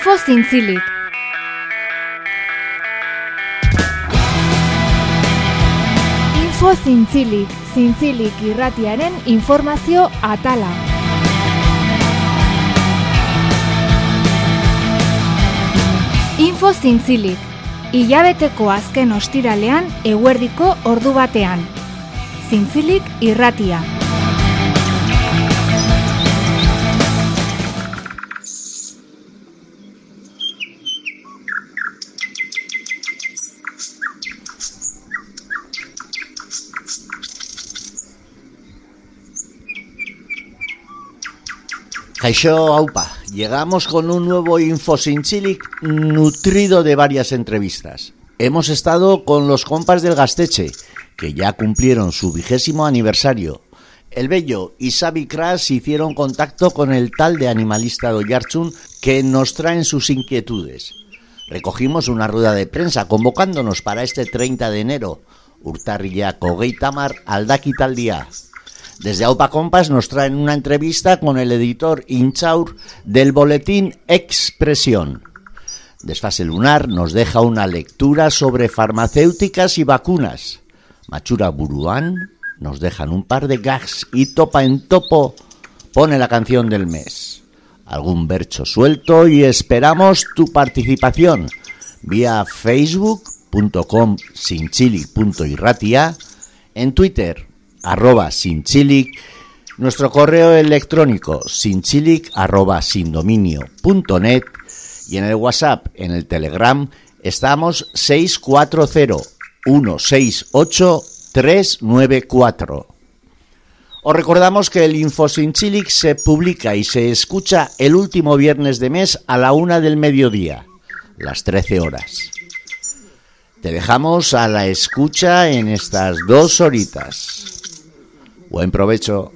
Info zintzilik. Info zintzilik, zintzilik irratiaren informazio atala. Info zintzilik, hilabeteko azken ostiralean eguerdiko ordu batean. Zintzilik irratia. Kaixo Aupa, llegamos con un nuevo Infosinchilic nutrido de varias entrevistas. Hemos estado con los compas del Gasteche, que ya cumplieron su vigésimo aniversario. El Bello y Xavi Kras hicieron contacto con el tal de animalista Doyarchun que nos traen sus inquietudes. Recogimos una rueda de prensa convocándonos para este 30 de enero. Urtarrilla Tamar Aldaki tal día. Desde AUPA Compas nos traen una entrevista con el editor Inchaur del boletín Expresión. Desfase Lunar nos deja una lectura sobre farmacéuticas y vacunas. Machura Buruán nos dejan un par de gags y Topa en Topo pone la canción del mes. Algún bercho suelto y esperamos tu participación vía facebook.com sinchili.irratia, en Twitter arroba sinchilic, nuestro correo electrónico sinchilic arroba sindominio.net y en el WhatsApp, en el Telegram, estamos 640-168-394. Os recordamos que el Infosinchilic se publica y se escucha el último viernes de mes a la una del mediodía, las 13 horas. Te dejamos a la escucha en estas dos horitas. Buen provecho.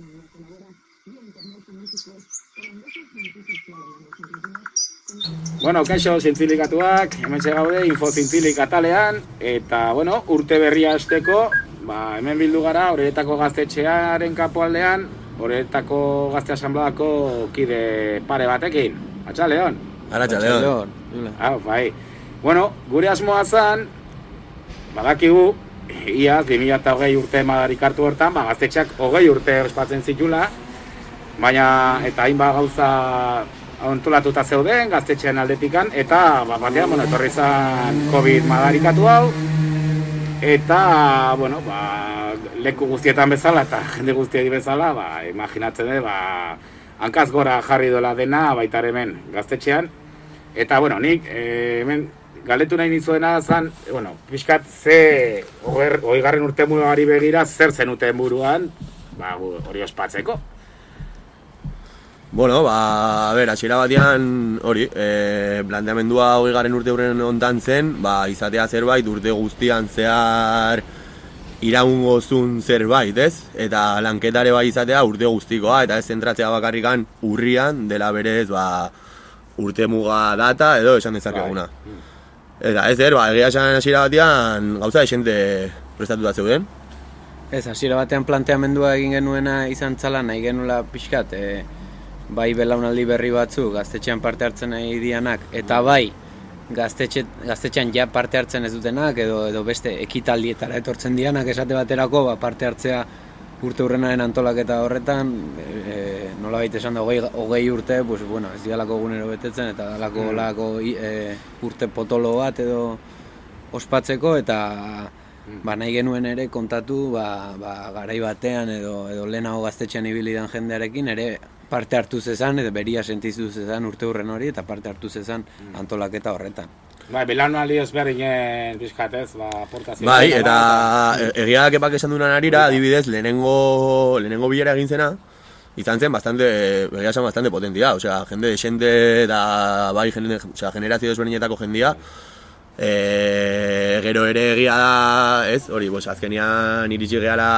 Bueno, kaixo zintzilikatuak, hemen gaude info zintzilik atalean, eta, bueno, urte berria esteko, ba, hemen bildu gara, horretako gaztetxearen kapualdean, horretako gazte asanbladako kide pare batekin. Atxa, Leon? Aratxa, Leon. Ah, bai. Bueno, gure asmoa zan, badakigu, ia, 2008 urte madarik hartu hortan, ba, gaztetxeak hogei urte ospatzen zitula, baina eta hainbat gauza ontolatuta zeuden gaztetxean aldetikan, eta ba, batean, bueno, etorri zan COVID madarikatu hau, eta, bueno, ba, leku guztietan bezala eta jende guztiedi bezala, ba, imaginatzen dut, ba, hankaz gora jarri dola dena baita hemen gaztetxean, eta, bueno, nik, eh, hemen, galetu nahi nizuena zan, bueno, pixkat ze hori garren urte ari begira, zer zenuten buruan, ba, hori ospatzeko. Bueno, ba, a ber, atxera batean, hori, e, planteamendua hori garen urte horren ontan zen, ba, izatea zerbait urte guztian zehar iraungo zun zerbait, ez? Eta lanketare bai izatea urte guztikoa, eta ez zentratzea bakarrikan urrian, dela berez, ba, urte muga data, edo esan dezakeguna. Bai. Eta ez er, ba, egia esan hasiera batean gauza esente prestatu da zeuden. Ez, hasiera batean planteamendua egin genuena izan txala nahi genula pixkat, e, bai belaunaldi berri batzu gaztetxean parte hartzen nahi dianak, eta bai gaztetxe, gaztetxean ja parte hartzen ez dutenak, edo, edo beste ekitaldietara etortzen dianak esate baterako, ba, parte hartzea urte hurrenaren antolaketa horretan, e, nola baita esan da, hogei, urte, pues, bueno, ez dialako gunero betetzen, eta dalako mm. e, urte potolo bat edo ospatzeko, eta mm. ba, nahi genuen ere kontatu, ba, ba, garai batean edo, edo lehenago gaztetxean ibili den jendearekin, ere parte hartu zezan, edo beria sentizu zezan urte hurren hori, eta parte hartu zezan mm. antolaketa horretan. Bai, belano aldi ezberdinen bizkatez, ba, aportazio. Bai, eta e, egia kepak esan dunan arira, adibidez, lehenengo, lehenengo bilera egin zena, izan zen bastante, egia esan bastante potentia, osea, jende de xente, da, bai, jende, osea, generazio ezberdinetako jendia, e, gero ere egia da, ez, hori, bos, azkenian iritsi gehala,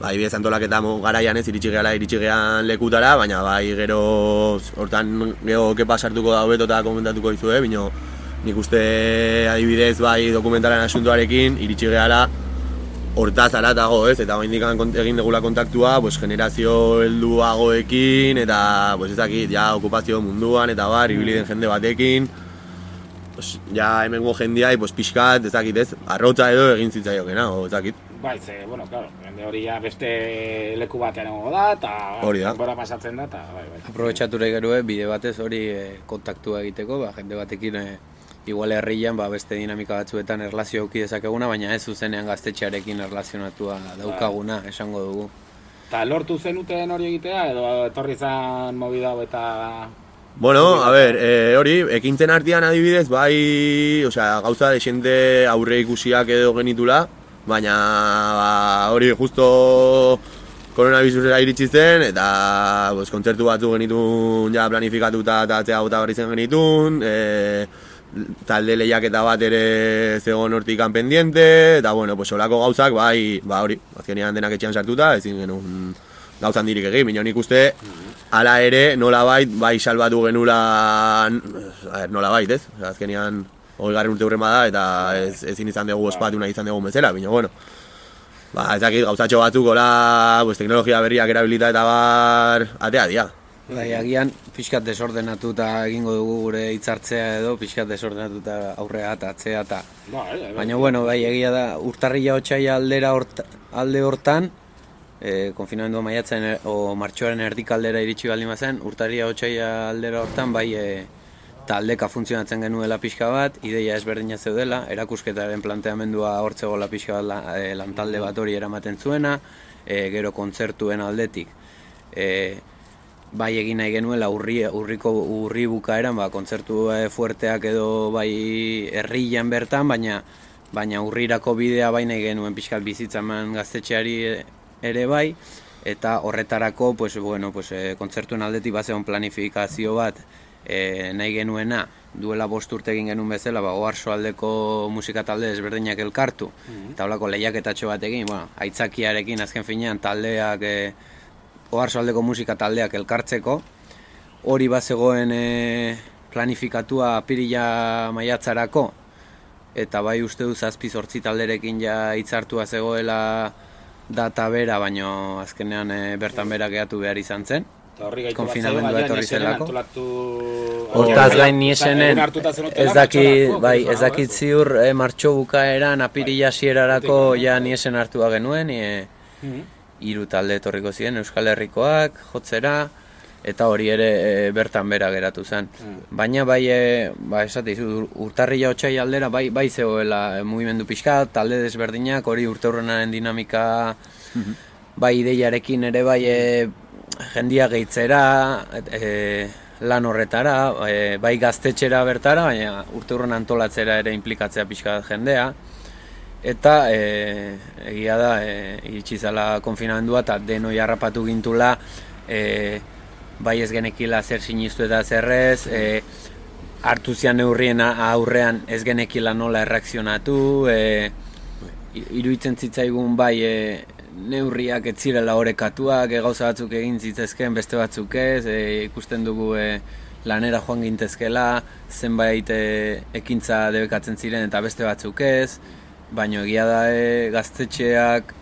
bai, bidez antolaketa garaian ez, iritsi gehala, iritsi gehan lekutara, baina bai, gero, hortan, geho, kepa sartuko da hobeto eta komentatuko izue, bino, nik uste adibidez bai dokumentalen asuntoarekin iritsi gehala hortaz aratago, ez? Eta oraindik egin degula kontaktua, pues generazio helduagoekin eta pues ez dakit, ja okupazio munduan eta bar, ibili den jende batekin. Pues, ja hemengo jendeai, pues pixkat, ez dakit, ez? Arrotza edo egin zitzaiokena, o ez dakit. Bai, ze, bueno, claro, jende hori ja beste leku batean egongo da, eta Hori da. denbora pasatzen da, eta bai, bai. Aprobetxature gerue bide batez hori e, kontaktua egiteko, ba, jende batekin e, igual herrian ba, beste dinamika batzuetan erlazio auki dezakeguna, baina ez zuzenean gaztetxearekin erlazionatua daukaguna, esango dugu. Eta lortu zenuten hori egitea, edo etorri zan movida hau eta... Bueno, a ver, e, hori, ekintzen artean adibidez, bai, osea, gauza desente aurre ikusiak edo genitula, baina ba, hori justo koronavirusera iritsi zen, eta pues, kontzertu batzu genitun ja planifikatuta eta atzea gota berri zen genitun, e, talde lehiaketa bat ere zegoen hortikan pendiente, eta bueno, pues olako gauzak, bai, ba hori, azkenean denak etxean sartuta, ezin genuen gauzan dirik egin, baina nik uste, hala ere, nola bait, bai salbatu genula, a ber, nola bait, ez? Azkenean, hori garren urte hurren bada, eta ez, ezin izan dugu ospatu nahi izan dugu bezala, baina bueno, ba, ez dakit, gauzatxo batzuk, hola, pues, teknologia berriak erabilita eta bar, atea dia. Bai, agian pixkat desordenatuta egingo dugu gure hitzartzea edo, pixkat desordenatuta aurrea eta atzea eta... Bai, bai, bai. Baina, bueno, bai, egia da, urtarrila otxaila aldera hort, alde hortan, e, konfinamendua maiatzen e, o martxoaren erdikaldera iritsi baldin bazen, urtarrila otxaila aldera hortan, bai, e, taldeka funtzionatzen genuela pixka bat, ideia ezberdina zeudela, erakusketaren planteamendua hortzegoela pixka bat la, e, lantalde bat hori eramaten zuena, e, gero kontzertuen aldetik. E, bai egin nahi genuela urri, urriko urri bukaeran, ba, kontzertu eh, fuerteak edo bai herrian bertan, baina baina urrirako bidea bai nahi genuen pixkat bizitza eman gaztetxeari eh, ere bai, eta horretarako, pues, bueno, pues, eh, kontzertuen aldetik bazeon planifikazio bat eh, nahi genuena, duela bost urte egin genuen bezala, ba, oarso aldeko musika talde desberdinak elkartu, eta holako lehiaketatxo bat egin, bueno, aitzakiarekin azken finean taldeak eh, oarso aldeko musika taldeak elkartzeko. Hori bazegoen e, planifikatua apirila maiatzarako, eta bai uste du zazpi zortzi talderekin ja hitzartua zegoela data bera, baino azkenean e, bertan bera gehatu behar izan zen. Eta horri gaitu bat konfinamendua etorri zelako. Hortaz gain niesenen, ez txorrako, bai, ez dakit ziur e, martxo bukaeran apirila hasierarako ja niesen hartua genuen, e, Mhm. Hiru talde etorriko ziren Euskal Herrikoak, jotzera, eta hori ere e, bertan bera geratu zen. Baina bai, e, ba, esate izu, urtarrila otxai aldera, bai, bai zegoela e, mugimendu pixka, talde desberdinak, hori urte hurrenaren dinamika, bai ideiarekin ere bai e, jendia gehitzera, e, lan horretara, e, bai gaztetxera bertara, baina urte hurren antolatzera ere implikatzea pixka jendea. Eta e, egia da, e, iritsi zala konfinamendua eta denoi harrapatu gintula e, bai ez genekila zer sinistu eta zerrez, e, hartu zian neurrien aurrean ez genekila nola erreakzionatu, e, i- iruditzen zitzaigun bai e, neurriak ez zirela orekatuak, e, gauza batzuk egin zitzezken, beste batzuk ez, e, ikusten dugu e, lanera joan gintezkela, zenbait e, ekintza debekatzen ziren eta beste batzuk ez, baino egia da e, gaztetxeak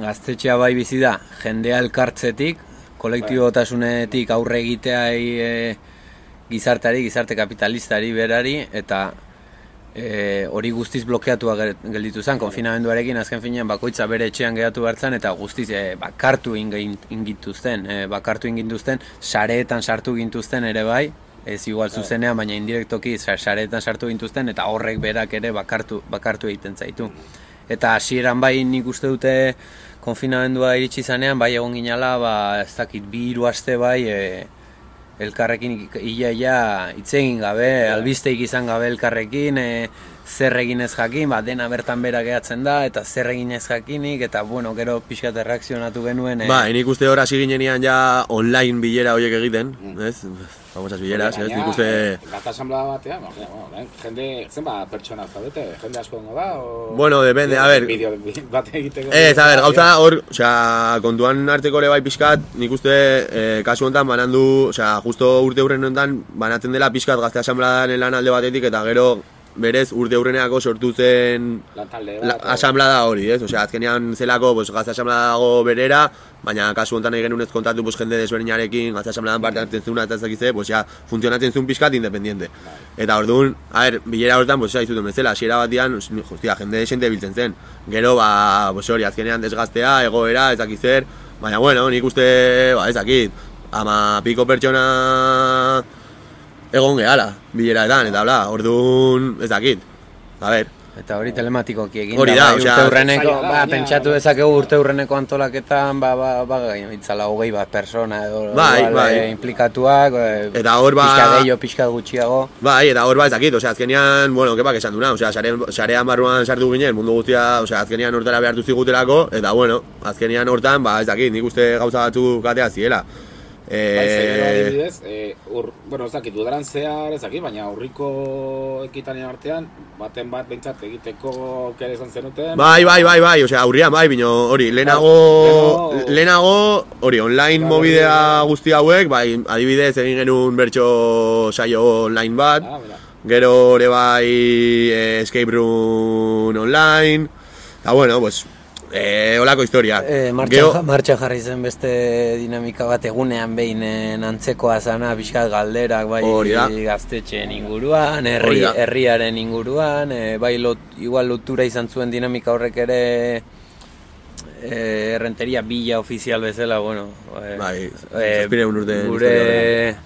gaztetxea bai bizi da jendea elkartzetik, kolektibotasunetik aurre egiteai e, gizartari, gizarte kapitalistari berari eta e, hori guztiz blokeatua gel- gelditu zen, konfinamenduarekin azken finean bakoitza bere etxean geratu bertzen eta guztiz e, bakartu ingintuzten, e, bakartu ingintuzten, sareetan sartu gintuzten ere bai, ez igual zuzenean, baina indirektoki sa- sareetan sartu gintuzten eta horrek berak ere bakartu, bakartu egiten zaitu. Eta hasieran bai nik uste dute konfinamendua iritsi zanean, bai egon ginala, ba, ez dakit, bi hiru aste bai, e, elkarrekin ia ia hitz egin gabe, albisteik izan gabe elkarrekin, e, zer egin ez jakin, ba, dena bertan bera gehatzen da, eta zer egin ez jakinik, eta bueno, gero pixkat erreakzionatu genuen. E, Ba, nik uste hor hasi ginenean ja online bilera horiek egiten, ez? Famosas bileras, ez? Nik uste... Gata asamblea batean, ba, bueno, orain, jende, zenba pertsona zaudete, jende asko gongo da, o... Bueno, depende, a ver. Bideo bat egiteko... Ez, a ber, gauza hor, osea, kontuan hartzeko ere bai pixkat, nik uste eh, kasu honetan banandu, osea, justo urte hurren honetan banatzen dela pixkat gazte asamblearen lan alde batetik eta gero berez urte aurreneako sortu zen la, bat. asamblada hori, ez? Osea, azkenean zelako, pues, gazte asamblada dago berera, baina kasu honetan nahi genuen kontatu pues, jende desberdinarekin, gazte asamladan parte hartzen zuna eta ez dakize, pues, ja, funtzionatzen zuen pixkat independiente. Eta orduan, a ber, bilera hortan, pues, ja, izuten bezala, hasiera batian, justia, jende desente biltzen zen. Gero, ba, pues, hori, azkenean desgaztea, egoera, ez dakiz zer, baina, bueno, nik uste, ba, ez dakit, ama piko pertsona egon gehala, bileraetan, eta bla, orduan, ez dakit. A ber, Eta hori telematikoki egin Hori da, bai, urte urreneko, zaila da, ba, pentsatu dezakegu urte urreneko antolaketan, ba, ba, ba, itzala hogei bat persona edo Bai, igual, bai. eh, implikatuak, eh, Eta hor, ba- pixka gehiago, pixka gutxiago, Bai, eta hor ba ez dakit, osea, azkenean, bueno, kepak esan duna, osea, sarean, sarean barruan sartu ginen, mundu guztia, osea, azkenean hortara behartu zigutelako, eta bueno, azkenean hortan, ba ez dakit, nik uste gauza batzuk katea ziela. Bai, Eh, adibidez, eh, ur, bueno, ez dakit, udaran zehar, ez dakit, baina aurriko ekitanien artean, baten bat behintzat egiteko kere izan zenuten. bai, bai, bai, bai, osea, aurrian, bai, bino, hori, lehenago, Lehenago- lehenago, hori, online Bai, mobidea bai. guzti hauek, bai, adibidez, egin genuen bertso saio online bat, Ah. Gero ere bai eh, escape room online Eta bueno, pues eh, olako historia E, martxan, Gero- martxan jarri zen beste dinamika bat egunean behinen antzekoa zana, pixkat galderak, bai Hori da. gaztetxeen inguruan, herri, Hori da. herriaren inguruan, e, bai lot, igual lotura izan zuen dinamika horrek ere e, errenteria bila ofizial bezala, bueno, e, Bai, zazpiehun urte gure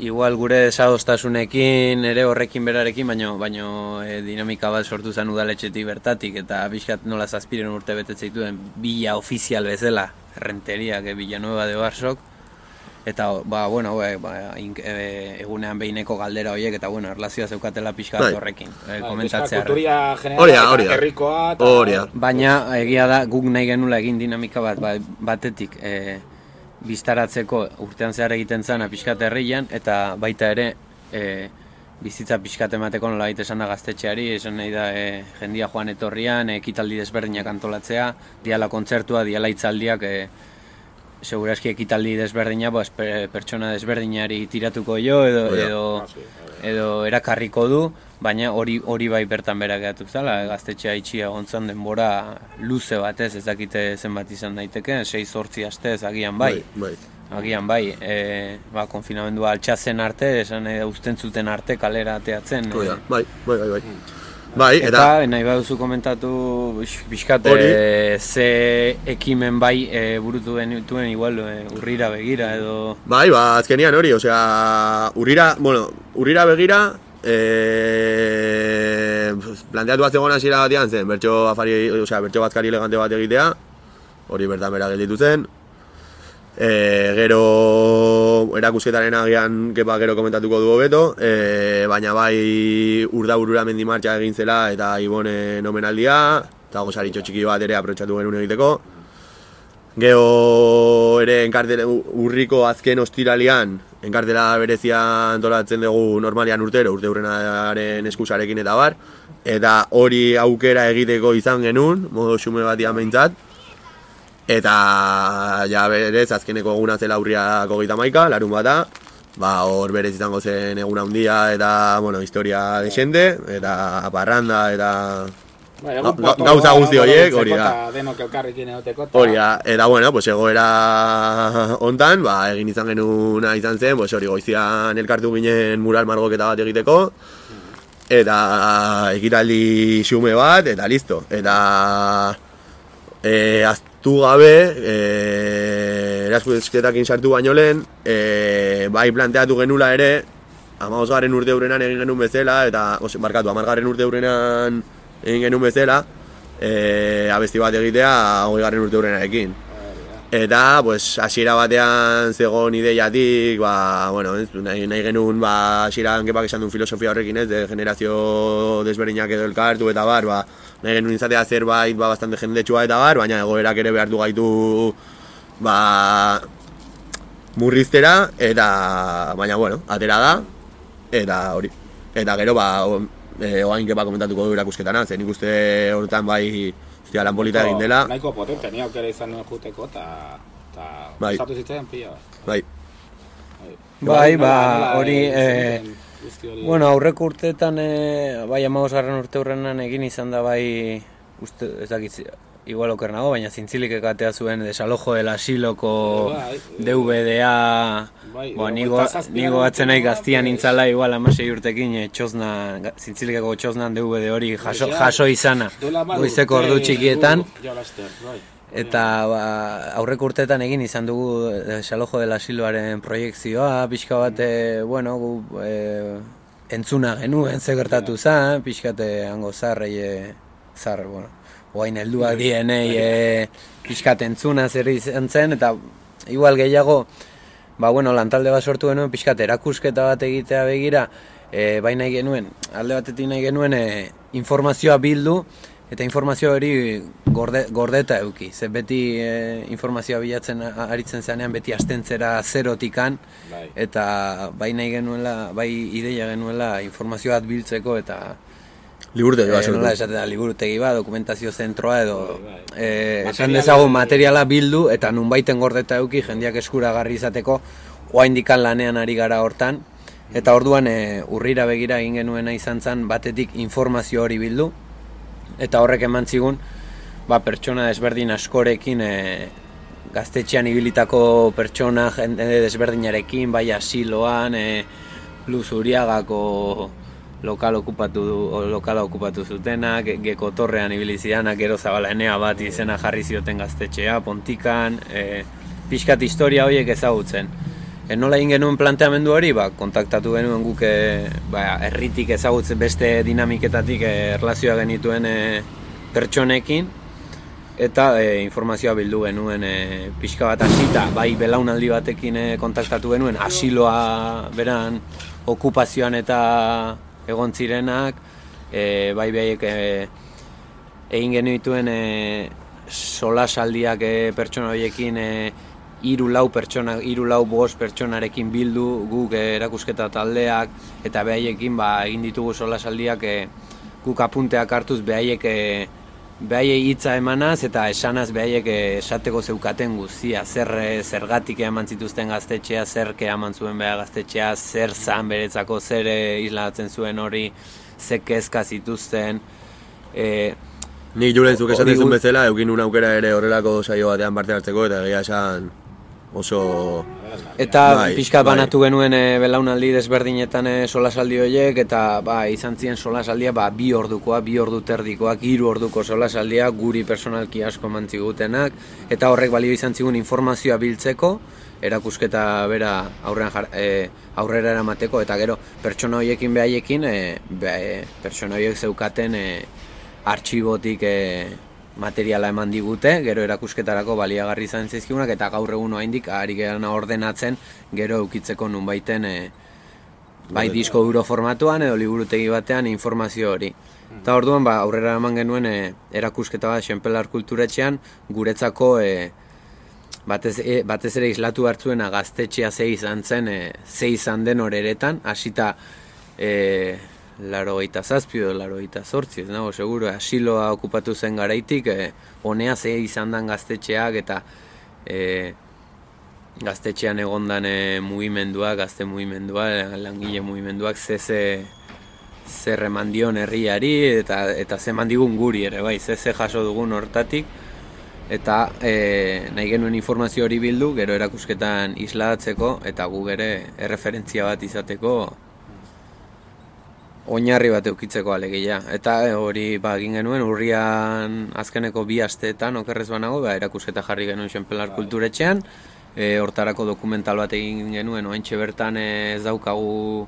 igual gure desadostasunekin ere horrekin berarekin, baino, baino e, dinamika bat sortu zen udaletxetik bertatik, eta pixkat nola zazpiren urte betetze dituen bila ofizial bezala, errenteriak, e, Villanueva de Barsok, eta, ba, bueno, ba, ba, ink- e, egunean behineko galdera horiek, eta, bueno, erlazioa zeukatela pixkat Bai. horrekin, e, komentatzea. Kulturia generala herrikoa. Baina egia da guk nahi genula egin dinamika bat ba, batetik e, biztaratzeko urtean zehar egiten zana pixkat herrian eta baita ere e, bizitza pixkat emateko nola baita esan da gaztetxeari, esan nahi da e, jendia joan etorrian, ekitaldi desberdinak antolatzea, diala kontzertua, diala hitzaldiak, e, seguraski ekitaldi desberdina, per- pertsona desberdinari tiratuko jo edo, Hori da. edo, Ah, sí, edo erakarriko du, baina hori hori bai bertan bera geratu zala, gaztetxea itxia gontzan denbora luze batez, ez dakite zenbat izan daiteke, 6-8 astez agian bai. bai. Agian bai, e, ba, konfinamendua altxatzen arte, esan da uzten zuten arte kalera ateatzen. Hori da, e, bai, bai, bai, bai. Bai, Eta, eta, nahi baduzu komentatu pix- pixkat Hori. e, ze ekimen bai e, burutu denituen igual e, urrira begira edo... bai, ba, azkenian hori, osea, urrira, bueno, urrira begira, eh, planteatu bat zegoen hasiera batean zen, bertso afari, osea, bertso bazkari elegante bat egitea, hori bertan bera gelditu zen, E, gero erakusketaren agian kepa gero komentatuko du hobeto, e, baina bai urda burura mendimartxa egin zela eta Ibonen omenaldia, eta gozaritxo txiki bat ere aprotxatu genuen egiteko. Gero ere enkartela, urriko azken ostiralian, enkartela berezia antolatzen dugu normalian urtero, urte hurrenaren eskusarekin eta bar, eta hori aukera egiteko izan genuen, modo xume batian behintzat, Eta ja berez azkeneko eguna zela urriako gita maika, larun bata, ba hor berez izango zen eguna handia eta, bueno, historia desente, eta parranda, eta potolo gauza guzti horiek, hori da. eta Denok elkarrekin egoteko. eta- hori da, eta bueno, pues egoera hontan, ba, egin izan genuna izan zen, pues hori goizian elkartu ginen mural margoketa bat egiteko, eta ekitaldi xume bat, eta listo. Eta e, aztu gabe, e, eraskusketakin sartu baino lehen, e, bai planteatu genula ere, amagosgarren urte hurrenan egin genuen bezala, eta, ose, markatu, amargarren urte hurrenan egin genuen bezala, e, abesti bat egitea, hogei garren urte hurrenarekin. Eta, pues, hasiera batean zegoen ideiatik, ba, bueno, ez, nahi, nahi genuen, ba, hasieran kepak esan duen filosofia horrekin ez, de generazio desberdinak edo elkartu eta bar, ba, nahi genuen izatea zerbait, ba, bastante jendetsua eta bar, baina egoerak ere behartu gaitu, ba, murriztera, eta, baina, bueno, atera da, eta hori. Eta gero, ba, e, oain kepa komentatuko du erakusketana, zen ikuste horretan bai, Ostia, lan polita egin dela, Nahiko potente, ni aukera izan nuen juteko, eta... Eta... Bai. Zitzaidan pila bai, Bai, Nola- ba, hori, egin Bueno, aurreko urteetan, e, bai amagosgarren urte hurrenan egin izan da bai, uste, ez dakit, igual oker nago, baina zintzilik ekatea zuen desalojo del asiloko Bai, DVD-a, Bai, Bo, hogeita nigo, zazpian nigo batzen nahi gaztian bai. nintzala, igual amasei urtekin e, txosna, ga- zintzilikako txosnan DVD hori jaso, Ja, jaso izana, goizeko ordu txikietan, bai. Eta ba, aurreko urteetan egin izan dugu desalojo del asiloaren proiektzioa, pixka bat, e, bueno, gu e, entzuna genuen, ze gertatu zen, pixka bat e, hango zarrei, e, zar, bueno, oain helduak dienei, e, pixka bat entzuna zer izan zen, eta igual gehiago, ba, bueno, lantalde bat sortu genuen, pixka bat erakusketa bat egitea begira, e, bai nahi genuen, alde batetik nahi genuen e, informazioa bildu, eta informazio hori gorde, gordeta euki. Ze beti e, informazioa bilatzen aritzen zenean beti astentzera zerotikan, Bai. eta bai nahi genuela, bai ideia genuela informazio bat biltzeko, eta Liburte joa e, nola sortu. esaten da, liburutegi bat, dokumentazio zentroa edo Bai, bai. e, esan Materiala- dezagun materiala bildu eta nunbaiten gordeta euki jendeak eskuragarri izateko oaindikan lanean ari gara hortan eta orduan e, urrira begira egin genuena izan zen batetik informazio hori bildu eta horrek eman zigun ba, pertsona desberdin askorekin e, gaztetxean ibilitako pertsona jende desberdinarekin bai asiloan e, Luz Uriagako lokal okupatu lokala okupatu zutenak, ge- geko torrean ibili zidanak, gero zabala enea bat izena jarri zioten gaztetxea, pontikan, e, pixkat historia horiek ezagutzen. E, nola egin genuen planteamendu hori, ba, kontaktatu genuen guk e, ba, herritik ezagutzen beste dinamiketatik e, erlazioa genituen e, pertsonekin, eta e, informazioa bildu genuen e, pixka bat hasita, bai belaunaldi batekin e, kontaktatu genuen, asiloa beran okupazioan eta egon zirenak, e, bai behaiek e, egin genituen e, solasaldiak e, pertsona horiekin e, hiru lau pertsona, hiru lau bost pertsonarekin bildu guk e, erakusketa taldeak eta behaiekin ba, egin ditugu solasaldiak e, guk apunteak hartuz behaiek e, behaiei hitza emanaz eta esanaz behaiek esateko zeukaten guztia, zer zergatik eman zituzten gaztetxea, zer eman zuen beha gaztetxea, zer zan beretzako, zer e, islatzen zuen hori, ze kezka zituzten, e, Nik julen zuk esaten zuen bezala, eukin aukera ere horrelako saio batean parte hartzeko, eta egia esan oso... Eta Bai, pixka bai. banatu genuen e, belaunaldi desberdinetan e, solasaldi horiek eta ba, izan ziren solasaldia ba, bi ordukoa, bi ordu terdikoak, hiru orduko solasaldia guri personalki asko mantzigutenak eta horrek balio izan zigun informazioa biltzeko erakusketa bera aurrean jar, e, aurrera eramateko eta gero pertsona horiekin behaiekin e, be, e, pertsona horiek zeukaten e, artxibotik e, materiala eman digute, gero erakusketarako baliagarri izan zaizkigunak eta gaur egun oraindik ari gerana ordenatzen gero eukitzeko nunbaiten e, bai disko duro formatuan edo liburutegi batean informazio hori. Eta orduan ba, aurrera eman genuen e, erakusketa bat Xenpelar kulturetxean guretzako e, batez, e, batez ere islatu hartzuena gaztetxea ze izan zen, e, ze izan den horeretan, hasita e, laro gaita zazpi edo laro gaita zortzi, ez nago, seguro, asiloa okupatu zen garaitik, e, honea ze izan den gaztetxeak eta e, gaztetxean egondan e, mugimendua, gazte mugimendua, langile mugimenduak ze ze zer eman dion herriari eta eta ze eman digun guri ere bai, ze ze jaso dugun hortatik. Eta e, nahi genuen informazio hori bildu, gero erakusketan isladatzeko eta gu ere erreferentzia bat izateko oinarri bat eukitzeko alegia. Eta e, hori ba, egin genuen urrian azkeneko bi asteetan okerrez banago, ba, erakusketa jarri genuen Xenpelar kulturetxean, e, hortarako dokumental bat egin genuen, oentxe bertan ez daukagu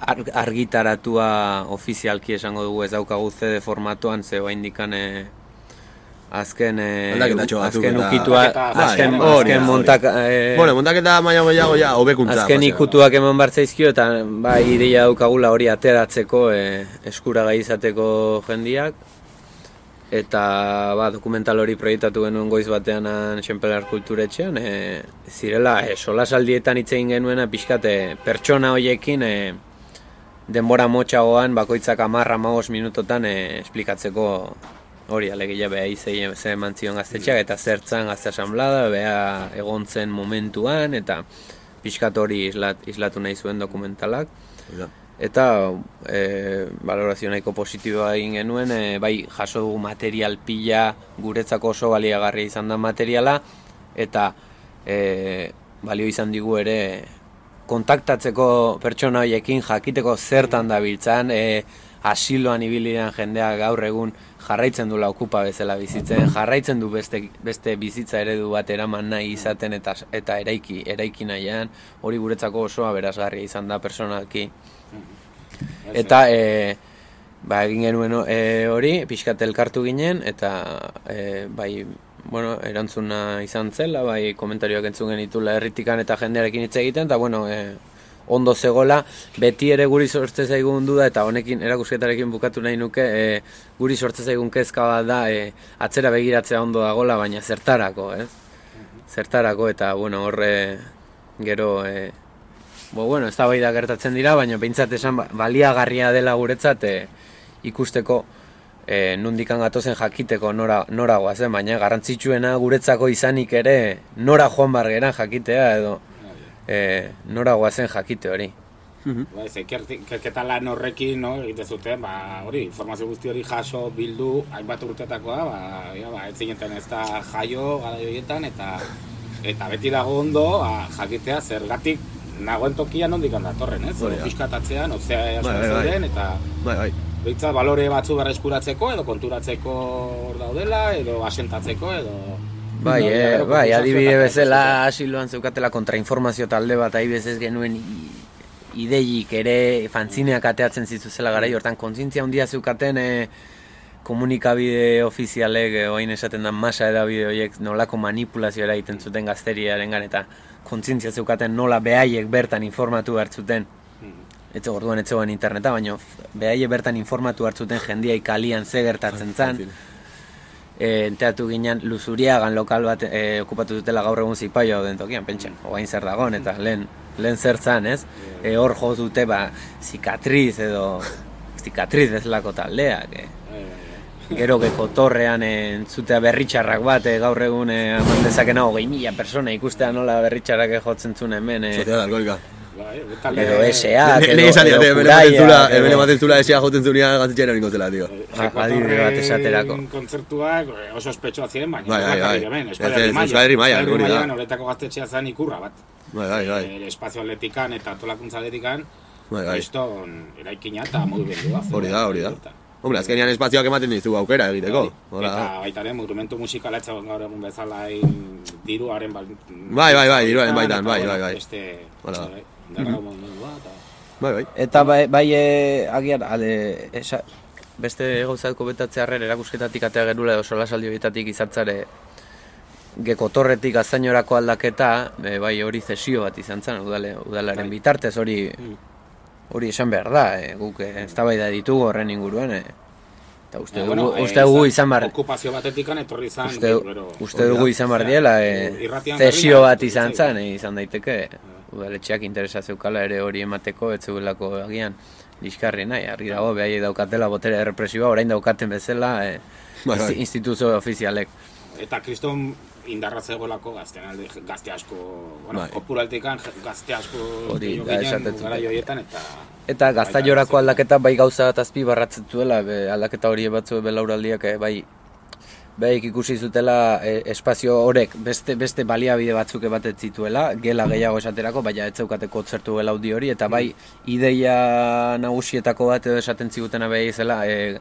ar, argitaratua ofizialki esango dugu ez daukagu CD formatuan, ze indikan e, azken e, batzuk azken eta- ukitua, azken, azken montak, e, Bueno, montaketa maila gehiago ja, hobekuntza. Azken ikutuak eman bartzaizkio eta bai ideia daukagula hori ateratzeko e, eskuragai izateko jendiak. Eta ba, dokumental hori proiektatu genuen goiz batean Xenpelar kulturetxean e, zirela e, solasaldietan hitz egin genuena pixkat e, pertsona hoiekin e, denbora motxagoan bakoitzak amarra magos minutotan e, esplikatzeko hori alegia beha izei ze eman zion gaztetxeak eta zertzan gazte asamblada, beha egon zen momentuan eta pixkat hori islat, islatu nahi zuen dokumentalak. Da. Eta e, valorazio nahiko positiboa egin genuen, e, bai jaso dugu material pila guretzako oso baliagarria izan da materiala, eta e, balio izan digu ere kontaktatzeko pertsona horiekin jakiteko zertan da biltzan, e, asiloan ibilian jendea gaur egun jarraitzen dula okupa bezala bizitzen, jarraitzen du beste, beste bizitza eredu bat eraman nahi izaten eta eta eraiki, eraiki nahian, hori guretzako oso aberasgarria izan da personalki. Eta e, ba, egin genuen e, hori, pixkat elkartu ginen, eta e, bai, bueno, erantzuna izan zela, bai, komentarioak entzun genitula erritikan eta jendearekin hitz egiten, eta bueno, e, ondo zegola, beti ere guri sortze zaigun duda, eta honekin erakusketarekin bukatu nahi nuke, e, guri sortze zaigun kezka bat da, e, atzera begiratzea ondo dagola, baina zertarako, ez? Zertarako, eta bueno, horre gero... E, Bo, bueno, ez da bai da gertatzen dira, baina behintzat esan ba- baliagarria dela guretzat e, ikusteko e, nundikan gatozen jakiteko nora, nora goazen, baina garrantzitsuena guretzako izanik ere nora joan bargeran jakitea edo e, nora goazen jakite hori. Ba, ez, ikerketa lan horrekin, no, egite zuten, ba, hori, informazio guzti hori jaso, bildu, hainbat urtetakoa, ba, ja, ba, ez zineten ez da jaio, gara horietan, eta eta beti dago ondo, ba, jakitea zergatik nagoen tokia nondik datorren, ez? Da. pixkatatzean, ozea Bai, bai, bai. zeuden, eta Bai, bai. behintzat balore batzu berreskuratzeko, edo konturatzeko hor daudela, edo asentatzeko, edo... Bai, e, bai, adibide bezala asiloan zeukatela kontrainformazio talde bat, ahi bezez genuen ideik ere fantzineak ateatzen zituzela gara hortan. Kontzientzia handia zeukaten e, komunikabide ofizialek e, oain esaten da masa edabide horiek nolako manipulazioa egiten zuten gazteriaren eta kontzientzia zeukaten nola behaiek bertan informatu hartzuten Ez orduan ez zegoen interneta, baina behaiek bertan informatu hartzuten jendiai kalian ze gertatzen zan. E, enteatu ginen luzuriagan lokal bat e, okupatu dutela gaur egun zipaio den tokian, pentsen, oain zer dagoen, eta lehen, lehen zer zan, ez? E, hor jo dute, ba, zikatriz edo, zikatriz bezalako taldeak, e. Gero geko torrean entzutea berritxarrak bat, e, gaur egun e, eman dezakena hogei mila persona ikustea nola berritxarrak jotzen zuen hemen, e, Sozial. Bai, edo SA, Lehi esan diate, hemen ematen zula, hemen ematen zula esia joten zunia gaztetxean hori zela, tío. Ja, adibide bat esaterako. kontzertuak eh, oso ospetsua ziren, baina Bai, bai, bai. Euskal Herri. Euskal Herri Euskal hori da. mailan Horretako gaztetxea zen ikurra bat. Bai, bai, bai. Eh, espazio atletikan eta antolakuntza atletikan, Bai, bai. kriston eraikina eta modu bendua. Hori da, hori da. Hombre, azkenean espazioak ematen dizu aukera egiteko. Hola. Eta baita ere, monumentu musikala etxegon gaur egun bezala diruaren. Bai, bai, bai, diruaren baitan, bai, bai, bai. Beste, Hola. Bai, eta... Bai, bai. Eta bai, bai e, agian, ale, esa, beste gauzako betatzearren erakusketatik atea gerula edo solasaldi horietatik izartzare gekotorretik gaztainorako aldaketa, e, bai hori zesio bat izan zen, udale, udalaren Bai. bitartez hori hori esan behar da, e, guk e, eztabaida ditugu horren inguruan, e, eta uste Eh, dugu, bueno, eh, uste dugu izan behar, Okupazio batetikan etorri izan, uste, uste dugu izan behar diela, e, zesio bat izan zen, e, izan daiteke, udaletxeak interesa zeukala ere hori emateko, ez zegoelako agian liskarri nahi, argi dago, behai daukatela botere errepresioa, orain daukaten bezala, e, Bai, bai. instituzio ofizialek. Eta kriston indarra zegoelako gaztean alde, gazte asko, bueno, Bai. kopuraltikan gazte asko Hori da garai horietan, eta... Eta gaztaiorako aldaketa bai gauza bat azpi barratzen zuela, be, aldaketa hori batzu belauraldiak e, bai Baik ikusi zutela e, espazio horrek beste beste baliabide batzuk ebatet zituela, gela gehiago esaterako, baina ez zeukate kontzertu belaudi hori, eta bai ideia nagusietako bat edo esaten zigutena behi zela, e,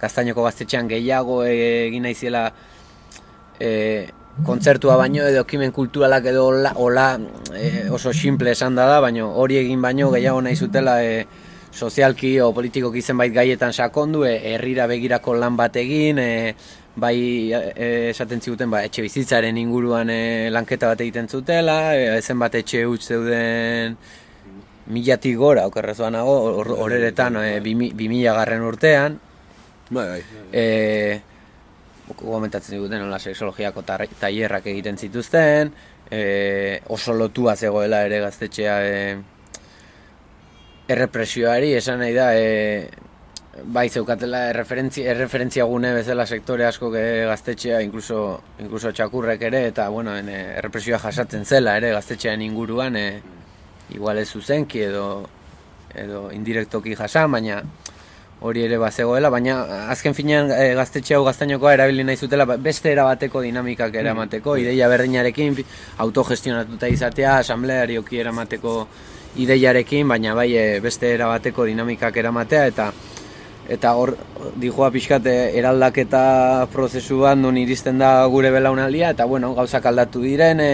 gaztainoko gaztetxean gehiago e, egin nahi zela e, kontzertua baino edo ekimen kulturalak edo hola, hola e, oso simple esan da da, baino hori egin baino gehiago nahi zutela e, sozialki o politikoki zenbait gaietan sakondu, e, begirako lan bat egin, e, bai e, esaten ziguten ba, etxe bizitzaren inguruan e, lanketa bat egiten zutela, e, zenbat etxe huts zeuden milatik gora, okerrezoan nago, hor- horeretan e, bi mila garren urtean, Bai, bai. e, komentatzen diguten nola sexologiako tar- tailerrak egiten zituzten, e, oso lotua zegoela ere gaztetxea e, errepresioari, esan nahi da, e, bai zeukatela erreferentzia, erreferentzia gune bezala sektore asko gaztetxea, incluso, incluso txakurrek ere, eta bueno, en, eh, errepresioa jasatzen zela ere gaztetxean inguruan, e, igual ez zuzenki edo, edo indirektoki jasan, baina hori ere bazegoela, baina azken finean e, gaztetxe hau gaztainokoa erabili nahi zutela ba, beste erabateko dinamikak eramateko, ideia berdinarekin autogestionatuta izatea, asamblearioki eramateko ideiarekin, baina bai e, beste erabateko dinamikak eramatea eta eta hor dijoa pixkat e, eraldaketa prozesuan non iristen da gure belaunaldia eta bueno, gauzak aldatu diren e,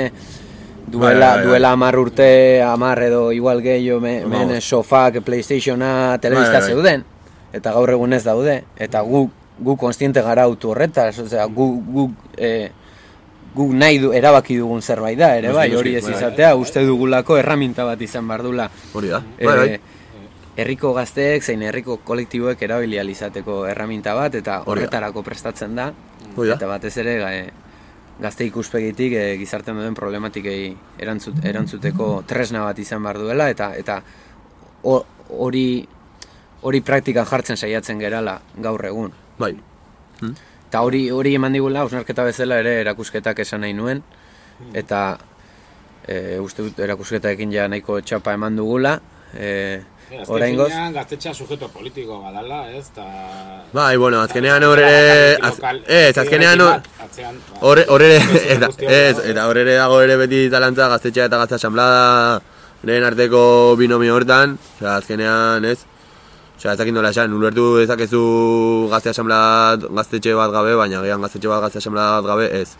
duela, Bai, bai, bai. duela amar urte, amar edo igual gehiago me, men Vamos. sofak, playstationa, telebista Bai, zeuden eta gaur egun ez daude eta gu, gu konstiente gara autu horretaz, osea, gu, gu, e, guk nahi du, erabaki dugun zerbait da, ere bai, hori ez izatea, uste dugulako erraminta bat izan behar dula. Hori da. Eh, Bai, bai. Herriko gazteek zein herriko kolektiboek erabili izateko erraminta bat eta horretarako prestatzen da. Hori da. Eta batez ere e, gazte ikuspegitik e, gizartean duen problematikei erantzut, erantzuteko tresna bat izan behar duela eta eta ho- hori hori praktikan jartzen saiatzen gerala gaur egun. Bai. Eta hori hori eman digula, ausnarketa bezala ere erakusketak esan nahi nuen, eta e, uste dut erakusketaekin ja nahiko txapa eman dugula, e, oraingoz, gaztetxea sujeto politiko badala, ez? Ta... Bai, bueno, azkenean hor ere... Ez, azkenean hor... ba, Hor ere, eta, ez, eta hor ere dago ere beti talantza gaztetxea eta gazte asamblada lehen arteko binomio hortan, osea, azkenean, ez? Osea, ez dakit nola esan, ulertu dezakezu gazte asamblada gaztetxe bat gabe, baina gian gaztetxe bat gazte asamblada bat gabe, ez.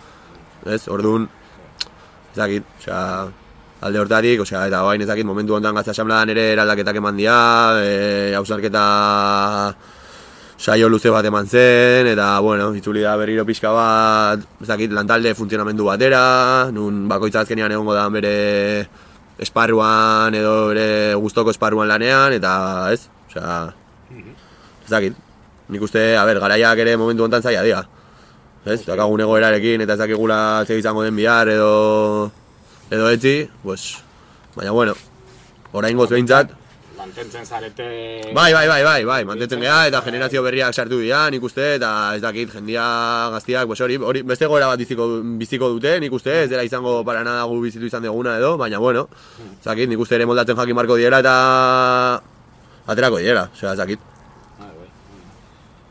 Ez, orduan, ez dakit, osea, alde hortatik, osea, eta bain ez dakit, momentu honetan gazte asambladan ere eraldaketak eman dira, e, hausnarketa saio luze bat eman zen, eta, bueno, itzuli da berriro pixka bat, ez dakit, lantalde funtzionamendu batera, nun bakoitza azkenean egongo da bere esparruan edo bere gustoko esparruan lanean, eta ez, osea, ez dakit, nik uste, a ber, garaiak ere momentu honetan zaila dira. Ez, dakagun egoerarekin eta ez dakigula zer izango den bihar edo edo etzi, pues, baina bueno, oraingoz behintzat, mantentzen zarete... Bai, bai, bai, bai, bai, mantentzen geha eta generazio berriak sartu dira, nik uste, eta ez dakit, jendia gaztiak, pues hori, hori beste goera bat biziko, biziko dute, nik uste, ez dela izango para nada gu bizitu izan deguna edo, baina bueno, ez dakit, nik uste ere moldatzen jakin marko diela eta aterako diela, osea, ez dakit.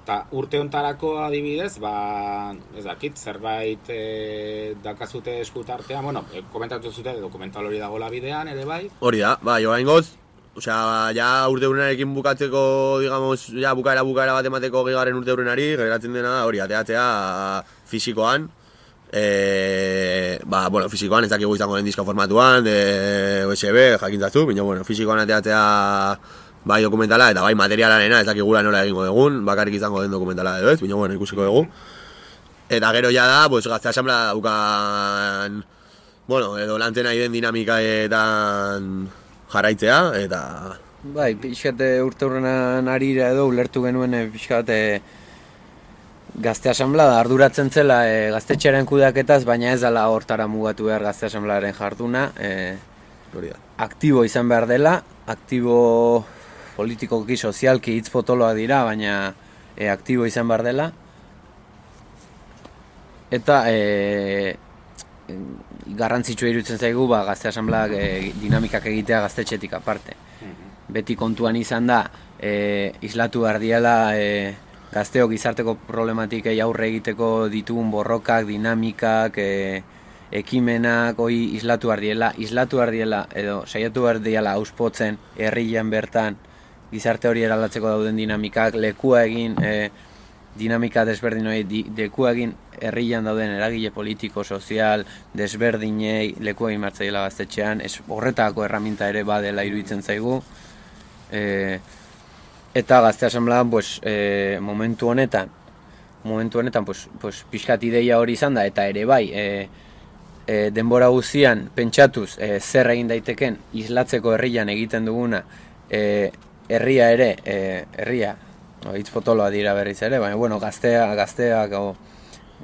Eta urte hontarako adibidez, ba, ez dakit, zerbait e, dakazute eskutartean, bueno, e, komentatu zute dokumental hori dagoela bidean, ere bai, Hori da, bai, oraingoz, osea, ja urte urrenarekin bukatzeko, digamos, ja bukaera bukaera bat emateko gigarren urte urrenari, geratzen dena hori, ateatzea fisikoan, e, ba, bueno, fisikoan ez dakigu izango den disko formatuan, de USB, jakintzazu, baina, bueno, fisikoan ateatzea bai dokumentala eta bai materialarena ez dakigula nola egingo dugun, bakarrik izango den dokumentala edo ez, baina, bueno, ikusiko dugu. Eta gero ja da, pues, gazte asamblea daukan, bueno, edo lantzen nahi den dinamikaetan jarraitzea, eta... bai, pixkate urte hurrenan arira edo ulertu genuen e, pixkate gazte asamblada arduratzen zela e, gaztetxearen kudeaketaz, baina ez dela hortara mugatu behar gazte asambladaren jarduna, e, aktibo izan behar dela, aktibo politikoki, sozialki hitz potoloak dira, baina e, aktibo izan behar dela. Eta e, garrantzitsua iruditzen zaigu ba, gazte asambleak e, dinamikak egitea gaztetxetik aparte. Beti kontuan izan da, e, islatu behar diela e, gazteok gizarteko problematikei aurre egiteko ditugun borrokak, dinamikak, e, ekimenak, hoi islatu behar diela, islatu behar diela, edo saiatu behar diela auspotzen herrian bertan, gizarte hori eraldatzeko dauden dinamikak, lekua egin, e, dinamika desberdin hori lekua egin herrian dauden eragile politiko, sozial, desberdinei lekua egin martzaiela gaztetxean, ez horretako erraminta ere badela iruditzen zaigu. E, eta gazte asamblean, pues, e, momentu honetan, momentu honetan, pues, pues, pixkat ideia hori izan da, eta ere bai, e, e, denbora guztian pentsatuz e, zer egin daiteken islatzeko herrian egiten duguna, e, herria ere, e, herria, hitz potoloa dira berriz ere, baina bueno, gaztea, gazteak, o,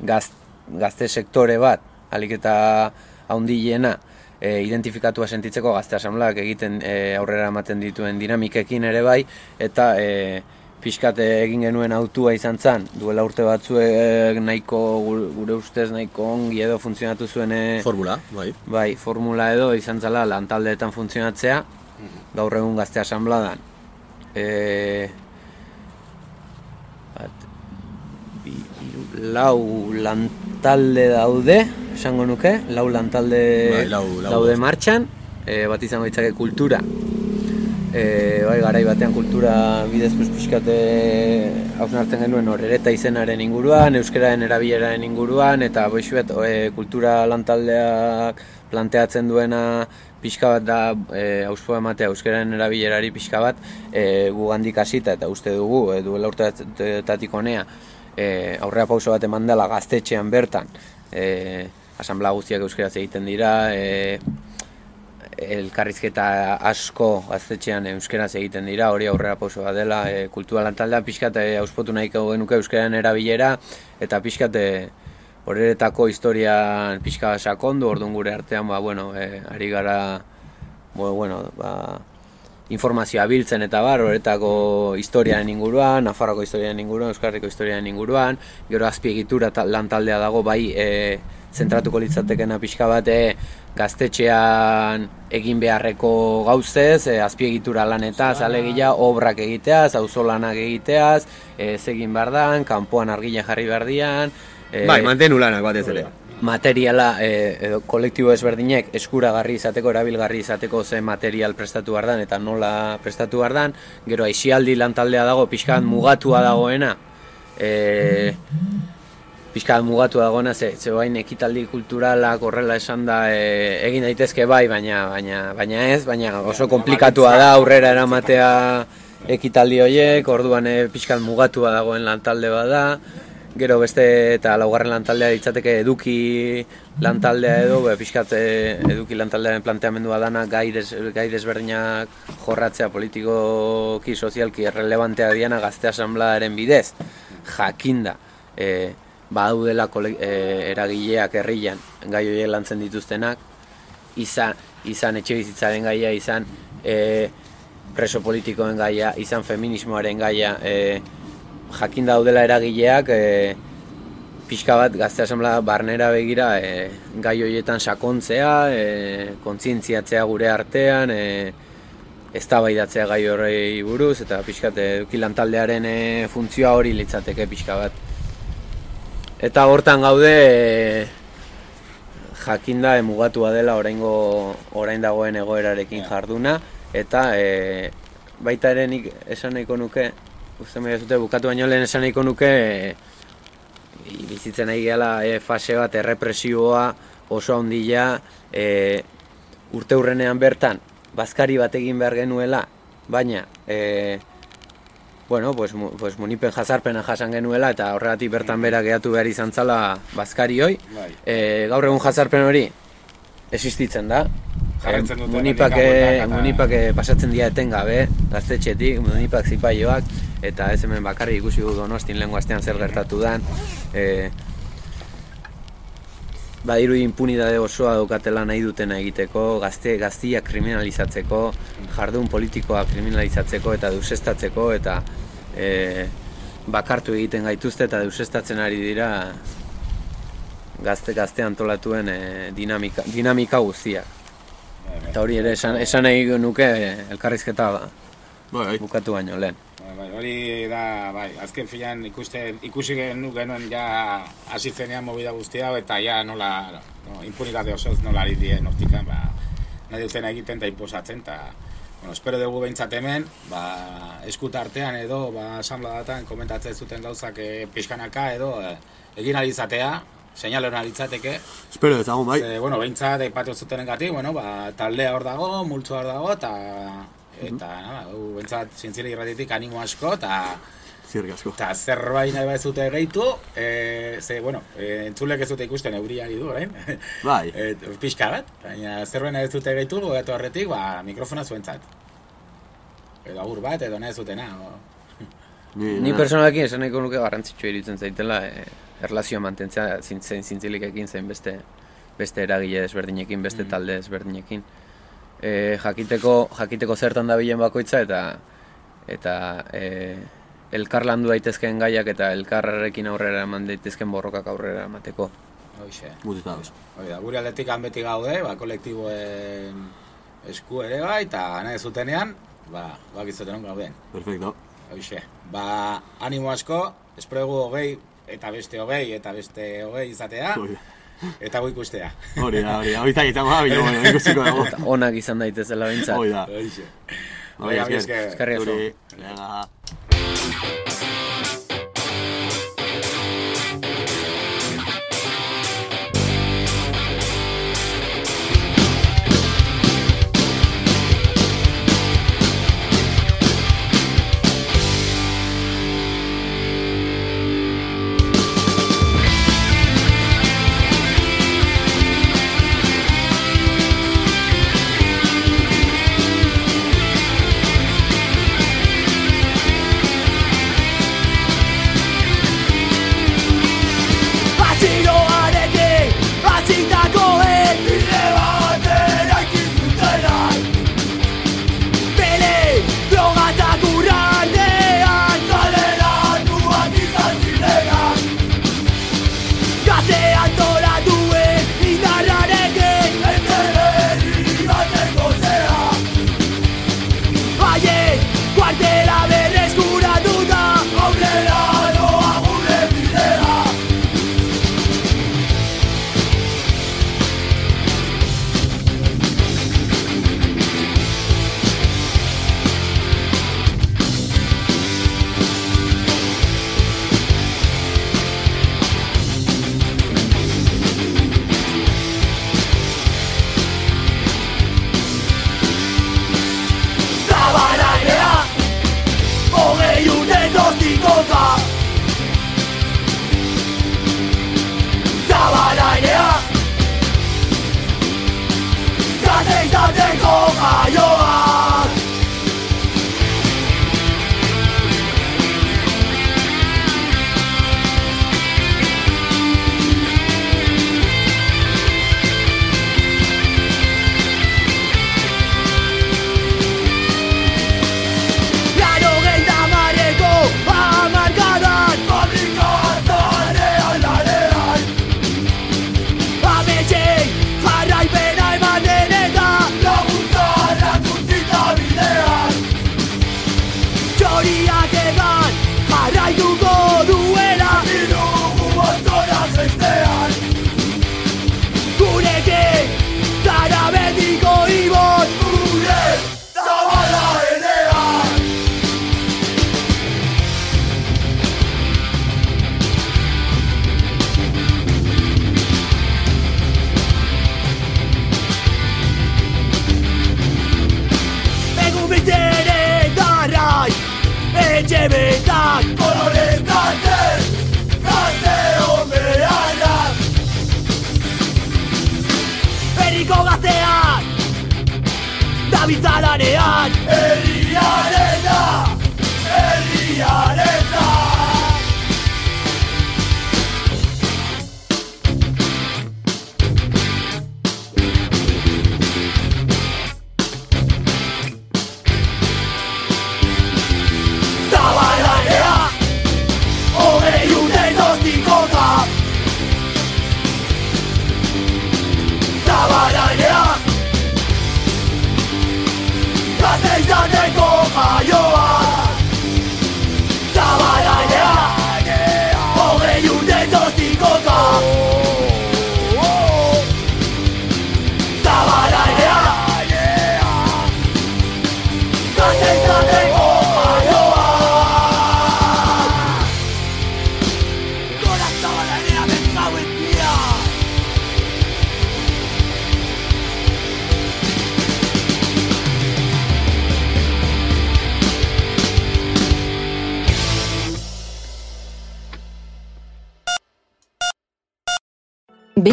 gaz, gazte sektore bat, alik eta haundileena, e, identifikatua sentitzeko gazte asambleak egiten e, aurrera ematen dituen dinamikekin ere bai, eta e, pixkat egin genuen autua izan zen, duela urte batzuek nahiko, gu- gure ustez nahiko ongi edo funtzionatu zuen eh, Formula, bai. bai, formula edo izan zela lantaldeetan funtzionatzea, gaur egun gazte asambladan. E, bat, bi, hiru, lau lantalde daude, esango nuke, lau lantalde Bai, lau- lau daude martxan, e, bat izango ditzake kultura. E, bai, garai batean kultura bidez pixkate hausnartzen genuen horrereta izenaren inguruan, euskararen erabileraren inguruan, eta boixuet, e, kultura lantaldeak planteatzen duena pixka bat da e, auspo ematea euskararen erabilerari pixka bat e, gugandik hasita eta uste dugu e, duela urteetatik honea e, aurrera pauso bat eman dela gaztetxean bertan e, asamblea guztiak euskaraz egiten dira e, elkarrizketa asko gaztetxean euskeraz egiten dira, hori aurrera pauso bat dela, e, kultura lantaldea pixkat e, auspotu nahiko genuke euskararen erabilera, eta pixkat e, horretako historian pixka sakondu, orduan gure artean, ba, bueno, e, ari gara, bo, bueno, ba, informazioa biltzen eta bar, horretako historiaren inguruan, Nafarroko historiaren inguruan, Euskarriko historiaren inguruan, gero azpiegitura ta- lantaldea dago, bai e, zentratuko litzatekena pixka bat e, gaztetxean egin beharreko gauzez, e, azpiegitura lanetaz, alegia, obrak egiteaz, auzolanak egiteaz, e, ez egin behar dan, kanpoan argila jarri behar dian, e, Bai, mantenu lanak batez ere. materiala e, edo kolektibo ezberdinek eskuragarri izateko, erabilgarri izateko ze material prestatu behar dan eta nola prestatu behar dan. Gero aixialdi lantaldea dago, pixkat mugatua dagoena. E, pixkat mugatua dagoena, ze, ze bain ekitaldi kulturalak horrela esan da e, egin daitezke bai, baina, baina, baina ez, baina oso komplikatua da aurrera eramatea ekitaldi horiek, orduan e, pixkat mugatua dagoen lantalde bada, Gero beste eta laugarren lantaldea ditzateke eduki lantaldea edo, be, pixkat eh, eduki lantaldearen planteamendua dana gai, des, gai desberdinak jorratzea politikoki, sozialki errelevantea diana gazte asamblaaren bidez. Jakinda, e, badaudela eh, eragileak herrian gai horiek lantzen dituztenak, izan, izan etxe bizitzaren gaia, izan e, preso politikoen gaia, izan feminismoaren gaia, e, jakin daudela eragileak e, pixka bat gazte asamblea barnera begira e, gai horietan sakontzea, e, kontzientziatzea gure artean, e, eztabaidatzea gai horrei buruz eta pixkat eduki lantaldearen e, funtzioa hori litzateke pixka bat. Eta hortan gaude e, jakinda emugatua dela oraingo orain dagoen egoerarekin jarduna eta e, baita ere nik esan nahiko nuke uste me zute bukatu baino lehen esan nahiko nuke e, bizitzen nahi gehala e, fase bat errepresioa oso handia e, urte hurrenean bertan bazkari bat egin behar genuela baina e, bueno, pues, pues munipen jazarpena jasan genuela eta horregatik bertan bera gehatu behar izan zala bazkari hoi. E, gaur egun jazarpen hori existitzen da. Jarraitzen dute munipak, munipak pasatzen dira etengabe, gaztetxetik, munipak zipaioak, eta ez hemen bakarrik ikusi du donostin lehen astean zer gertatu dan. E, badiru impunidade osoa daukatela nahi dutena egiteko, gazte gaztiak kriminalizatzeko, jardun politikoa kriminalizatzeko eta deusestatzeko eta e, bakartu egiten gaituzte eta deusestatzen ari dira gazte gazte antolatuen e, dinamika, dinamika guztiak. Eta hori ere esan, esan nahi nuke elkarrizketa Bai, bai. bukatu baino lehen. Bai, bai, hori da, bai, azken filan ikusten, ikusi genu genuen ja hasi zenean movida guzti hau eta ja nola, no, impunitate osoz nola ari dien hortikan, ba, nahi duten egiten eta imposatzen, eta, bueno, espero dugu behintzat hemen, ba, eskuta artean edo, ba, asamblea datan komentatzen zuten gauzak e, pixkanaka edo, e, egin ali izatea, seinale hona litzateke, Espero ezagun, bai. Ze, bueno, behintzat aipatu zutenengatik, bueno, ba, taldea hor dago, multzoa hor dago, eta eta nada, hu, behintzat zintzile irratitik animo asko, eta Zirrik asko. eta zerbait nahi bat zute gehitu, e, ze, bueno, e, entzulek ez dute ikusten euriari du, orain, Bai. e, pixka bat, baina zerbait nahi ez dute gehitu, gogatu horretik, ba, mikrofona zuentzat. Edo agur bat, edo nahi ez dutena, o... Ni personalaki esan nahiko nuke garrantzitsua iruditzen zaitela e, erlazioa mantentzea zin, zein zintzilikekin zein beste beste eragile desberdinekin, beste talde desberdinekin. E, jakiteko, jakiteko zertan dabilen bakoitza eta eta e, elkar landu daitezkeen gaiak eta elkarrekin aurrera eman daitezkeen borrokak aurrera emateko. Hoxe. Guztita. Hoi da, gure aldetik beti gaude, ba, kolektiboen esku ere bai, eta nahi zutenean, ba, bakizuten gauden. Perfecto. Hoxe. Ba, animo asko, espregu hogei, eta beste hogei, eta beste hogei izatea, Hori eta gu ikustea. hori da, hori da. Hori da, izango da, bila, bueno, ikusiko dago. Onak izan daitezela behintzat. Hori da. Hori, Venga, esker. esker. Eskerrik asko. Zuri. Venga.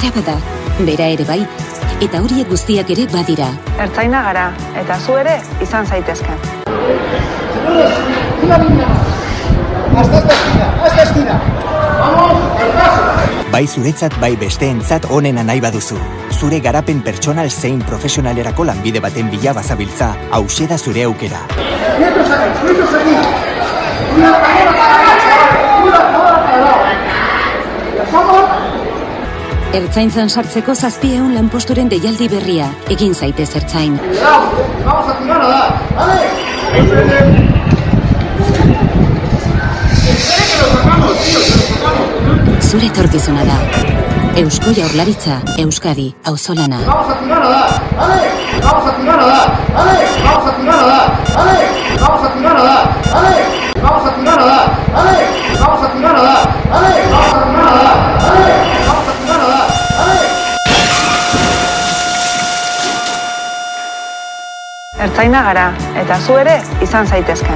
Bera bada, bera ere bai, eta horiek guztiak ere badira. Ertzaina gara, eta zu ere izan zaitezke. Bai zuretzat bai besteentzat onena nahi baduzu. Zure garapen pertsonal zein profesionalerako lanbide baten bila bazabiltza, hause da zure aukera. Ertzaintzan sartzeko zazpieun lanposturen deialdi berria. Egin zaitez ertzain. Zure etorkizuna da. Eusko Jaurlaritza, Euskadi, Auzolana. Ertzaina gara, eta zu ere izan zaitezke.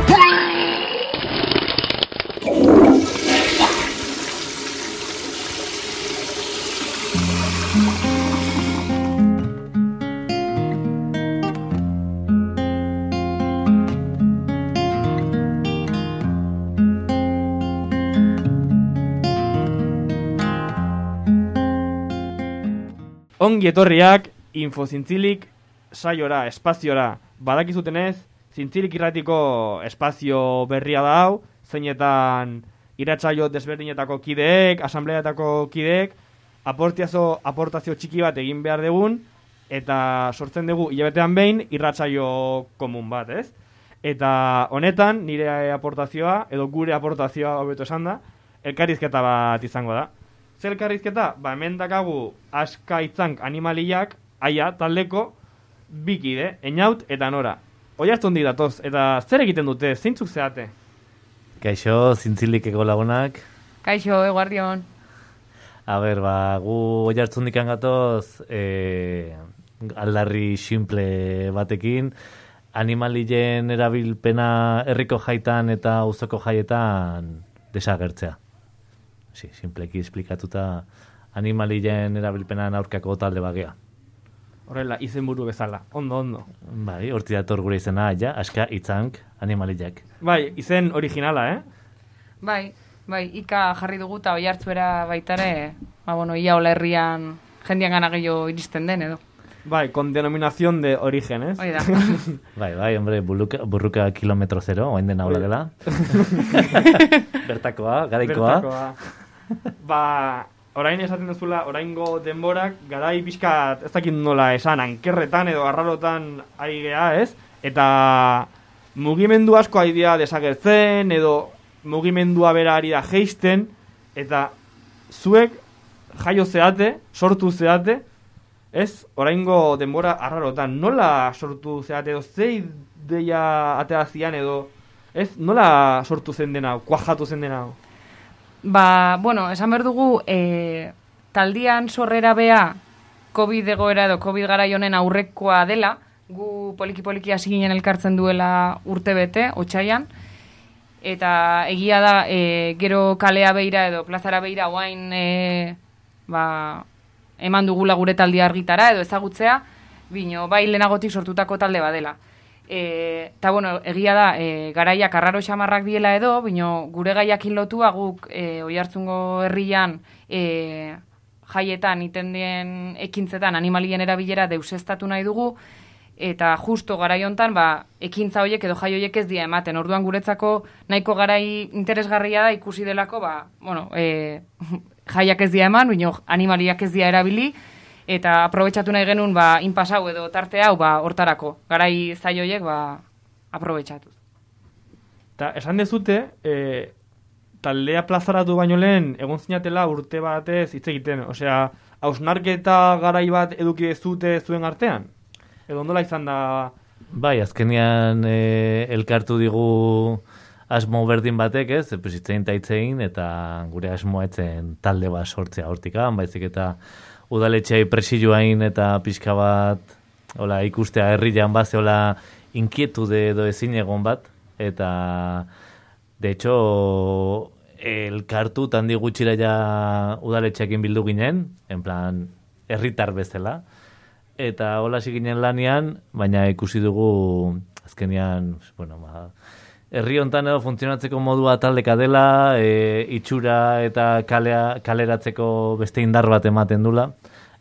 Ongi etorriak infozintzilik saiora, espaziora. Badakizutenez, zintzilik irratiko espazio berria da hau, zeinetan iratsaio desberdinetako kideek, asambleatako kideek, aportazio, aportazio txiki bat egin behar dugun, eta sortzen dugu hilabetean behin irratsaio komun bat, ez? Eta honetan, nire aportazioa, edo gure aportazioa hobeto esan da, elkarrizketa bat izango da. Zer elkarrizketa? Ba, hemen dakagu aska itzank animaliak, aia, taldeko, bikide, enaut eta nora. Hoi hartu datoz, eta zer egiten dute, zeintzuk zeate? Kaixo, zintzilikeko lagunak. Kaixo, eguardion. A ber, ba, gu oi hartzun gatoz e, aldarri simple batekin, animalien erabilpena herriko jaitan eta uzoko jaietan desagertzea. Si, simpleki esplikatuta animalien erabilpenan aurkako talde bagea. Horrela, izenburu bezala, ondo, ondo. Bai, horti dator gure izena, ja, aska itzank animaliak. Bai, izen originala, eh? Bai, bai, ika jarri dugu eta oi hartzuera baitare, ba, bueno, ia hola herrian jendian gana gehiago iristen den, edo. Bai, con denominación de origen, ez? Bai da. bai, bai, hombre, burruka, burruka kilometro zero, oain dena hola dela. Bertakoa, garaikoa. Bertakoa. Ba, orain esaten duzula, oraingo denborak, garai pixkat, ez dakit nola esan, ankerretan edo arrarotan ari gea, ez? Eta mugimendu asko aidea desagertzen, edo mugimendua bera ari da geisten, eta zuek jaio zeate, sortu zeate, ez? Oraingo denbora arrarotan, nola sortu zeate, edo zei deia atea zian, edo, ez? Nola sortu zen dena, kuajatu zen dena? Ba, bueno, esan behar dugu, e, taldian sorrera bea COVID egoera edo COVID gara honen aurrekoa dela, gu poliki-poliki hasi ginen elkartzen duela urte bete, otxaian, eta egia da, e, gero kalea beira edo plazara beira guain e, ba, eman dugula gure taldia argitara edo ezagutzea, bino, bai lehenagotik sortutako talde badela. Eta, bueno, egia da, e, garaiak arraro xamarrak diela edo, bino, gure gaiakin lotua guk e, oi hartzungo herrian e, jaietan iten dien ekintzetan animalien erabilera deusestatu nahi dugu, eta justo garai hontan ba, ekintza horiek edo jai horiek ez dira ematen. Orduan guretzako nahiko garai interesgarria da ikusi delako, ba, bueno, e, jaiak ez dira eman, bino, animaliak ez dira erabili, eta aprobetxatu nahi genuen ba, inpasau edo tarte hau ba, hortarako, garai zaioiek ba, aprobetxatu. Ta, esan dezute, e, taldea plazaratu baino lehen, egon zinatela urte batez hitz egiten, osea, hausnarketa garai bat eduki zute zuen artean? Edo ondola izan da... Bai, azkenian e, elkartu digu asmo berdin batek, ez, epusitzein taitzein, eta gure asmoa etzen talde bat sortzea hortikan, baizik eta udaletxei presioain eta pixka bat hola, ikustea herrian bat hola inkietude edo ezin egon bat. Eta de hecho elkartu tandi gutxira ja udaletxeekin bildu ginen en plan herritar bezala. Eta hola ginen lanean baina ikusi dugu azkenian bueno ba Herri hontan edo funtzionatzeko modua taldeka dela, e, itxura eta kalea, kaleratzeko beste indar bat ematen dula,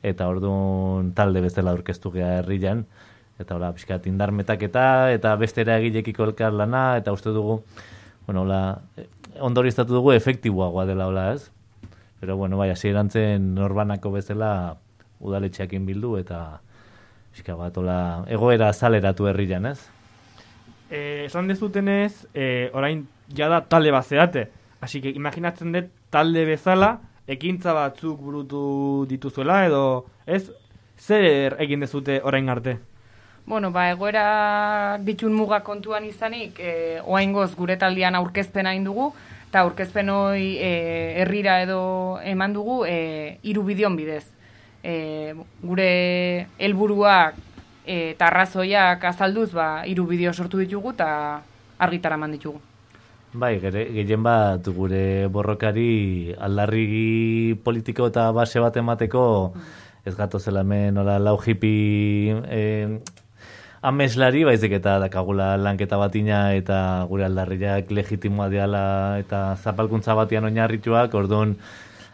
eta orduan talde bezala aurkeztu gea herrian, eta hola, pixkat indar metaketa, eta beste eragilekiko elkar lana, eta uste dugu, bueno, hola, eh, ondoriztatu dugu efektiboagoa dela, hola, ez? Pero, bueno, bai, hasi erantzen norbanako bezala udaletxeakin bildu eta pixka bat, hola, egoera azaleratu herrian, ez? Eh, esan dezutenez, eh, orain jada talde bat zeate. Así que imaginatzen dut talde bezala, ekintza batzuk burutu dituzuela, edo ez, zer egin dezute orain arte? Bueno, ba, egoera ditun muga kontuan izanik, e, oaingoz gure taldean aurkezpena egin dugu, eta aurkezpen hori e, herrira edo eman dugu e, hiru bideon bidez. E, gure helburuak eta arrazoiak azalduz, ba, hiru bideo sortu ditugu eta argitara eman ditugu. Bai, gehien bat gure borrokari aldarri politiko eta base bat emateko ez gato zela hemen nola lau hipi eh, ameslari, baizik eta dakagula lanketa batina eta gure aldarriak legitimoa diala eta zapalkuntza batian oinarrituak, orduan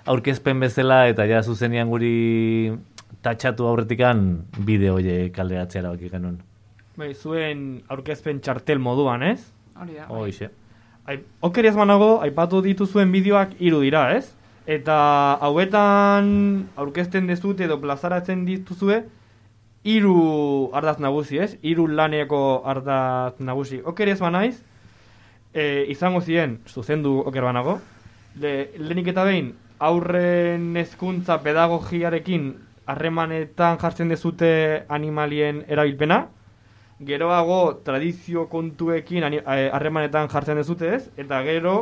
aurkezpen bezala eta ja zuzenian guri tatxatu aurretikan bideo hoie kalderatzea erabaki genuen. Bai, zuen aurkezpen txartel moduan, ez? Hori da. Hoixe. Ai, okeriaz manago, aipatu dituzuen bideoak hiru dira, ez? Eta hauetan aurkezten dezute edo plazaratzen dituzue hiru ardaz nagusi, ez? Hiru laneko ardaz nagusi. Okeriaz banaiz, e, izango ziren, zuzendu oker banago, Le, lehenik eta behin, aurren hezkuntza pedagogiarekin harremanetan jartzen dezute animalien erabilpena, geroago tradizio kontuekin eh, harremanetan jartzen dezute ez, eta gero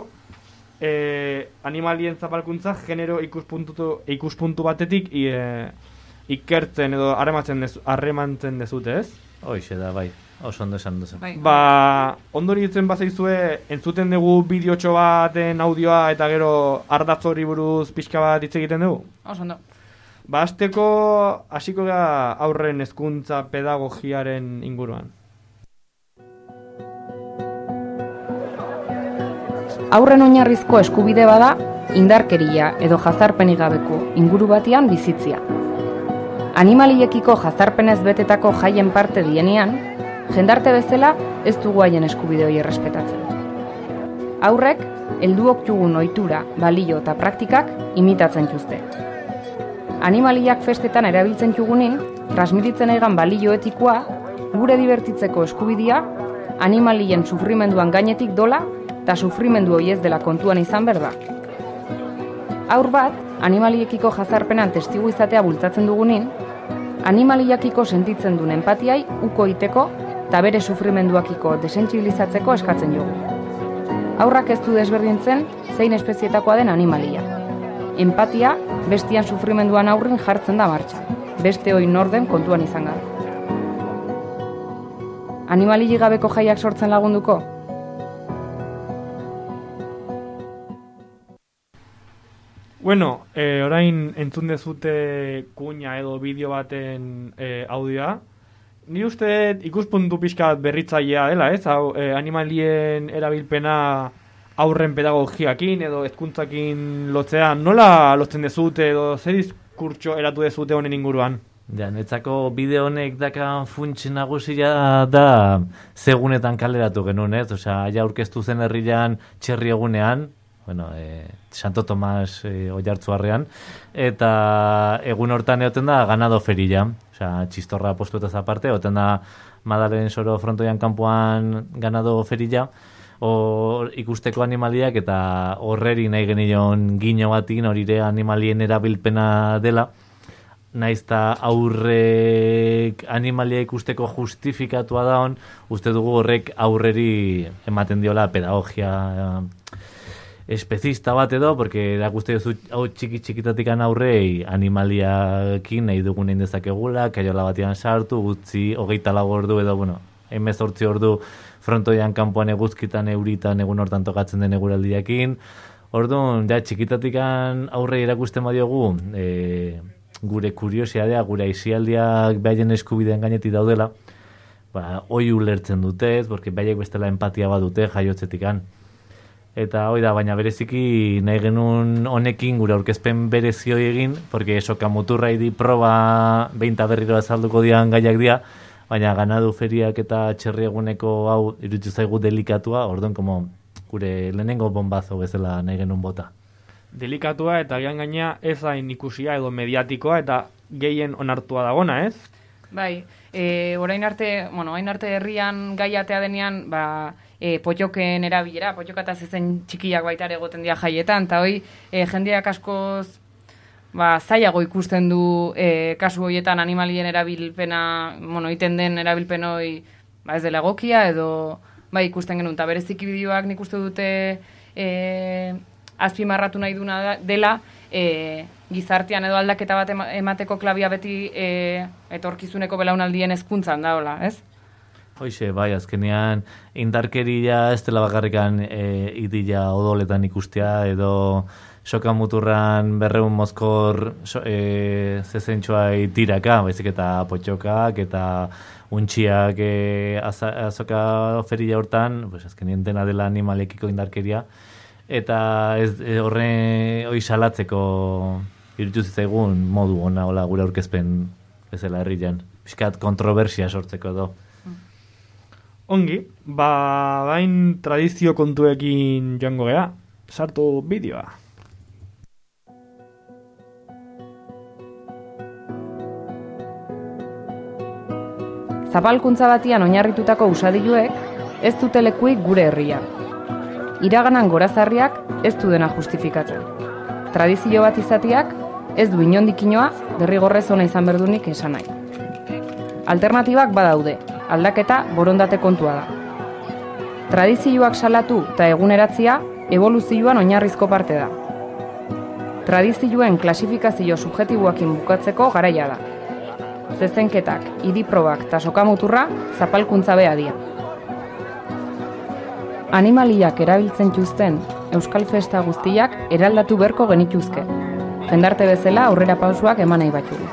eh, animalien zapalkuntza genero ikuspuntu, ikuspuntu batetik eh, ikertzen edo harrematzen dezu, harremantzen dezute ez. Hoixe da, bai, oso ondo esan duzu. Bai. Ba, ondori ditzen bazaizue, entzuten dugu bideotxo baten audioa eta gero ardatz hori buruz pixka bat hitz egiten dugu? Oso ondo. Ba, azteko hasiko gara aurren hezkuntza pedagogiaren inguruan. Aurren oinarrizko eskubide bada, indarkeria edo jazarpenik gabeko inguru batean bizitzia. Animaliekiko jazarpenez betetako jaien parte dienean, jendarte bezala ez dugu haien eskubide hori errespetatzen. Aurrek, helduok jugun ohitura, balio eta praktikak imitatzen juzte. Animaliak festetan erabiltzen jugunin, transmititzen egan balio etikoa, gure dibertitzeko eskubidia, animalien sufrimenduan gainetik dola eta sufrimendu hori ez dela kontuan izan behar da. Aur bat, animaliekiko jazarpenan testigu izatea bultzatzen dugunin, animaliakiko sentitzen duen empatiai uko iteko eta bere sufrimenduakiko desentzibilizatzeko eskatzen dugu. Aurrak ez du desberdintzen zein espezietakoa den animalia. Empatia bestian sufrimenduan aurrin jartzen da martxan, beste hoi norden kontuan izan gara. Animalili gabeko jaiak sortzen lagunduko? Bueno, eh, orain entzun dezute kuña edo bideo baten eh, audioa. Ni uste ikuspuntu pixka berritzailea dela, ez? Hau, eh, animalien erabilpena aurren pedagogiakin edo hezkuntzakin lotzea. Nola lotzen dezute edo zer diskurtso eratu dezute honen inguruan? Ja, netzako bideo honek daka funts nagusia da segunetan kaleratu genuen, ez? Osea, ja aurkeztu zen herrian txerri egunean, bueno, e, Santo Tomas e, oiartzuarrean, eta egun hortan egoten da ganado ferilla, osea, txistorra postuetaz aparte, egoten da Madalen soro frontoian kanpoan ganado ferilla, hor ikusteko animaliak eta horreri nahi genion gino batin horire animalien erabilpena dela, naiz eta aurrek animalia ikusteko justifikatua da hon, uste dugu horrek aurreri ematen diola pedagogia eh, espezista bat edo, porque guzti duzu hau txiki txikitatikan aurrei animaliakin nahi dugun egin dezakegula, kaiola batean sartu, gutzi hogeita lau ordu edo, bueno, emezortzi ordu frontoian kanpoan eguzkitan euritan egun hortan tokatzen den eguraldiakin. Orduan, ja, txikitatikan aurre erakusten badiogu, e, gure kuriosidadea, gure aizialdiak behaien eskubideen gainetik daudela, ba, oi ulertzen dute, porque behaiek bestela empatia bat dute jaiotzetikan. Eta hoi da, baina bereziki nahi genuen honekin gure aurkezpen berezioi egin, porque soka muturra di proba beinta berriro azalduko dian gaiak dira, baina ganadu feriak eta txerri eguneko hau iruditu zaigu delikatua, orduan, como gure lehenengo bombazo bezala nahi genuen bota. Delikatua eta gian gaina ez hain ikusia edo mediatikoa eta gehien onartua dagona, ez? Bai, e, orain arte, bueno, orain arte herrian gaiatea denean, ba, e, potxoken erabilera, potxoka eta zezen txikiak baita ere egoten dira jaietan, eta hoi, e, jendeak askoz ba, zailago ikusten du e, kasu horietan animalien erabilpena, bueno, iten den erabilpen hoi ba, ez dela egokia, edo bai ikusten genuen, eta bereziki bideoak nik uste dute e, azpimarratu nahi duna da- dela, e, gizartean edo aldaketa bat ema- emateko klabia beti e, etorkizuneko belaunaldien hezkuntzan da, hola, ez? Hoixe, bai, azkenean indarkeria ez dela bakarrikan e, idila odoletan ikustea, edo soka muturran berreun mozkor so, e, zezentxoa tiraka, baizik eta potxokak eta untxiak e, azoka oferila hortan, pues, azkenean dena dela animalekiko indarkeria, eta ez e, horre hoi salatzeko irutu zitzaigun modu ona hola gure aurkezpen bezala herrian. Piskat kontroversia sortzeko edo. Ongi, ba, bain tradizio kontuekin joango gea. Sartu bideoa. Zapalkuntza batian oinarritutako usadiluek ez dute lekuik gure herria. Iraganan gorazarriak ez du dena justifikatzen. Tradizio bat izatiak ez du inondik inoa derrigorrez ona izan berdunik esan nahi. Alternatibak badaude, aldaketa borondate kontua da. Tradizioak salatu eta eguneratzia evoluzioan oinarrizko parte da. Tradizioen klasifikazio subjetiboakin bukatzeko garaia da. Zezenketak, idiprobak eta sokamuturra zapalkuntza beha dia. Animaliak erabiltzen txuzten Euskal Festa guztiak eraldatu berko genituzke. Jendarte bezala aurrera pausuak eman nahi batxugu.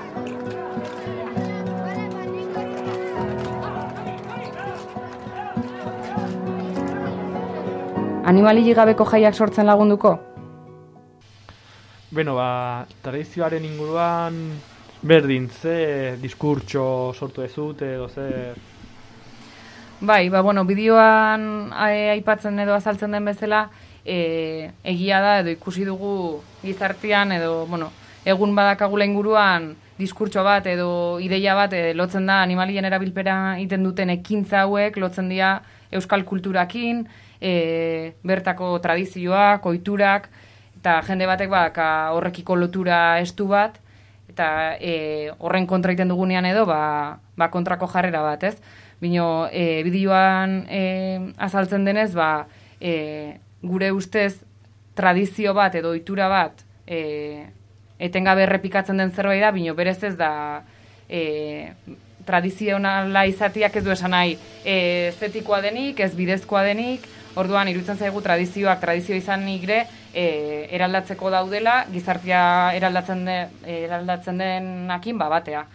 Animalili gabeko jaiak sortzen lagunduko? Beno, ba, tradizioaren inguruan berdin, ze diskurtso sortu ezut edo ze... Bai, ba, bueno, bideoan eh, aipatzen edo azaltzen den bezala, e, egia da edo ikusi dugu gizartean edo, bueno, egun badakagula inguruan diskurtso bat edo ideia bat e, lotzen da animalien erabilpera egiten duten ekintza hauek, lotzen dira euskal kulturakin, e, bertako tradizioak, oiturak, eta jende batek baka horrekiko lotura estu bat, eta e, horren kontra egiten dugunean edo, ba, ba kontrako jarrera bat, ez? Bino, e, bideoan e, azaltzen denez, ba, e, gure ustez tradizio bat edo ohitura bat e, etengabe errepikatzen den zerbait da, bino berez ez da e, tradizionala izatiak ez du esan nahi e, zetikoa denik, ez bidezkoa denik, orduan iruditzen zaigu tradizioak tradizio izan nigre e, eraldatzeko daudela, gizartia eraldatzen, de, eraldatzen ba, batea.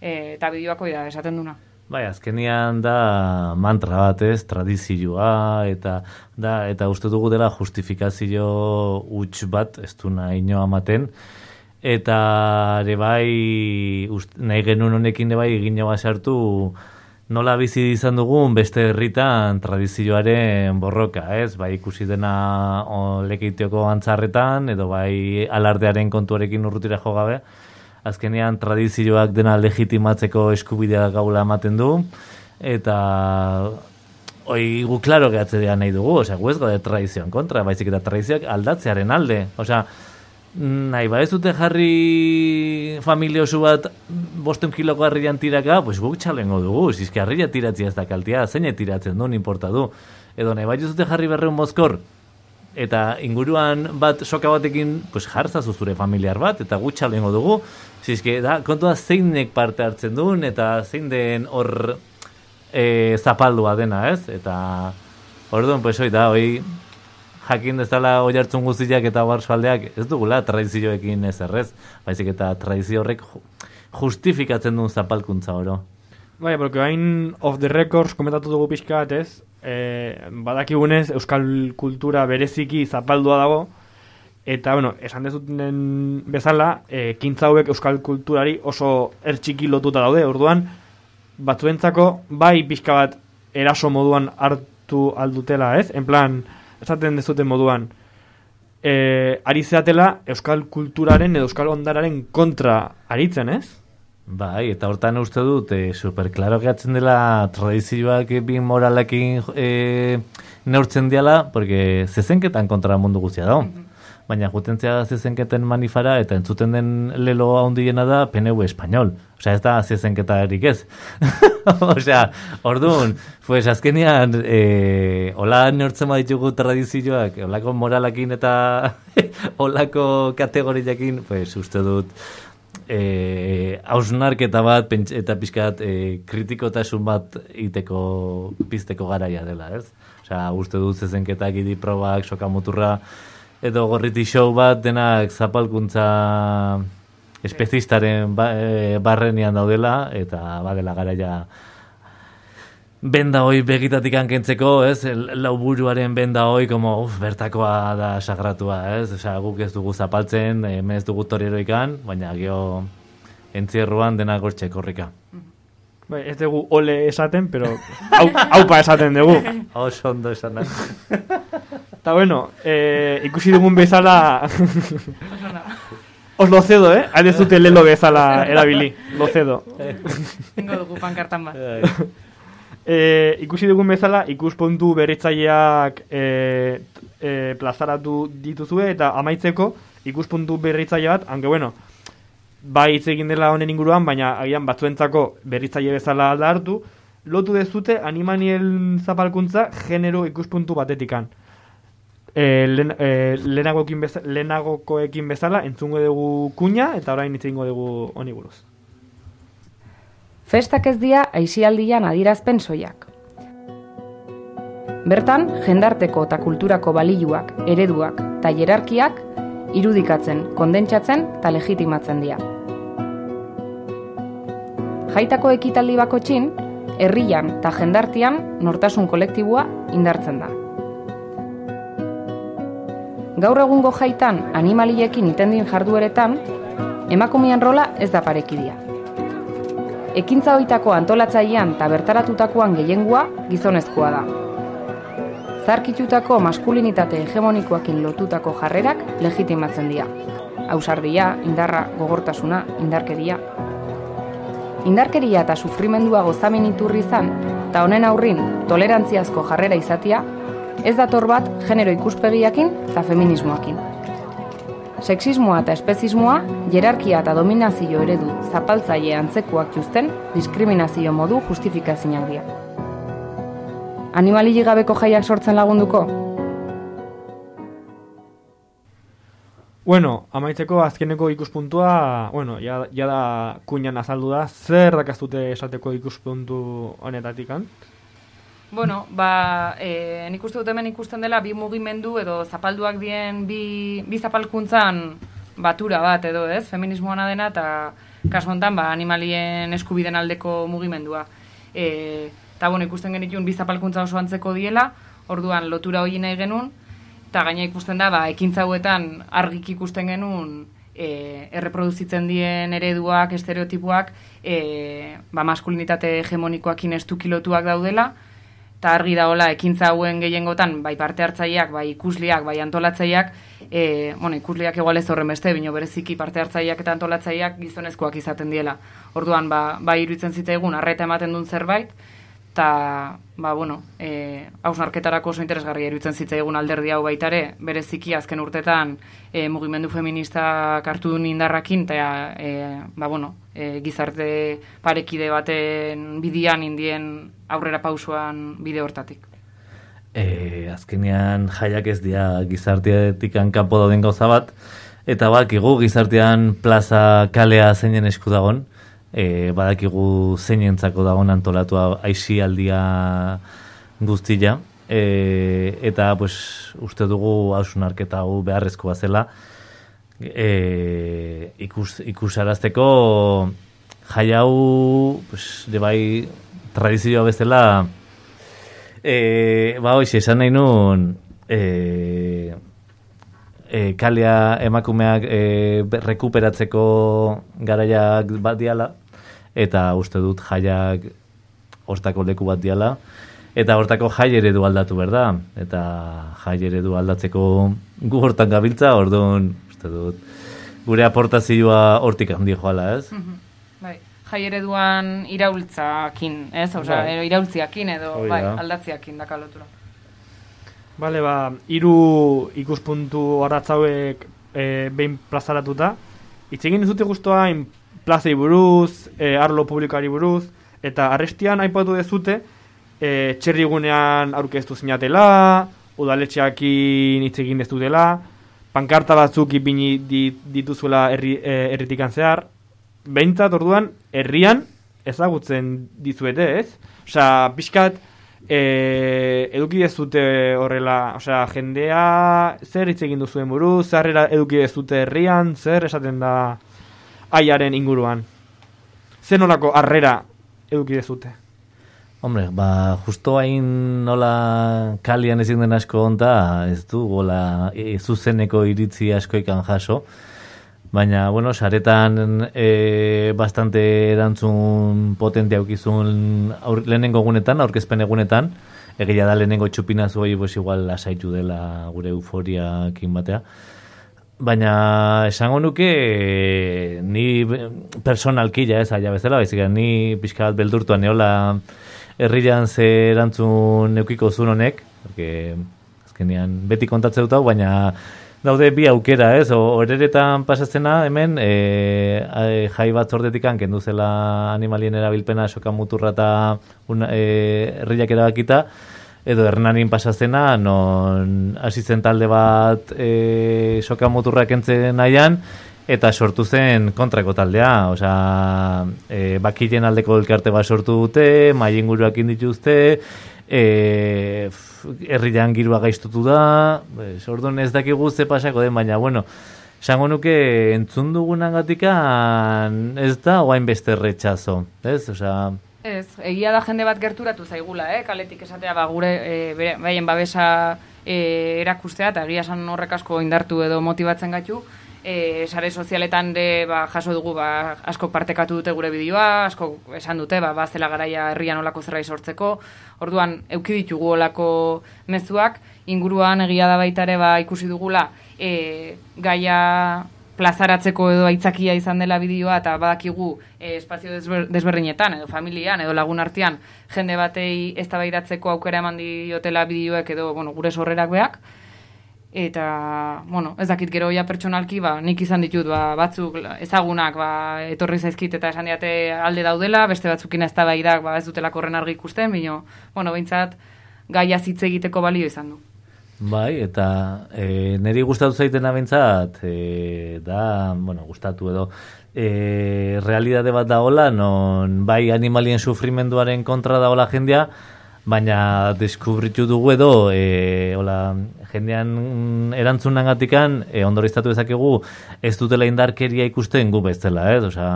E, eta bideoako da esaten duna. Bai, azkenian da mantra bat ez, tradizioa, eta da, eta uste dugu dela justifikazio huts bat, ez du nahi amaten, eta ere bai, nahi genuen honekin ere bai, egin sartu, nola bizi izan dugun beste herritan tradizioaren borroka, ez? Bai ikusi dena lekeitioko antzarretan, edo bai alardearen kontuarekin urrutira jo gabe, azkenean tradizioak dena legitimatzeko eskubidea gaula ematen du, eta hoi gu klaro gehatze nahi dugu, osea, gu ez gaude tradizioan kontra, baizik eta tradizioak aldatzearen alde, osea, nahi ba ez dute jarri familia oso bat bosten kiloko harrian tiraka, pues guk txalengo dugu, zizke harria tiratzia ez da kaltia, zeine tiratzen du, importa du. Edo nahi ba ez dute jarri berreun mozkor, eta inguruan bat soka batekin pues jartzazu zure familiar bat, eta guk txalengo dugu, zizke da, kontua zeinek parte hartzen duen, eta zein den hor e, zapaldua dena, ez? Eta orduan, pues hoi da, hoi jakin dezala oi hartzun guztiak eta barsaldeak ez dugula tradizioekin ez errez, baizik eta tradizio horrek ju- justifikatzen duen zapalkuntza oro. Bai, porque hain off the records komentatu dugu pixka bat ez, e, badakigunez euskal kultura bereziki zapaldua dago, eta, bueno, esan dezuten bezala, e, kintza hauek euskal kulturari oso ertxiki lotuta daude, orduan, batzuentzako bai pixka bat eraso moduan hartu aldutela, ez? En plan, esaten dezuten moduan, e, ari zeatela euskal kulturaren edo euskal ondararen kontra aritzen, ez? Bai, eta hortan uste dut, e, superklaro gehatzen dela tradizioak bi moralekin e, neurtzen diala, porque zezenketan kontra mundu guztia da. Baina jutentzea zezenketen manifara eta entzuten den lelo handiena da PNV espainol. Osea, ez da zezenketa erik ez. Osea, orduan, pues azkenian, e, hola neurtzen baditugu tradizioak, holako moralakin eta holako kategoriakin, pues uste dut, e, hausnarketa bat pentsa, eta pixkat e, kritikotasun bat iteko pizteko garaia dela, ez? Osea, uste dut zezenketak idi probak, sokamuturra, edo gorriti show bat denak zapalkuntza espezistaren ba, e, barrenian daudela, eta badela garaia benda hoi begitatik hankentzeko, ez? Lauburuaren benda hoi, como, uf, bertakoa da sagratua, ez? Osa, guk ez dugu zapaltzen, hemen ez dugu torieroikan, baina geho entzierruan dena gortxe korrika. Bai, ez dugu ole esaten, pero hau, haupa esaten dugu. Oso ondo esan. Eta bueno, eh, ikusi dugun bezala... Os lo cedo, eh? Hain ez dute lelo bezala erabili. Lo cedo. Ingo dugu pankartan bat. eh, ikusi dugun bezala, ikuspuntu berritzaileak eh, eh, plazaratu dituzue eta amaitzeko ikuspuntu berritzaile bat, aunque bueno, bai hitz egin dela honen inguruan, baina agian batzuentzako berritzaile bezala alda hartu, lotu dezute animaniel zapalkuntza genero ikuspuntu batetikan. E, len, e, lehenagoekin beza, lehenagokoekin bezala entzungo dugu kuña eta orain hitz egingo dugu honi buruz. Festak ez dia aisialdian adirazpen soiak. Bertan, jendarteko eta kulturako baliuak, ereduak eta hierarkiak irudikatzen, kondentsatzen eta legitimatzen dira. Jaitako ekitaldi bako txin, herrian eta jendartian nortasun kolektiboa indartzen da. Gaur egungo jaitan animaliekin itendin jardueretan, emakumean rola ez da parekidia. Ekintza hoitako antolatzailean eta bertaratutakoan gehiengua gizonezkoa da. Zarkitutako maskulinitate hegemonikoakin lotutako jarrerak legitimatzen dira. Ausardia, indarra, gogortasuna, indarkeria. Indarkeria eta sufrimendua gozamen iturri izan, eta honen aurrin tolerantziazko jarrera izatia, ez dator bat genero ikuspegiakin eta feminismoakin. Sexismoa eta espezismoa, jerarkia eta dominazio eredu zapaltzaile antzekoak justen, diskriminazio modu justifikazinak dira. Animalili gabeko jaiak sortzen lagunduko? Bueno, amaitzeko azkeneko ikuspuntua, bueno, ja, ja da kuñan azaldu da, zer dakaztute esateko ikuspuntu honetatikan? Bueno, ba, e, nik uste dut hemen ikusten dela bi mugimendu edo zapalduak dien bi, bi zapalkuntzan batura bat edo, ez? Feminismoana dena eta kasu honetan ba, animalien eskubiden aldeko mugimendua. E, eta bueno, ikusten genitun bi zapalkuntza oso antzeko diela, orduan lotura hori nahi genuen, eta gaina ikusten da, ba, ekintza hauetan argik ikusten genuen e, erreproduzitzen dien ereduak, estereotipuak, e, ba, maskulinitate hegemonikoakin estukilotuak daudela, eta argi daola ekintza hauen gehiengotan bai parte hartzaileak, bai ikusliak, bai antolatzaileak, e, bueno, ikusliak igual ez horren beste, bino bereziki parte hartzaileak eta antolatzaileak gizonezkoak izaten diela. Orduan, ba, bai iruditzen zitzaigun arreta ematen duen zerbait, eta, ba, bueno, e, hausnarketarako oso interesgarria iruditzen zitzaigun alderdi hau baitare, bereziki azken urtetan e, mugimendu feminista hartu duen indarrakin, eta, e, ba, bueno, e, gizarte parekide baten bidian indien aurrera pausuan bide hortatik. E, azkenean jaiak ez dira gizarteetik kanpo dauden gauza bat, eta bakigu gizartean plaza kalea zeinen esku dagon, e, badakigu zeinentzako dagoen antolatua aisialdia guztia, e, eta pues, uste dugu hausunarketa hau beharrezkoa zela, e, ikus, ikusarazteko jai hau pues, de bai tradizioa bezala e, ba hoxe esan nahi nun e, e, kalia emakumeak e, rekuperatzeko garaiak bat diala eta uste dut jaiak ostako leku bat diala Eta hortako jai eredu aldatu behar da. Eta jai eredu aldatzeko gu hortan gabiltza, orduan, uste dut, gure aportazioa hortik handi joala, ez? Bai, jai ereduan iraultzakin, ez? Osa, Bai. iraultziakin edo, Hori bai, da. aldatziakin dakalotura. Bale, ba, hiru ikuspuntu horatzauek e, behin plazaratuta. Hitz egin dizute guztuain plazei buruz, e, arlo publikari buruz, eta arrestian aipatu dezute, e, txerrigunean aurkeztu zinatela, udaletxeakin hitz egin dezutela, pankarta batzuk ipini dit, dituzuela herri, e, herritikan zehar, behintzat orduan, herrian ezagutzen dizuete, ez? Osea, pixkat, e, eduki dezute horrela, osea, jendea zer hitz egin duzuen buruz, zerrera eduki dezute herrian, zer esaten da aiaren inguruan. Zer nolako harrera eduki dezute. Hombre, ba, justo hain nola kalian ezin den asko onta, ez du, gola, e, zuzeneko iritzi asko ikan jaso. Baina, bueno, saretan e, bastante erantzun potente aukizun aur, lehenengo egunetan, aurkezpen egunetan, egia da lehenengo txupinazu hori, pues igual lasaitu dela gure euforiakin batea. Baina esango nuke ni be- personalki ja ez aia bezala, baizik ni pixka bat beldurtuan neola herrian ze erantzun eukiko zuen honek, porque azkenean beti kontatzen dut hau, baina daude bi aukera, ez? Horeretan pasatzena hemen e, e, jai batzordetikan kendu zela animalien erabilpena soka muturra eta e, herriak erabakita, edo Hernanin pasatzena, non hasi zen talde bat e, soka muturra kentzen nahian, eta sortu zen kontrako taldea, osea, e, bakilen aldeko elkarte bat sortu dute, mai inguruak dituzte, e, herrian girua gaiztutu da, orduan ez dakigu ze pasako den, baina, bueno, esango nuke entzun dugunagatikan ez da oain beste retxazo, ez? Osea, Ez, egia da jende bat gerturatu zaigula, eh? kaletik esatea ba, gure e, bere- baien babesa e, erakustea, eta egia esan horrek asko indartu edo motibatzen gaitu. E, sare sozialetan de ba, jaso dugu ba, asko partekatu dute gure bideoa, asko esan dute ba, bazela garaia herrian olako zerbait sortzeko. Orduan, euki ditugu olako mezuak, inguruan egia da baita ere ba, ikusi dugula e, gaia plazaratzeko edo aitzakia izan dela bideoa eta badakigu e, espazio desber, desberdinetan edo familian edo lagun artean jende batei eztabaidatzeko aukera eman diotela bideoek edo bueno, gure sorrerak beak eta bueno, ez dakit gero ja pertsonalki ba, nik izan ditut ba, batzuk ezagunak ba, etorri zaizkit eta esan diate alde daudela, beste batzukin eztabaidak ba, ez dutelako horren argi ikusten, bino, bueno, behintzat gaia hitz egiteko balio izan du. Bai, eta e, niri gustatu zaitena bentsat, e, da, bueno, gustatu edo, e, realidade bat daola, non bai animalien sufrimenduaren kontra daola jendea, baina deskubritu dugu edo, e, hola, jendean erantzunangatikan e, ondoriztatu dezakegu ez dutela indarkeria ikusten gu bezala, ez? Osea,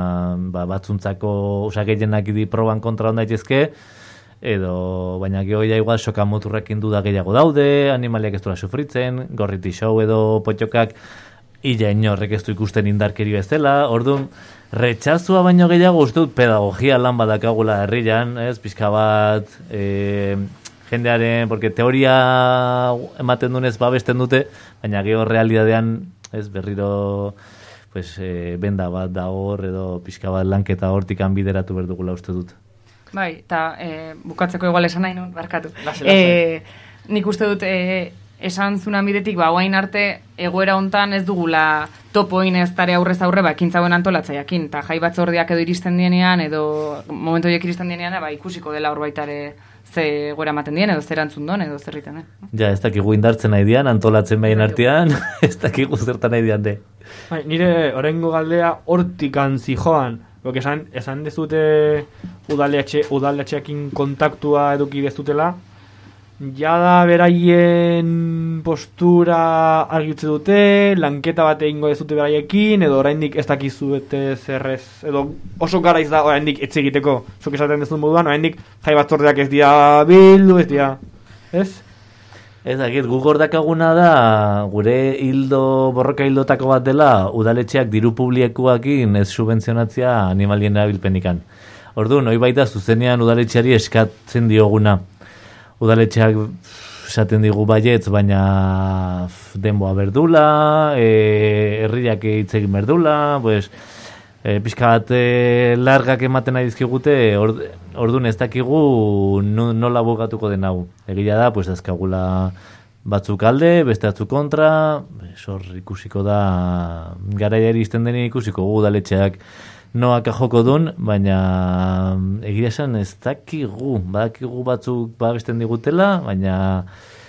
ba, batzuntzako, osea, gehienak idi proban kontra on daitezke, edo baina geho ja igual soka muturrekin duda gehiago daude, animaliak ez duela sufritzen, gorriti show edo potxokak illa inorrek ez du ikusten indarkeri bezala, orduan retxazua baino gehiago uste dut pedagogia lan badakagula herrian, ez, pixka bat e, jendearen, porque teoria ematen dunez babesten dute, baina geho realidadean, ez, berriro pues, e, benda bat da hor, edo pixka bat lanketa hortikan bideratu berdugula uste dut. Bai, eta e, bukatzeko igual esan nahi nun, barkatu. Lase, E, nik uste dut e, esan zunan bidetik, ba, guain arte egoera hontan ez dugula topoin ez tare aurrez aurre, ba, ekintza hauen antolatzaiakin, eta jai batzordiak edo iristen dienean, edo momentu horiek iristen dienean, ba, ikusiko dela hor baitare ze egoera ematen dien, edo zer antzun don, edo zer egiten den. Ja, ez dakigu indartzen nahi dian, antolatzen behin artean, ez dakigu zertan nahi dian de. Bai, nire orengo galdea hortikan zijoan, Porque esan, esan dezute udaletxe, udaletxeakin kontaktua eduki dezutela, jada beraien postura argitze dute, lanketa bat egingo dezute beraiekin, edo oraindik ez dakizuete zerrez, edo oso garaiz da oraindik etxe egiteko, zuk esaten dezun moduan, oraindik jai batzordeak ez dira bildu, ez dira, ez? Ez dakit, gu gordakaguna da, gure hildo, borroka hildotako bat dela, udaletxeak diru publikoakin ez subentzionatzea animalien erabilpenikan. Orduan, hoi baita zuzenean udaletxeari eskatzen dioguna. udaletxeak esaten digu baietz, baina denboa berdula, e, herriak egin berdula, pues, e, pixka bat e, largak ematen nahi dizkigute, ord, orduan ez dakigu nola bugatuko den hau. Egia da, pues, azkagula batzuk alde, beste batzuk kontra, hor ikusiko da, garaiari izten deni ikusiko gu udaletxeak noak joko dun, baina egia esan ez dakigu, badakigu batzuk babesten digutela, baina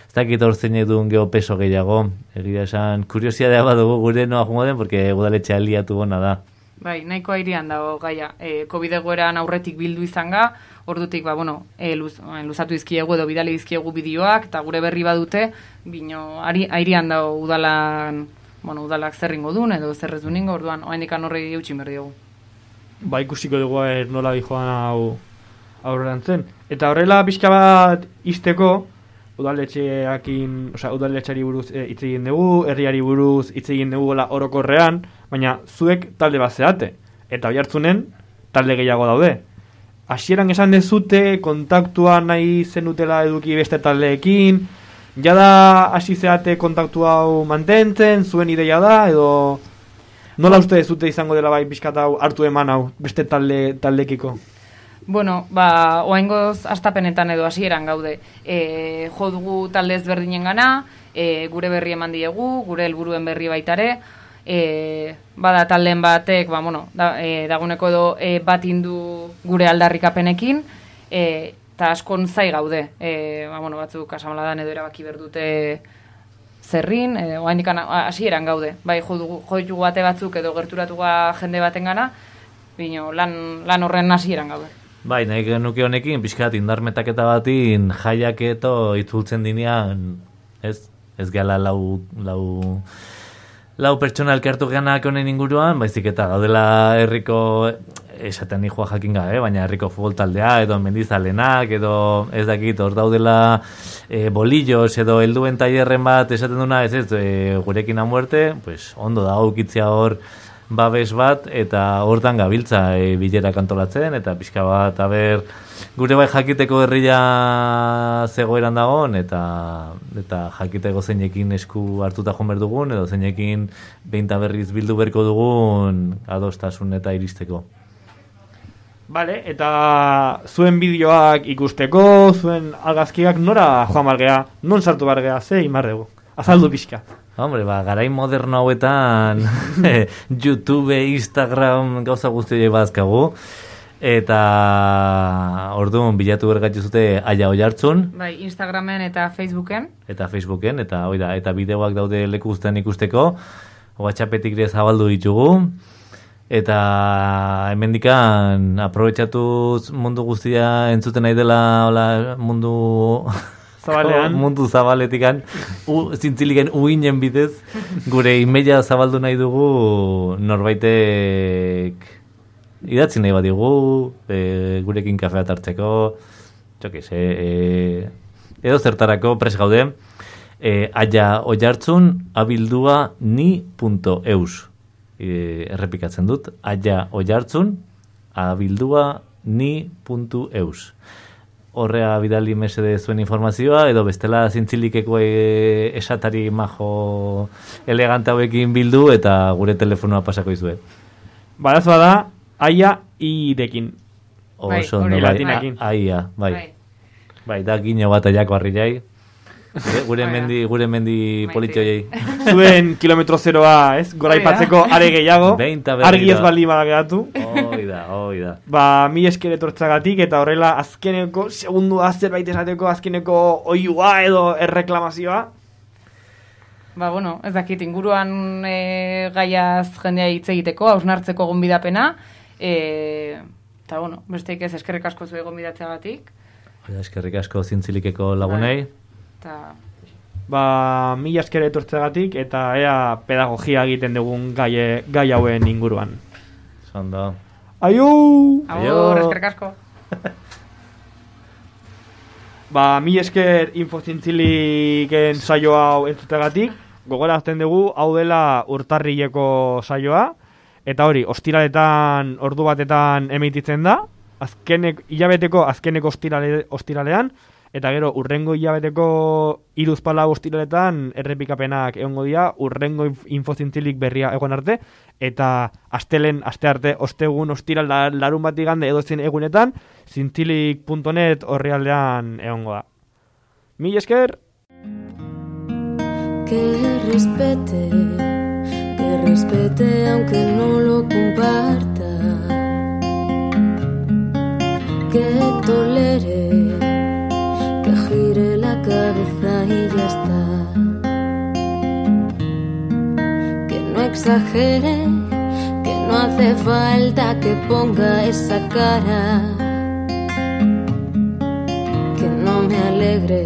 ez dakit hor zein duen geho peso gehiago. Egia esan, kuriosidadea badugu gure noa jungo den, porque udaletxea liatu gona da. Bai, nahiko airian dago gaia. E, COVID egoeran aurretik bildu izan ga, ordutik, ba, bueno, e, luz, e, luzatu izkiegu edo bidali izkiegu bideoak, eta gure berri badute, bino, ari, airian dago udalan, bueno, udalak zerringo duen, edo zerrez duningo, orduan, oaindik horrei eutxin berri dugu. ba ikusiko dugu er, nola di joan hau aurrerantzen. Eta horrela pixka bat izteko, udaletxeakin, osea, udaletxeari buruz e, hitz egin dugu, herriari buruz hitz egin dugu orokorrean, baina zuek talde bat zeate. Eta oi hartzunen, talde gehiago daude. Hasieran esan dezute, kontaktua nahi zenutela eduki beste taldeekin, jada hasi zeate kontaktu hau mantentzen, zuen ideia da, edo nola uste dezute izango dela bai pixkat hau hartu eman hau beste talde taldekiko? Bueno, ba, oaingoz astapenetan edo hasieran gaude. E, jo dugu talde ezberdinen gana, e, gure berri eman diegu, gure helburuen berri baitare, e, bada taldeen batek, ba, bueno, da, e, daguneko edo e, bat indu gure aldarrikapenekin, e, eta askon zai gaude. E, ba, bueno, batzuk asamaladan edo erabaki berdute zerrin, e, oaindik hasieran gaude. Bai, jo dugu, jo ditugu bate batzuk edo gerturatuga jende baten gana, bino, lan, lan horren hasieran gaude. Bai, nahi genuke honekin, pixkat indarmetaketa batin jaiak eto itzultzen dinean, ez, ez gala lau, lau, lau pertsona elkartu geanak honen inguruan, baizik eta gaudela herriko, esaten nihua jakin gabe, baina herriko futbol taldea, edo mendizalenak, edo ez dakit, hor daudela e, bolillos, edo helduen tailerren bat esaten duna, ez ez, e, gurekin a muerte, pues, ondo da ukitzia hor, babes bat eta hortan gabiltza e, bilera kantolatzen eta pixka bat aber gure bai jakiteko herria zegoeran dagoen eta eta jakiteko zeinekin esku hartuta joan dugun edo zeinekin behinta berriz bildu berko dugun adostasun eta iristeko. Bale, eta zuen bideoak ikusteko, zuen algazkiak nora joan bargea, non sartu bargea, ze imarregu. Azaldu pixka. Hombre, ba, garai moderno hauetan YouTube, Instagram, gauza guzti horiek badazkagu. Eta orduan bilatu bergatzu zute aia hoi hartzun. Bai, Instagramen eta Facebooken. Eta Facebooken, eta hoi da, eta bideoak daude leku guztien ikusteko. WhatsAppetik ere zabaldu ditugu. Eta hemendikan aprobetxatuz mundu guztia entzuten nahi dela hola, mundu Zabalean. mundu zabaletikan u, zintziliken uinen bidez gure imeia zabaldu nahi dugu norbaitek idatzi nahi badigu e, gurekin kafea tartzeko txokiz, e, e, edo zertarako pres gaude. E, aia oiartzun abildua ni.eus e, errepikatzen dut aia oiartzun abildua ni.eus horrea bidali mesede zuen informazioa, edo bestela zintzilikeko e, esatari majo elegante hauekin bildu, eta gure telefonoa pasako izue. Barazoa da, aia idekin. Oso, Bai, hori bai, aia, bai. Bai. Bai, da gino bat aiako harrilai. Gure, gure Bai mendi, gure mendi Maite. politxoiei. Zuen kilometro zeroa, ez? Gora Hori da. ipatzeko are gehiago. Argi ez bali badakatu. Hoi da, hoi da. Ba, mi esker etortzagatik eta horrela azkeneko segundua zerbait esateko azkeneko oiua edo erreklamazioa. Ba, bueno, ez dakit, inguruan e, gaiaz jendea hitz egiteko, hausnartzeko gonbidapena, e, eta, bueno, besteik ez eskerrik asko zuen gonbidatzeagatik, eskerrik asko zintzilikeko lagunei. Eta Ba, mi esker etortzagatik eta ea pedagogia egiten dugun gai, gai hauen inguruan. Zondo. Aiu! agur, eskerrik asko. Ba, mi esker infozintziliken saio hau entzutegatik, gogorazten dugu, hau dela urtarrileko saioa, eta hori, ostiraletan, ordu batetan emititzen da, azkenek, hilabeteko azkeneko ostirale, ostiralean, eta gero urrengo hilabeteko iruzpala ostiraletan errepikapenak egongo dira, urrengo inf- infozintzilik berria egon arte, eta astelen, aste arte, ostegun, ostiral, la- larun bat igande edo zen egunetan, zintzilik.net horrialdean egongo da. Mil esker, que respete, que respete aunque no lo comparta, que tolere, y ya está, que no exagere, que no hace falta que ponga esa cara, que no me alegre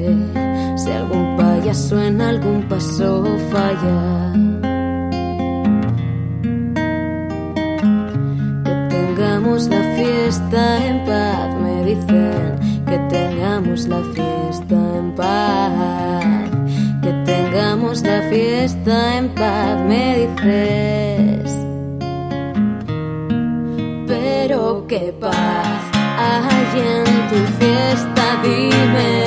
si algún payaso en algún paso falla. Que tengamos la fiesta en paz, me dicen. Que tengamos la fiesta Que tengamos la fiesta en paz, me dices. Pero qué paz hay en tu fiesta, dime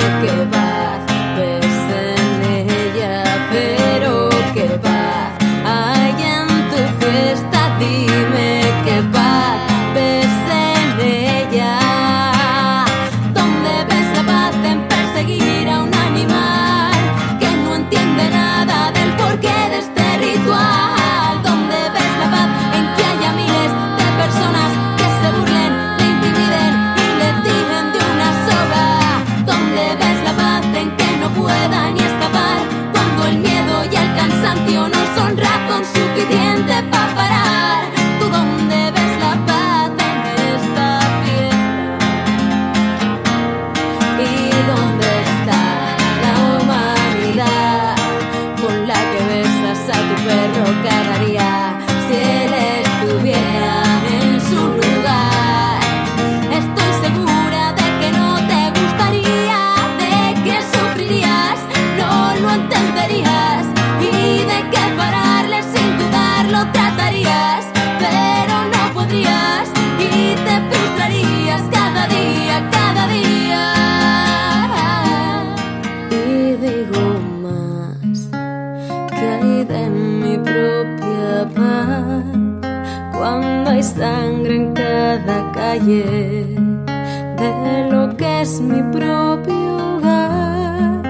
de lo que es mi propio hogar.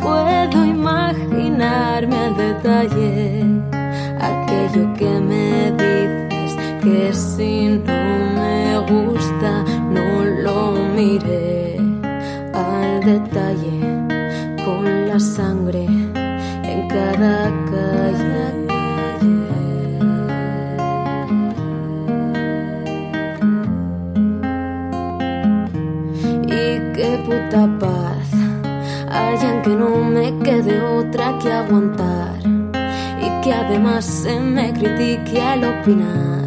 Puedo imaginarme al detalle aquello que me dices que si no me gusta no lo mire además se me critique al opinar.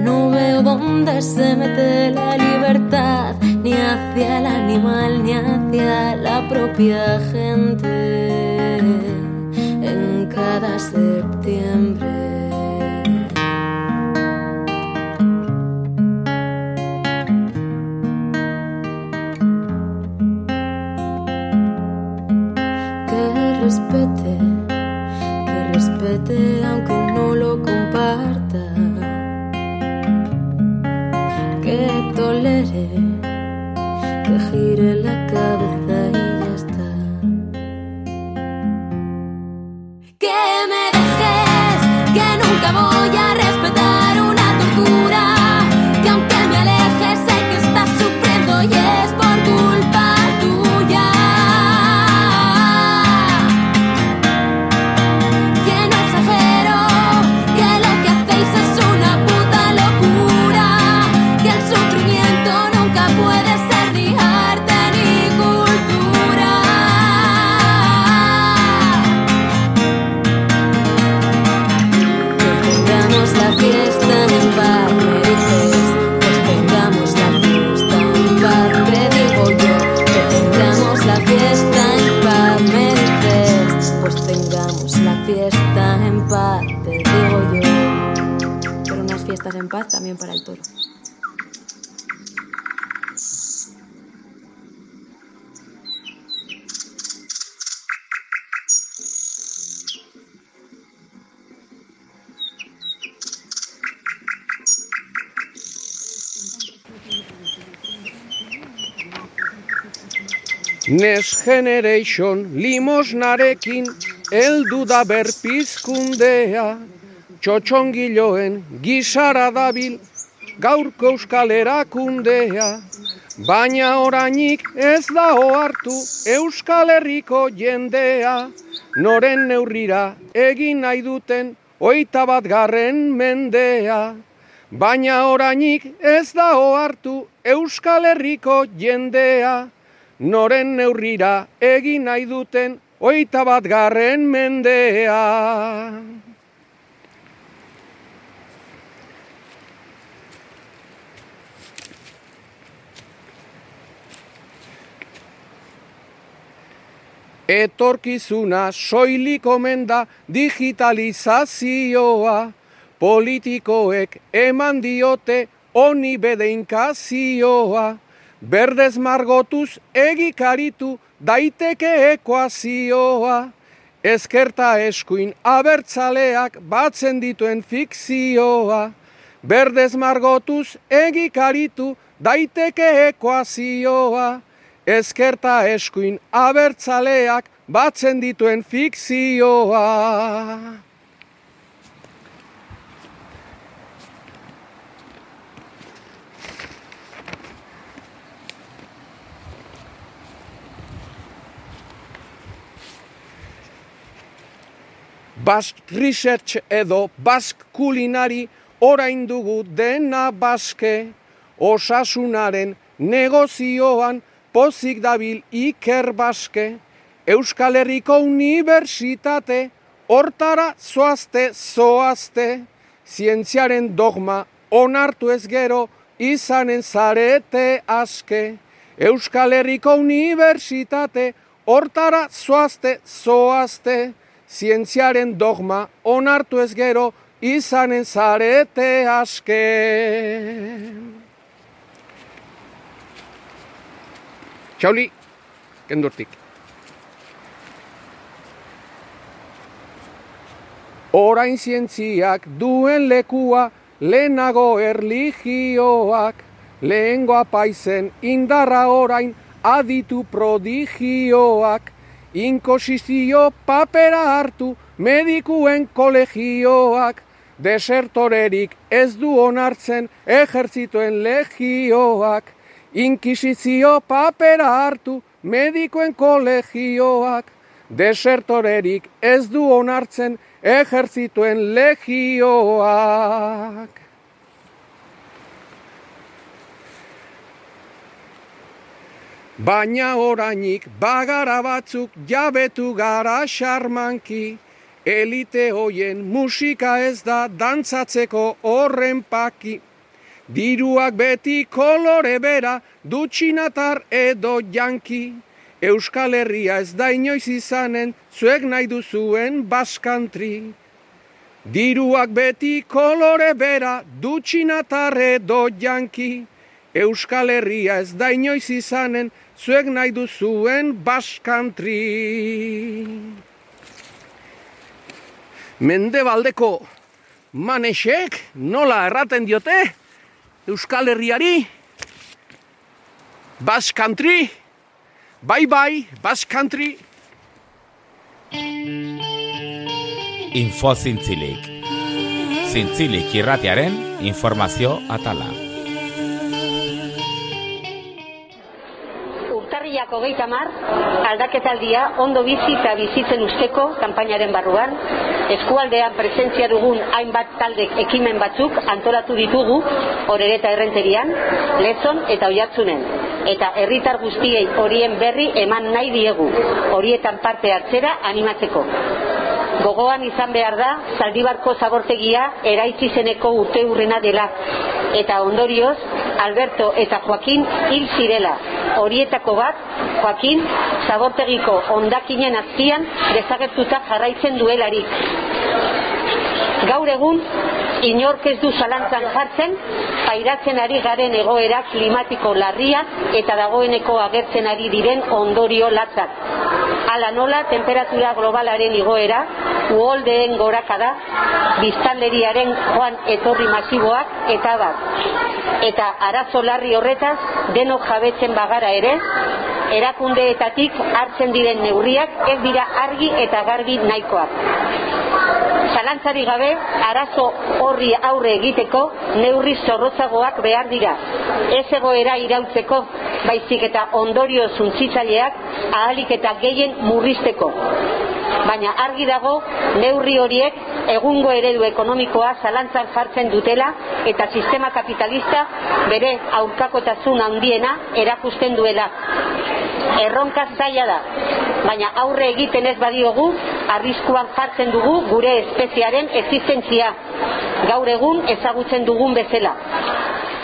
No veo dónde se mete la libertad, ni hacia el animal, ni hacia la propia gente. En cada septiembre. Next Generation limosnarekin heldu da berpizkundea, txotxongiloen gisara dabil gaurko euskal erakundea, baina orainik ez da hartu euskal herriko jendea, noren neurrira egin nahi duten oita bat garren mendea, baina orainik ez da hartu euskal herriko jendea, noren neurrira egin nahi duten oita bat garren mendea. Etorkizuna soilik omen da digitalizazioa, politikoek eman diote honi bedeinkazioa, berdez margotuz egikaritu daiteke ekuazioa, ezkerta eskuin abertzaleak batzen dituen fikzioa, berdez margotuz egikaritu daiteke ekuazioa, ezkerta eskuin abertzaleak batzen dituen fikzioa. Basque Research edo Basque Kulinari orain dugu dena baske, osasunaren negozioan pozik dabil Iker Baske, Euskal Herriko Unibertsitate, hortara zoazte, zoazte, zientziaren dogma onartu ez gero, izanen zarete aske. Euskal Herriko Unibertsitate, hortara zoazte, zoazte, zientziaren dogma onartu ez gero, izanen zarete aske. Txauli, kendurtik. Orain zientziak duen lekua, lehenago erligioak, lehengo apaizen indarra orain aditu prodigioak, inkosizio papera hartu medikuen kolegioak, desertorerik ez du onartzen ejertzituen legioak, Inkisizio papera hartu medikoen kolegioak, desertorerik ez du onartzen ejertzituen legioak. Baina orainik bagara batzuk jabetu gara xarmanki, elite hoien musika ez da dantzatzeko horren paki. Diruak beti kolore bera, dutxinatar edo janki. Euskal Herria ez da inoiz izanen, zuek nahi duzuen baskantri. Diruak beti kolore bera, dutxinatar edo janki. Euskal Herria ez da inoiz izanen, zuek nahi duzuen baskantri. Mendebaldeko manesek nola erraten diote? Euskal Herriari, Basque Country, bye bye, Basque Country. Info zintzilik. Zintzilik irratiaren informazio atala. Urtarriak hogeita mar, aldaketaldia ondo bizi eta bizitzen usteko kanpainaren barruan, eskualdean presentzia dugun hainbat taldek ekimen batzuk antolatu ditugu horereta errenterian, lezon eta oiatzunen. Eta herritar guztiei horien berri eman nahi diegu, horietan parte hartzera animatzeko. Gogoan izan behar da, zaldibarko zabortegia eraitzi zeneko urte urrena dela. Eta ondorioz, Alberto eta Joaquin hil zirela. Horietako bat, Joaquin, zabortegiko ondakinen azpian desagertuta jarraitzen duelarik. Gaur egun, inork ez du zalantzan jartzen, pairatzen ari garen egoera klimatiko larria eta dagoeneko agertzen ari diren ondorio latzak. Hala nola, temperatura globalaren igoera, uholdeen gorakada, biztanleriaren joan etorri masiboak eta bat. Eta arazo larri horretaz, denok jabetzen bagara ere, erakundeetatik hartzen diren neurriak ez dira argi eta garbi nahikoak. Zalantzari gabe, arazo horri aurre egiteko neurri zorrotzagoak behar dira. Ez egoera irautzeko, baizik eta ondorio zuntzitzaileak ahalik eta gehien murrizteko. Baina argi dago neurri horiek egungo eredu ekonomikoa zalantzan jartzen dutela eta sistema kapitalista bere aurkakotasun handiena erakusten duela. Erronka zaila da, baina aurre egiten ez badiogu, arriskuan jartzen dugu gure espeziaren existentzia. Gaur egun ezagutzen dugun bezala.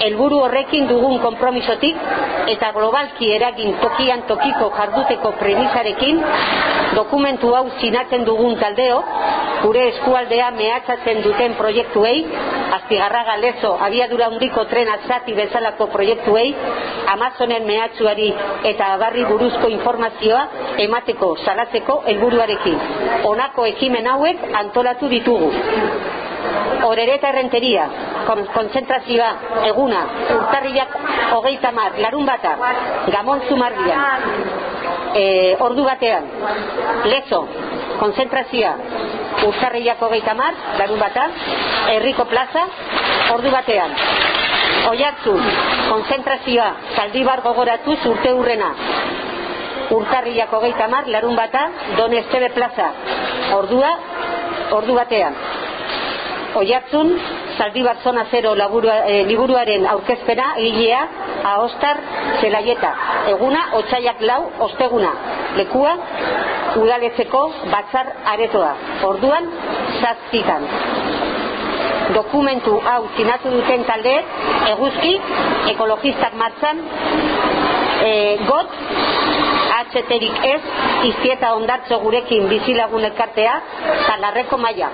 Helburu horrekin dugun konpromisotik eta globalki eragin tokian tokiko jarduteko premisarekin dokumentu hau sinatzen dugun taldeo, gure eskualdea mehatxatzen duten proiektuei, Astigarraga lezo abiadura handiko trena zati bezalako proiektuei, Amazonen mehatxuari eta abarri buruzko informazioa emateko salatzeko helburuarekin. Honako ekimen hauek antolatu ditugu. Orereta errenteria, kon konzentrazioa, eguna, urtarriak hogeita mar, larun bata, gamon zumardia, e, ordu batean, lezo, konzentrazioa, urtarriak hogeita mar, larun bata, herriko plaza, ordu batean, oiatzu, konzentrazioa, zaldibar gogoratuz urte hurrena, urtarriak hogeita mar, larun bata, don estebe plaza, ordua, ordu batean, Oiatzun, Zaldibar Zona Zero laburua, e, liburuaren aurkezpena egilea Aostar Zelaieta. Eguna, Otsaiak lau, osteguna. Lekua, udaletzeko batzar aretoa. Orduan, zaztitan. Dokumentu hau sinatu duten taldeek, eguzki, ekologistak martzan, e, got, atxeterik ez, iztieta ondartzo gurekin bizilagun elkartea, talarreko maia.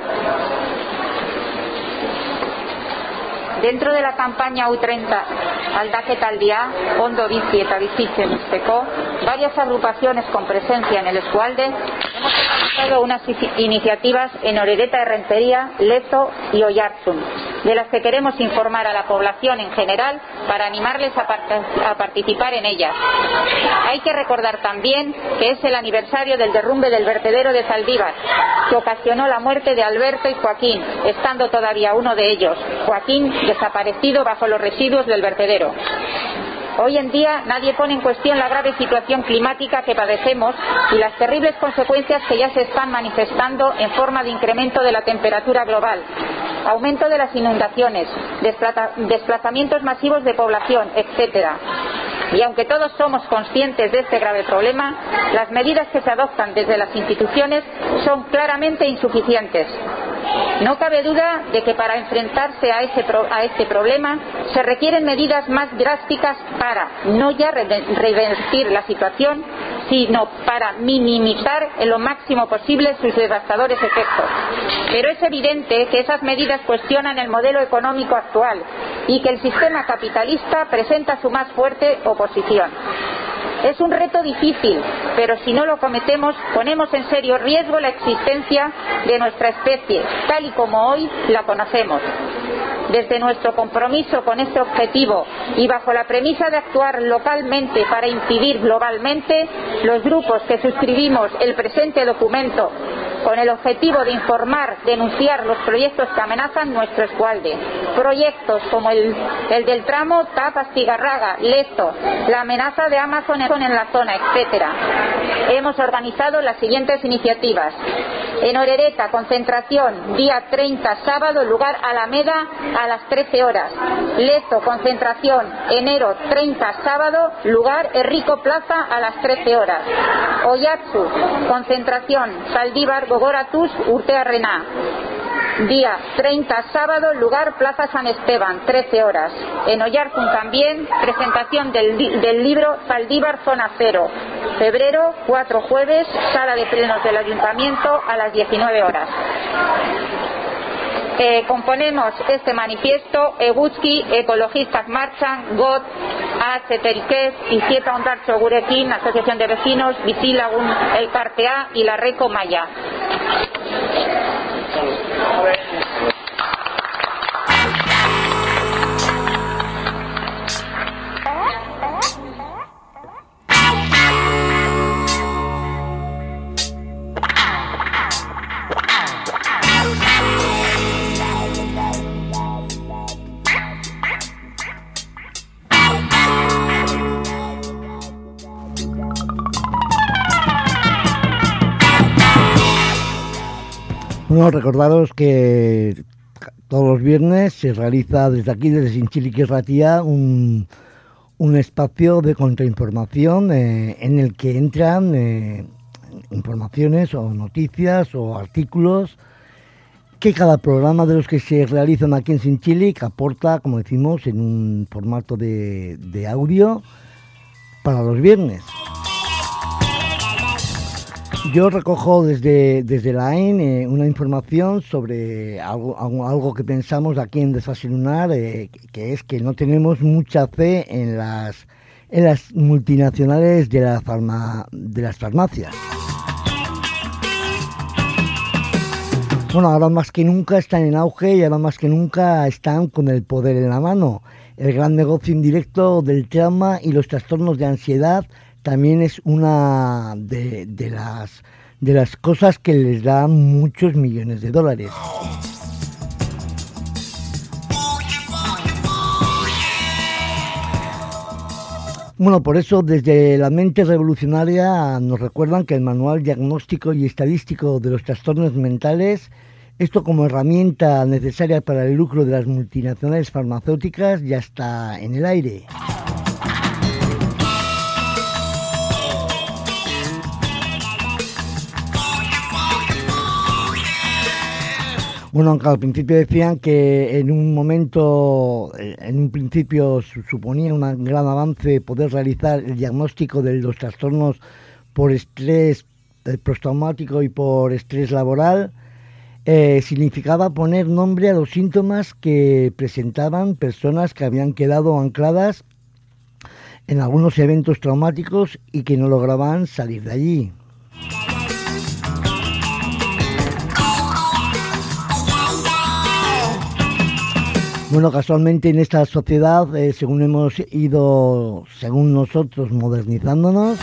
Dentro de la campaña U30 Aldaketa al Día, Ondo Bici eta Bizitzen varias agrupaciones con presencia en el Escualde hemos organizado unas iniciativas en Orereta de Rentería, Lezo y Oyarzun, de las que queremos informar a la población en general para animarles a participar en ellas. Hay que recordar también que es el aniversario del derrumbe del vertedero de Zaldívar, que ocasionó la muerte de Alberto y Joaquín, estando todavía uno de ellos, Joaquín, desaparecido bajo los residuos del vertedero. Hoy en día nadie pone en cuestión la grave situación climática que padecemos y las terribles consecuencias que ya se están manifestando en forma de incremento de la temperatura global, aumento de las inundaciones, desplaza desplazamientos masivos de población, etcétera. Y aunque todos somos conscientes de este grave problema, las medidas que se adoptan desde las instituciones son claramente insuficientes. No cabe duda de que para enfrentarse a, ese a este problema se requieren medidas más drásticas para no ya revertir la situación, sino para minimizar en lo máximo posible sus devastadores efectos. Pero es evidente que esas medidas cuestionan el modelo económico actual y que el sistema capitalista presenta su más fuerte oposición. Es un reto difícil, pero si no lo cometemos, ponemos en serio riesgo la existencia de nuestra especie, tal y como hoy la conocemos. Desde nuestro compromiso con este objetivo y bajo la premisa de actuar localmente para incidir globalmente, los grupos que suscribimos el presente documento con el objetivo de informar, denunciar los proyectos que amenazan nuestro escualde. Proyectos como el, el del tramo Tapas-Tigarraga, Lezo, la amenaza de Amazon en la zona, etcétera. Hemos organizado las siguientes iniciativas. En Orereta, concentración, día 30, sábado, lugar Alameda, a las 13 horas. Lezo, concentración, enero 30, sábado, lugar Enrico Plaza, a las 13 horas. Oyatsu, concentración, Saldívar, Gogoratuz, Urtearrena. Día 30, sábado, lugar Plaza San Esteban, 13 horas. En Oyarzun también, presentación del, libro Saldívar Zona Cero. Febrero, 4 jueves, sala de plenos del Ayuntamiento a las 19 horas. Eh, componemos este manifiesto Eguzki, Ecologistas Marchan, GOT, AH Teriquez, Izieta Ondartxo Gurekin, Asociación de Vecinos, Bizilagun, El Partea y la Reco Maya. Bueno, recordaros que todos los viernes se realiza desde aquí, desde Sinchilique Ratía, un, un espacio de contrainformación eh, en el que entran eh, informaciones o noticias o artículos que cada programa de los que se realizan aquí en Sinchilic aporta, como decimos, en un formato de, de audio para los viernes. Yo recojo desde, desde la AIN eh, una información sobre algo, algo, que pensamos aquí en Desfasilunar, eh, que es que no tenemos mucha fe en las, en las multinacionales de, la farma, de las farmacias. Bueno, ahora más que nunca están en auge y ahora más que nunca están con el poder en la mano. El gran negocio indirecto del trauma y los trastornos de ansiedad también es una de, las, de las cosas que les da muchos millones de dólares. Bueno, por eso desde la mente revolucionaria nos recuerdan que el manual diagnóstico y estadístico de los trastornos mentales, esto como herramienta necesaria para el lucro de las multinacionales farmacéuticas, ya está en el aire. Bueno, aunque al principio decían que en un momento, en un principio suponía un gran avance poder realizar el diagnóstico de los trastornos por estrés eh, postraumático y por estrés laboral, eh, significaba poner nombre a los síntomas que presentaban personas que habían quedado ancladas en algunos eventos traumáticos y que no lograban salir de allí. Bueno, casualmente en esta sociedad, eh, según hemos ido, según nosotros, modernizándonos,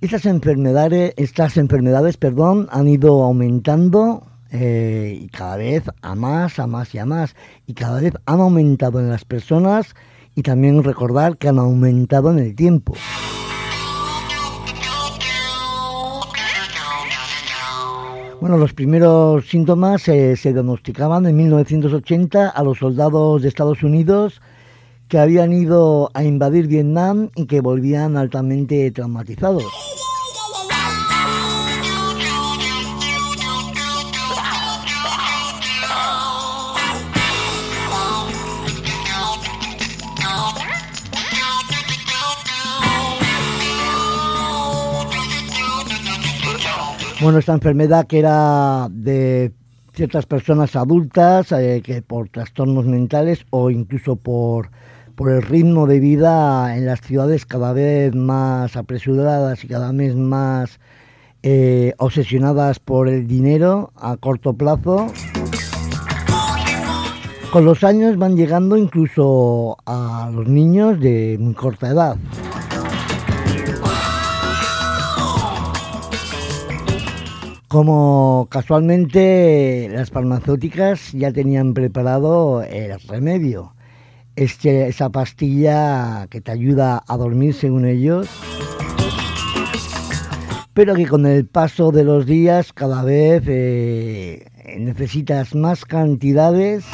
estas enfermedades, estas enfermedades, perdón, han ido aumentando eh, y cada vez a más, a más y a más, y cada vez han aumentado en las personas y también recordar que han aumentado en el tiempo. Bueno, los primeros síntomas eh, se diagnosticaban en 1980 a los soldados de Estados Unidos que habían ido a invadir Vietnam y que volvían altamente traumatizados. Bueno, esta enfermedad que era de ciertas personas adultas eh, que por trastornos mentales o incluso por, por el ritmo de vida en las ciudades cada vez más apresuradas y cada vez más eh, obsesionadas por el dinero a corto plazo. Con los años van llegando incluso a los niños de muy corta edad. Como casualmente las farmacéuticas ya tenían preparado el remedio, este, esa pastilla que te ayuda a dormir según ellos, pero que con el paso de los días cada vez eh, necesitas más cantidades.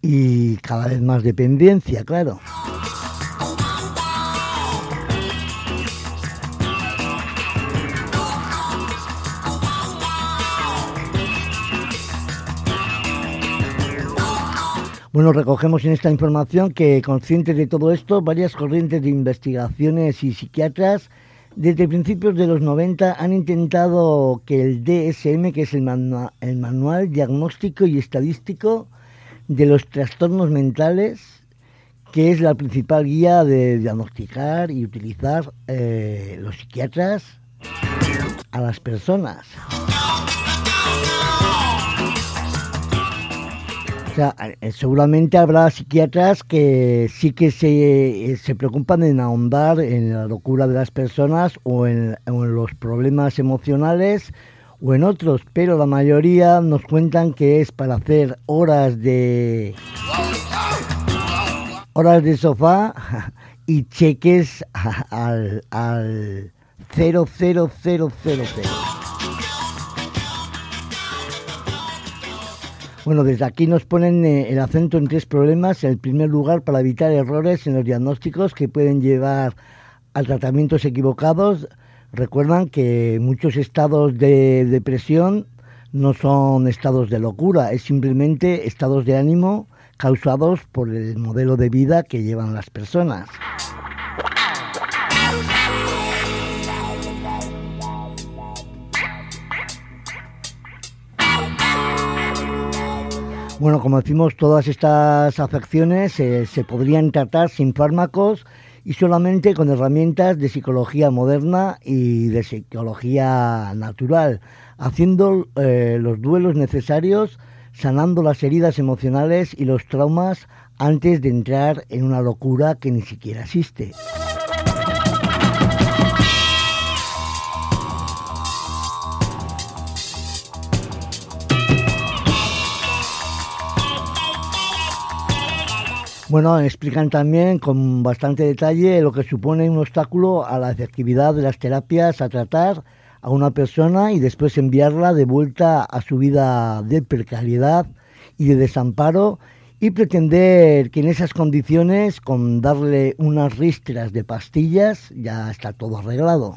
Y cada vez más dependencia, claro. Bueno, recogemos en esta información que, conscientes de todo esto, varias corrientes de investigaciones y psiquiatras desde principios de los 90 han intentado que el DSM, que es el, manua el Manual Diagnóstico y Estadístico de los Trastornos Mentales, que es la principal guía de diagnosticar y utilizar eh, los psiquiatras a las personas. Sea, eh, seguramente habrá psiquiatras que sí que se, eh, se preocupan en ahondar en la locura de las personas o en, en los problemas emocionales o en otros, pero la mayoría nos cuentan que es para hacer horas de horas de sofá y cheques al, al, 00000. Bueno, desde aquí nos ponen eh, el acento en tres problemas. En primer lugar, para evitar errores en los diagnósticos que pueden llevar a tratamientos equivocados. Recuerdan que muchos estados de depresión no son estados de locura, es simplemente estados de ánimo causados por el modelo de vida que llevan las personas. Bueno, como decimos, todas estas afecciones eh, se podrían tratar sin fármacos y solamente con herramientas de psicología moderna y de psicología natural, haciendo eh, los duelos necesarios, sanando las heridas emocionales y los traumas antes de entrar en una locura que ni siquiera existe. Bueno, explican también con bastante detalle lo que supone un obstáculo a la efectividad de las terapias a tratar a una persona y después enviarla de vuelta a su vida de precariedad y de desamparo y pretender que en esas condiciones, con darle unas ristras de pastillas, ya está todo arreglado.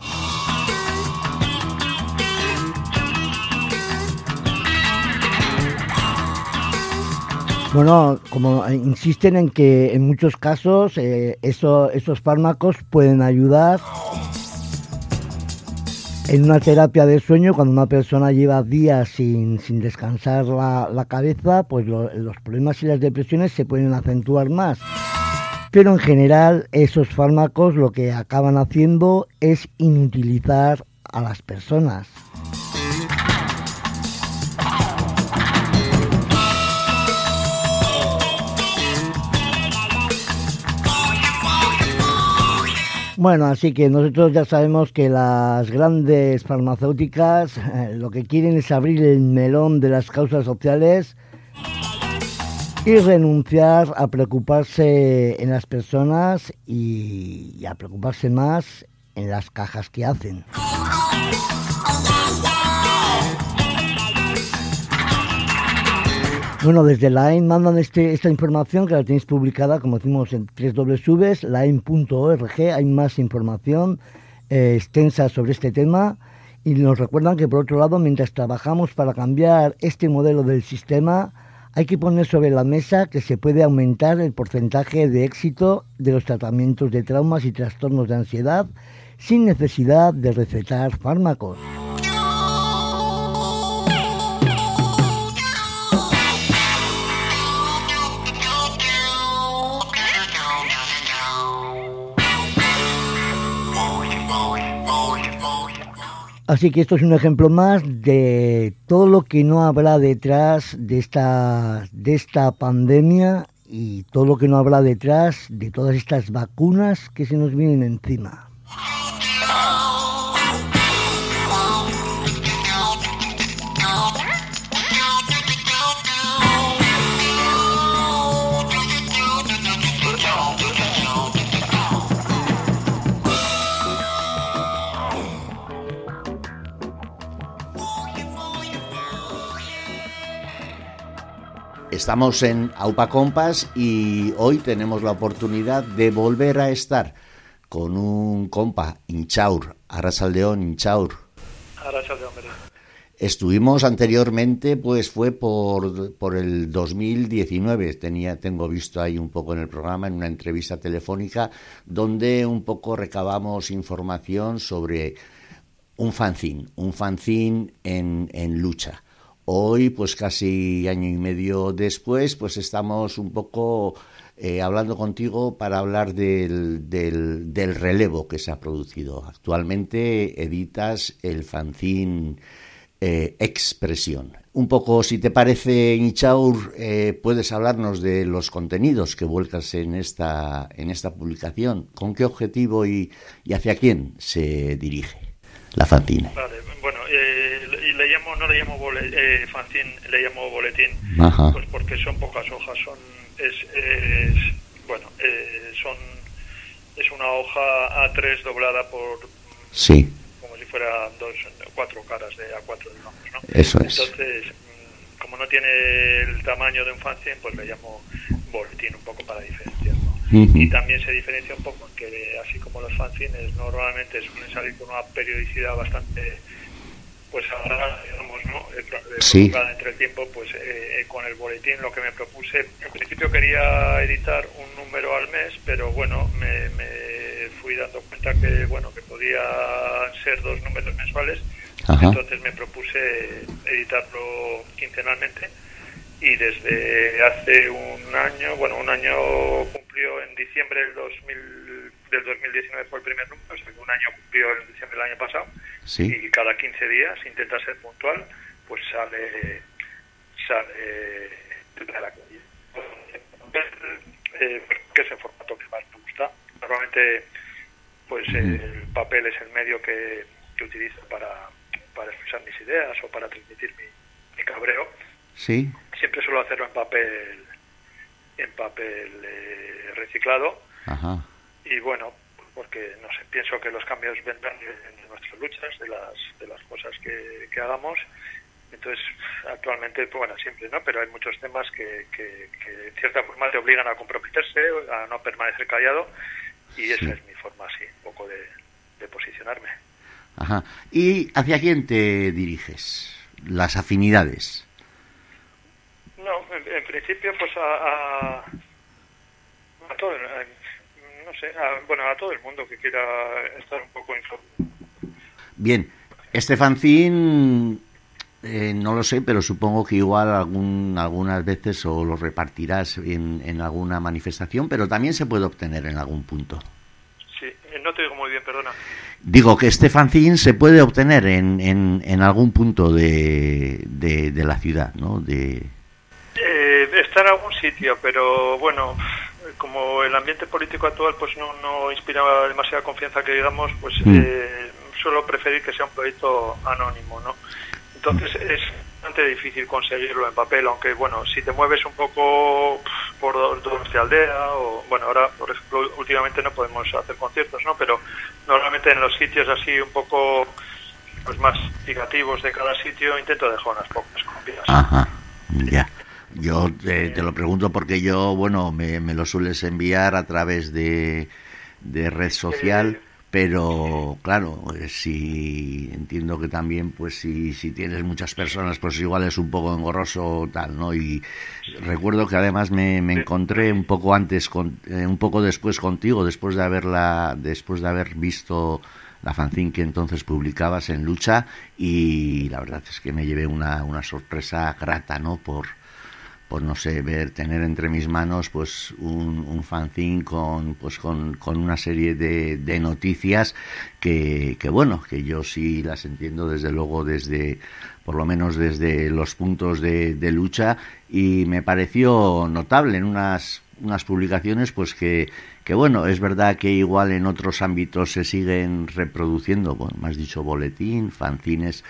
Bueno, como insisten en que en muchos casos eh, eso, esos fármacos pueden ayudar en una terapia de sueño, cuando una persona lleva días sin, sin descansar la, la cabeza, pues lo- los problemas y las depresiones se pueden acentuar más. Pero en general esos fármacos lo que acaban haciendo es inutilizar a las personas. Bueno, así que nosotros ya sabemos que las grandes farmacéuticas eh, lo que quieren es abrir el melón de las causas sociales y renunciar a preocuparse en las personas y, y a preocuparse más en las cajas que hacen. Bueno, desde la mandan este, esta información que la tenéis publicada, como decimos, en www.lain.org. Hay más información eh, extensa sobre este tema. Y nos recuerdan que, por otro lado, mientras trabajamos para cambiar este modelo del sistema, hay que poner sobre la mesa que se puede aumentar el porcentaje de éxito de los tratamientos de traumas y trastornos de ansiedad sin necesidad de recetar fármacos. Así que esto es un ejemplo más de todo lo que no habrá detrás de esta, de esta pandemia y todo lo que no habrá detrás de todas estas vacunas que se nos vienen encima. Estamos en Aupa Compas y hoy tenemos la oportunidad de volver a estar con un compa, Inchaur, Arrasaldeón, Inchaur. Arratsaldeon bere. Estuvimos anteriormente, pues fue por, por el 2019, tenía, tengo visto ahí un poco en el programa, en una entrevista telefónica, donde un poco recabamos información sobre un fanzine, un fanzine en, en lucha. Hoy, pues casi año y medio después, pues estamos un poco eh, hablando contigo para hablar del, del, relevo que se ha producido. Actualmente editas el fanzine eh, Expresión. Un poco, si te parece, Inchaur, eh, puedes hablarnos de los contenidos que vuelcas en esta, en esta publicación. ¿Con qué objetivo y, y hacia quién se dirige la fanzine? Vale, bueno, no le llamo bole, eh, fanzine, le llamo boletín, Ajá. pues porque son pocas hojas, son, es, es bueno, eh, son, es una hoja A3 doblada por Sí, como si fueran dos, cuatro caras de A4, digamos, ¿no? Eso es. Entonces, mm, como no tiene el tamaño de un fanzine, pues le llamo boletín un poco para diferenciar, ¿no? Ujú. Y también se diferencia un poco en que, así como los fanzines normalmente suelen salir con una periodicidad bastante pues alargada, digamos, ¿no? Eh, eh, Sí. entre el tiempo, pues eh, con el boletín lo que me propuse, en principio quería editar un número al mes, pero bueno, me, me fui dando cuenta que, bueno, que podía ser dos números mensuales, Ajá. entonces me propuse editarlo quincenalmente y desde hace un año, bueno, un año cumplió en diciembre del 2000, del 2019 fue el primer número, o sea que un año cumplió en diciembre del año pasado Sí. y cada 15 días intenta ser puntual, pues sale sale de la calle. Eh, que es el formato que más me gusta. Normalmente, pues el papel es el medio que, que utilizo para, para expresar mis ideas o para transmitir mi, mi cabreo. sí, Siempre suelo hacerlo en papel en papel eh, reciclado ajá, y bueno porque no sé pienso que los cambios vendrán de, de nuestras luchas de las de las cosas que, que hagamos entonces actualmente pues, bueno siempre no pero hay muchos temas que, que, que en cierta forma te obligan a comprometerse a no permanecer callado y esa es mi forma así un poco de, de posicionarme ajá. ¿Y hacia quién te diriges? Las afinidades. no en, en principio pues a, a, a todo a- sé a- bueno a todo el mundo que quiera estar un poco informado Bien, este fanzine, eh, no lo sé, pero supongo que igual algún, algunas veces o lo repartirás en, en alguna manifestación, pero también se puede obtener en algún punto. sí eh, no te digo muy bien perdona Digo que este fanzine se puede obtener en, en, en algún punto de, de, de la ciudad, ¿no? De, Eh, está en algún sitio, pero bueno, como el ambiente político actual pues no, no inspira demasiada confianza que digamos, pues Mm. eh, suelo preferir que sea un proyecto anónimo, ¿no? Entonces es bastante difícil conseguirlo en papel, aunque bueno, si te mueves un poco por do- toda nuestra aldea, o bueno, ahora por ejemplo últimamente no podemos hacer conciertos, ¿no? Pero normalmente en los sitios así un poco pues más significativos de cada sitio intento dejar unas pocas copias. Ajá, ya. Yo te, te lo pregunto porque yo, bueno, me, me lo sueles enviar a través de, de red social, pero claro, eh, si entiendo que también, pues si, si tienes muchas personas, pues igual es un poco engorroso tal, ¿no? Y recuerdo que además me, me encontré un poco antes, con, eh, un poco después contigo, después de haberla, después de haber visto la fanzine que entonces publicabas en Lucha y la verdad es que me llevé una, una sorpresa grata, ¿no? Por, por no sé, ver, tener entre mis manos pues un, un fanzine con, pues, con, con una serie de, de noticias que, que, bueno, que yo sí las entiendo desde luego desde, por lo menos desde los puntos de, de lucha. Y me pareció notable en unas, unas publicaciones pues que, que bueno, es verdad que igual en otros ámbitos se siguen reproduciendo, bueno, has dicho boletín, fanzines,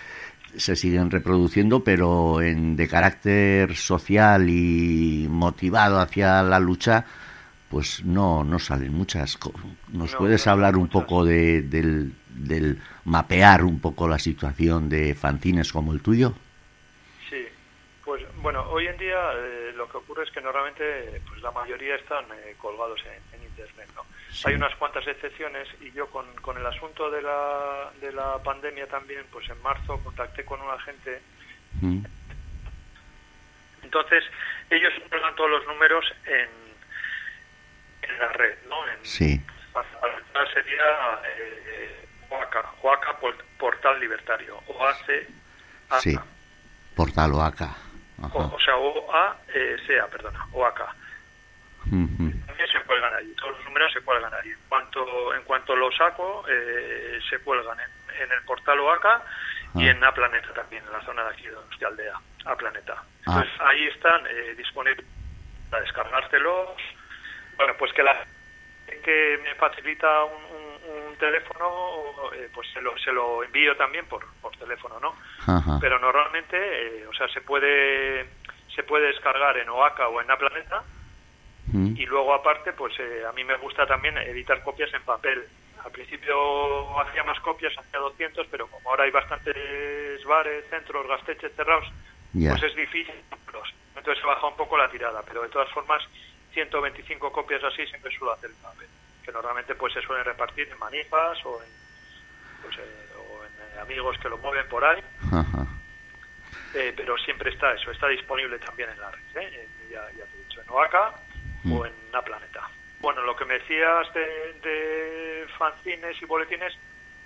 se siguen reproduciendo, pero en, de carácter social y motivado hacia la lucha, pues no, no salen muchas. ¿Nos No, puedes no hablar un poco de, del, del mapear un poco la situación de fanzines como el tuyo? Sí, pues bueno, hoy en día eh, lo que ocurre es que normalmente pues la mayoría están eh, colgados en, Hay unas cuantas excepciones y yo con, con el asunto de la, de la pandemia también, pues en marzo contacté con una gente, Mm, entonces ellos cuelgan todos los números en, en la red, ¿no? En, Sí, sería eh, OACA, OACA Port- Portal Libertario, OAC, sí. Portal Oaca. o, o sea, OACA, perdona, OACA. Ujú. Se cuelgan allí, todos los números se cuelgan allí. En cuanto, en cuanto los saco, eh, se cuelgan en, en el portal OACA y Ah. en A Planeta también, en la zona de aquí de Donostia Aldea, A Planeta. Ah. Entonces ahí están eh, disponibles para descargártelos. Bueno, pues que la que me facilita un, un- un teléfono, eh, pues se lo, se lo envío también por, por teléfono, ¿no? Ajá. Pero normalmente, eh, o sea, se puede se puede descargar en OACA o en A Planeta Mm, y luego aparte pues eh, a mí me gusta también editar copias en papel Al principio hacía más copias, hacía 200, pero como ahora hay bastantes bares, centros, gasteches cerrados, pues es difícil. Entonces se baja un poco la tirada, pero de todas formas 125 copias así siempre suelo hacer una vez, que normalmente pues se suelen repartir en manifas o en, pues, eh, o en eh, amigos que lo mueven por ahí, Ajá. eh, pero siempre está eso, está disponible también en la red. Eh, ya, ya te he dicho, en Oaca o en La Planeta. Bueno, lo que me decías de, de fanzines y boletines,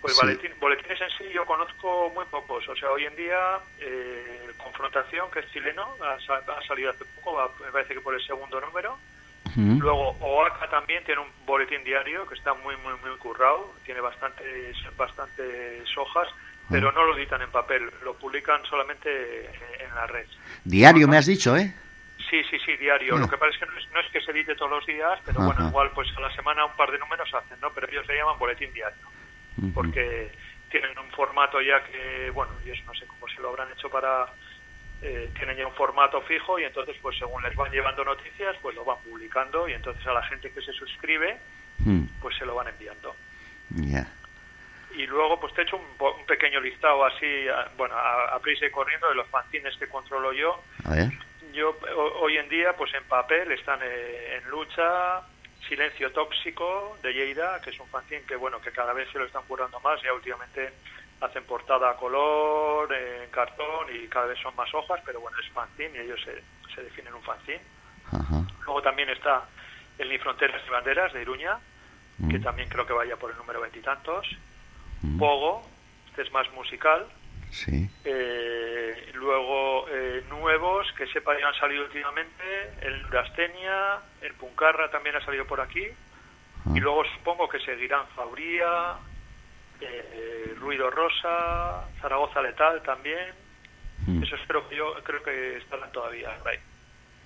pues Sí. boletín- boletines en sí yo conozco muy pocos. O sea, hoy en día, eh, Confrontación, que es chileno, ha, ha salido hace poco, va- me parece que por el segundo número. Ujú. Luego, OACA también tiene un boletín diario que está muy, muy, muy currado, tiene bastantes, bastantes hojas, pero no lo editan en papel, lo publican solamente en, en la red. Diario me has dicho, ¿eh? Sí, sí, sí, diario. Lo que pasa es que no es, no es que se edite todos los días, pero Ajá. bueno, igual pues a la semana un par de números hacen, ¿no? Pero ellos le llaman boletín diario, porque tienen un formato ya que, bueno, ellos no sé cómo se lo habrán hecho para... eh, tienen ya un formato fijo y entonces pues según les van llevando noticias pues lo van publicando y entonces a la gente que se suscribe pues se lo van enviando. Ya. Y luego pues te he hecho un, un pequeño listado así, a- bueno, a, a prisa y corriendo de los fanzines que controlo yo. A ver. Yo ho- hoy en día, pues en papel están eh, en lucha Silencio Tóxico de Lleida, que es un fanzine que bueno que cada vez se lo están currando más. Ya últimamente hacen portada a color, en cartón y cada vez son más hojas, pero bueno es fanzine y ellos se, se definen un fanzine. Ajá. Luego también está el Ni Fronteras ni Banderas de Iruña, que Mm, también creo que vaya por el número veintitantos. Pogo, este es más musical. Sí. Eh, luego eh, nuevos que sepa ya han salido últimamente, el Neurastenia, el Puncarra también ha salido por aquí. Y luego supongo que seguirán Fauría, eh, Ruido Rosa, Zaragoza Letal también. Mm. Eso espero que yo creo que estarán todavía ahí.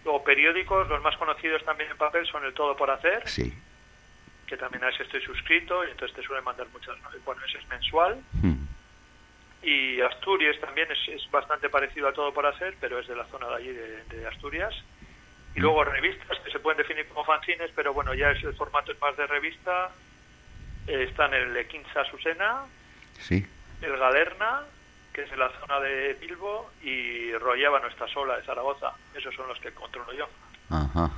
Luego periódicos, los más conocidos también en papel son el Todo por Hacer, Sí. que también a ese estoy suscrito y entonces te suelen mandar muchas, bueno, ese es mensual. Mm, Y Asturias también es, es bastante parecido a todo por hacer, pero es de la zona de allí de, de Asturias. Y luego revistas que se pueden definir como fanzines, pero bueno, ya es el formato es más de revista. Eh, están el Equinza Susena, Sí. el Galerna, que es de la zona de Bilbo, y Rollaba No está sola, de Zaragoza. Esos son los que controlo yo. Ajá.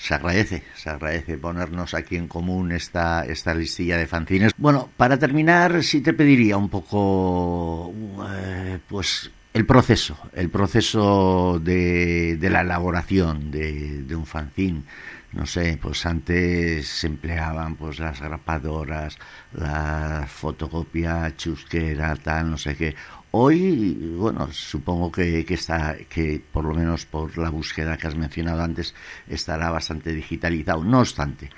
Se agradece, se agradece ponernos aquí en común esta, esta listilla de fanzines. Bueno, para terminar, sí te pediría un poco, eh, pues, el proceso, el proceso de, de la elaboración de, de un fanzine. No sé, pues antes se empleaban pues las grapadoras, la fotocopia chusquera, tal, no sé qué. Hoy, bueno, supongo que, que está, que por lo menos por la búsqueda que has mencionado antes, estará bastante digitalizado. No obstante,